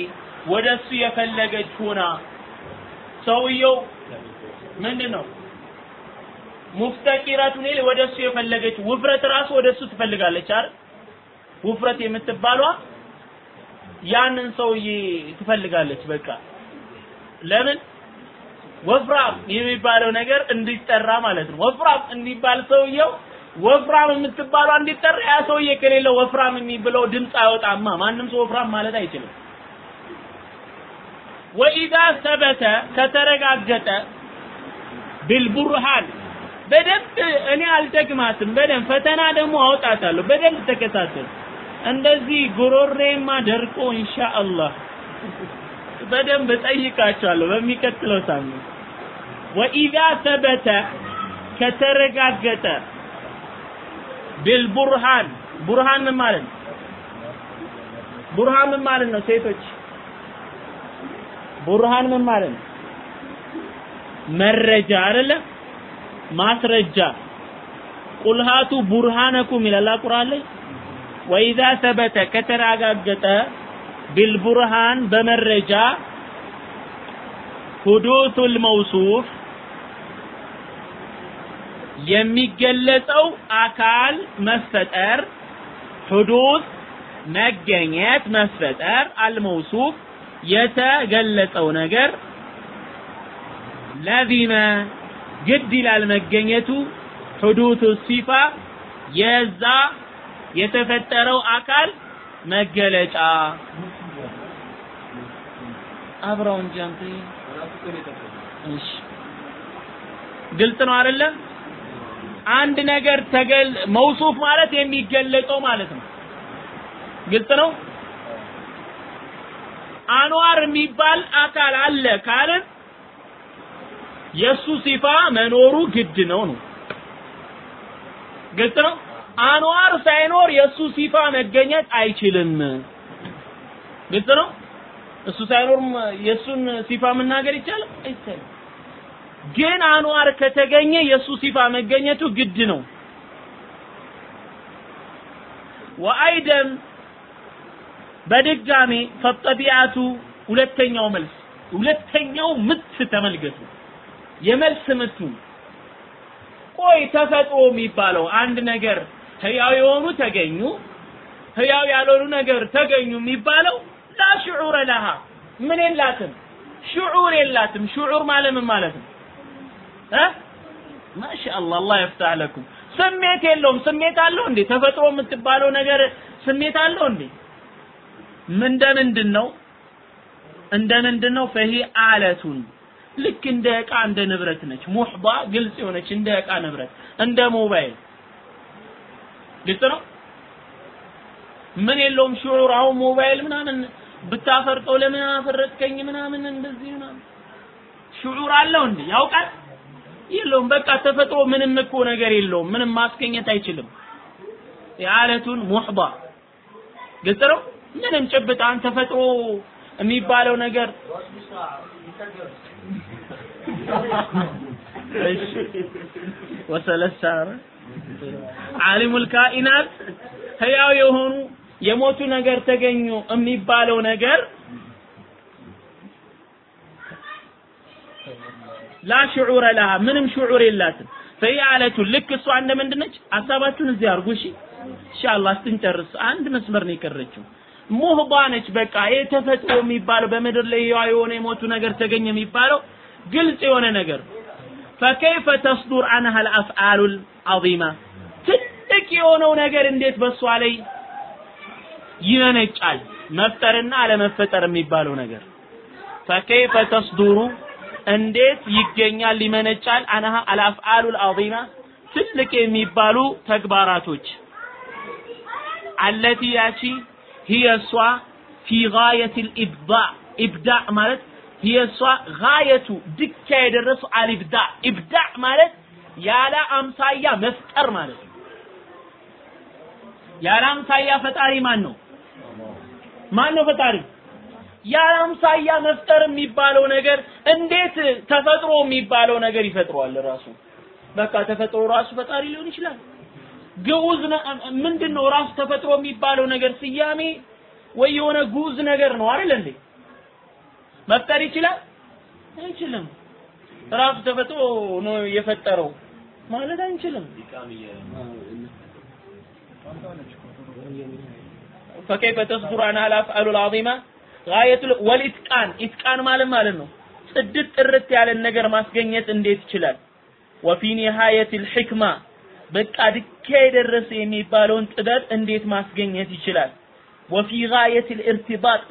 ወደ እሱ የፈለገች ሆና ሰውየው ምንድን ነው ሙፍተቂረቱን ኢለይህ ወደ እሱ የፈለገች ውፍረት ራሱ ወደ እሱ ትፈልጋለች አይደል ውፍረት የምትባሏ ያንን ሰውዬ ትፈልጋለች። በቃ ለምን ወፍራም የሚባለው ነገር እንዲጠራ ማለት ነው። ወፍራም እንዲባል ሰውየው ወፍራም የምትባለው እንዲጠራ ያ ሰውዬ ከሌለው ወፍራም የሚብለው ድምፅ አይወጣማ። ማንም ሰው ወፍራም ማለት አይችልም። ወኢዛ ሰበተ ከተረጋገጠ ቢልቡርሃን በደንብ እኔ አልደግማትም። በደንብ ፈተና ደግሞ አውጣታለሁ። በደንብ ተከታተል። እንደዚህ ጉሮሬማ ደርቆ ኢንሻአላህ በደንብ እጠይቃቸዋለሁ በሚቀጥለው ሳምንት። ወኢዛ ሰበተ ከተረጋገጠ ቢልቡርሃን ቡርሃን ምን ማለት ነው? ቡርሃን ምን ማለት ነው? ሴቶች ቡርሃን ምን ማለት ነው? መረጃ አይደለ? ማስረጃ ቁል ሃቱ ቡርሃነኩም ይላል ቁርአን ላይ ወኢዛ ሰበተ ከተረጋገጠ ቢልቡርሃን በመረጃ ሁዱቱል መውሱፍ የሚገለጸው አካል መፈጠር ሁዱት መገኘት መፈጠር አልመውሱፍ የተገለጸው ነገር ለዚመ ግድ ይላል መገኘቱ ሁዱቱ ሲፋ የዛ የተፈጠረው አካል መገለጫ። አብረው እንጂ እሺ። ግልጽ ነው አይደለ? አንድ ነገር ተገል መውሱፍ ማለት የሚገለጸው ማለት ነው። ግልጽ ነው አንዋር የሚባል አካል አለ ካልን የሱ ሲፋ መኖሩ ግድ ነው ነው። ግልጽ ነው? አንዋር ሳይኖር የሱ ሲፋ መገኘት አይችልም። ግልጽ ነው? እሱ ሳይኖር የሱን ሲፋ መናገር ይቻላል? አይቻልም። ግን አንዋር ከተገኘ የሱ ሲፋ መገኘቱ ግድ ነው። ወአይደን በድጋሚ ፈጠቢዓቱ ሁለተኛው መልስ ሁለተኛው ምት ተመልከቱ። የመልስ ምቱ ቆይ ተፈጥሮ የሚባለው አንድ ነገር ህያው የሆኑ ተገኙ ህያው ያልሆኑ ነገር ተገኙ የሚባለው ላ ሽዑረ ለሃ ምን የላትም? ሽዑር የላትም። ሽዑር ማለት ማለት ነው? እ? አላህ ይፍታህ ለኩም። ስሜት የለውም። ስሜት አለው እንዴ? ተፈጥሮ የምትባለው ነገር ስሜት አለው እንዴ እንደ ምንድን ነው እንደ ምንድን ነው አለቱን። ልክ እንደ እቃ እንደ ንብረት ነች። ሙህባ ግልጽ የሆነች እንደ እቃ ንብረት እንደ ሞባይል። ግልጽ ነው? ምን የለውም ሽዑር አሁን ሞባይል ምናምን ብታፈርጠው ለምን አፈረጥከኝ ምናምን እንደዚህ ምናምን? ሽዑር አለው እንዴ? ያውቃል? የለውም። በቃ ተፈጥሮ ምንም እኮ ነገር የለውም። ምንም ማስገኘት አይችልም። የአለቱን ሙህባ ግልጽ ነው ምንም ጭብጣን ተፈጥሮ የሚባለው ነገር ወሰለሳረ ዓሊሙል ካኢናት ህያው የሆኑ የሞቱ ነገር ተገኙ የሚባለው ነገር ላ ሽዑረ ለሃ ምንም ሽዑር የላትም። ፈያለቱ ልክ እሷ እንደ ምንድነች ሀሳባችሁን እዚህ አድርጉ እሺ? ኢንሻአላህ ስትንጨርስ አንድ መስመር ነው የቀረችው ሙህባ ነች በቃ ይሄ ተፈጥሮ የሚባለው በምድር ላይ ህያው የሆነ የሞቱ ነገር ተገኘ የሚባለው ግልጽ የሆነ ነገር። ፈከይፈ ተስዱር አንሃ አልአፍዓሉ አልዓዚማ ትልቅ የሆነው ነገር እንዴት በሷ ላይ ይመነጫል መፍጠርና አለመፈጠር የሚባለው ነገር። ፈከይፈ ተስዱሩ እንዴት ይገኛል? ይመነጫል? አንሃ አልአፍዓሉ አልዓዚማ ትልቅ የሚባሉ ተግባራቶች። አለቲ ያቺ ሂየ እሷ ፊ ጋየቲል ኢብዳ ኢብዳ ማለት ሂየ እሷ ጋየቱ ድቻ የደረሱ አልኢብዳ ኢብዳ ማለት ያለ አምሳያ መፍጠር ማለት ነው። ያለ አምሳያ ፈጣሪ ማን ነው? ማን ነው ፈጣሪ? ያለ አምሳያ መፍጠር የሚባለው ነገር እንዴት ተፈጥሮ የሚባለው ነገር ይፈጥረዋል ራሱ? በቃ ተፈጥሮ ራሱ ፈጣሪ ሊሆን ይችላል። ግዑዝ ምንድን ነው ራሱ ተፈጥሮ የሚባለው ነገር ስያሜ ወይ የሆነ ጉዝ ነገር ነው አይደል እንዴ መፍጠር ይችላል አይችልም ራሱ ተፈጥሮ ነው የፈጠረው ማለት አንችልም فكيف تصبر عنها الافعال العظيمه غايه والاتقان اتقان ማለት ማለት ነው ጽድት ጥርት ያለን ነገር ማስገኘት እንዴት ይችላል وفي نهايه الحكمه በቃ ድካ የደረሰ የሚባለውን ጥበብ እንዴት ማስገኘት ይችላል وفي غايه الارتباط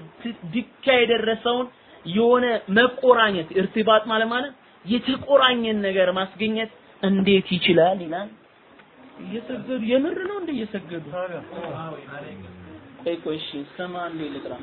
ድካ የደረሰውን የሆነ መቆራኘት እርትባጥ ማለት ማለት የተቆራኘን ነገር ማስገኘት እንዴት ይችላል ይላል እየሰገዱ የምር ነው እንደ እየሰገዱ ቆይ ቆይ እሺ ሰማ እንዴ ልጥራ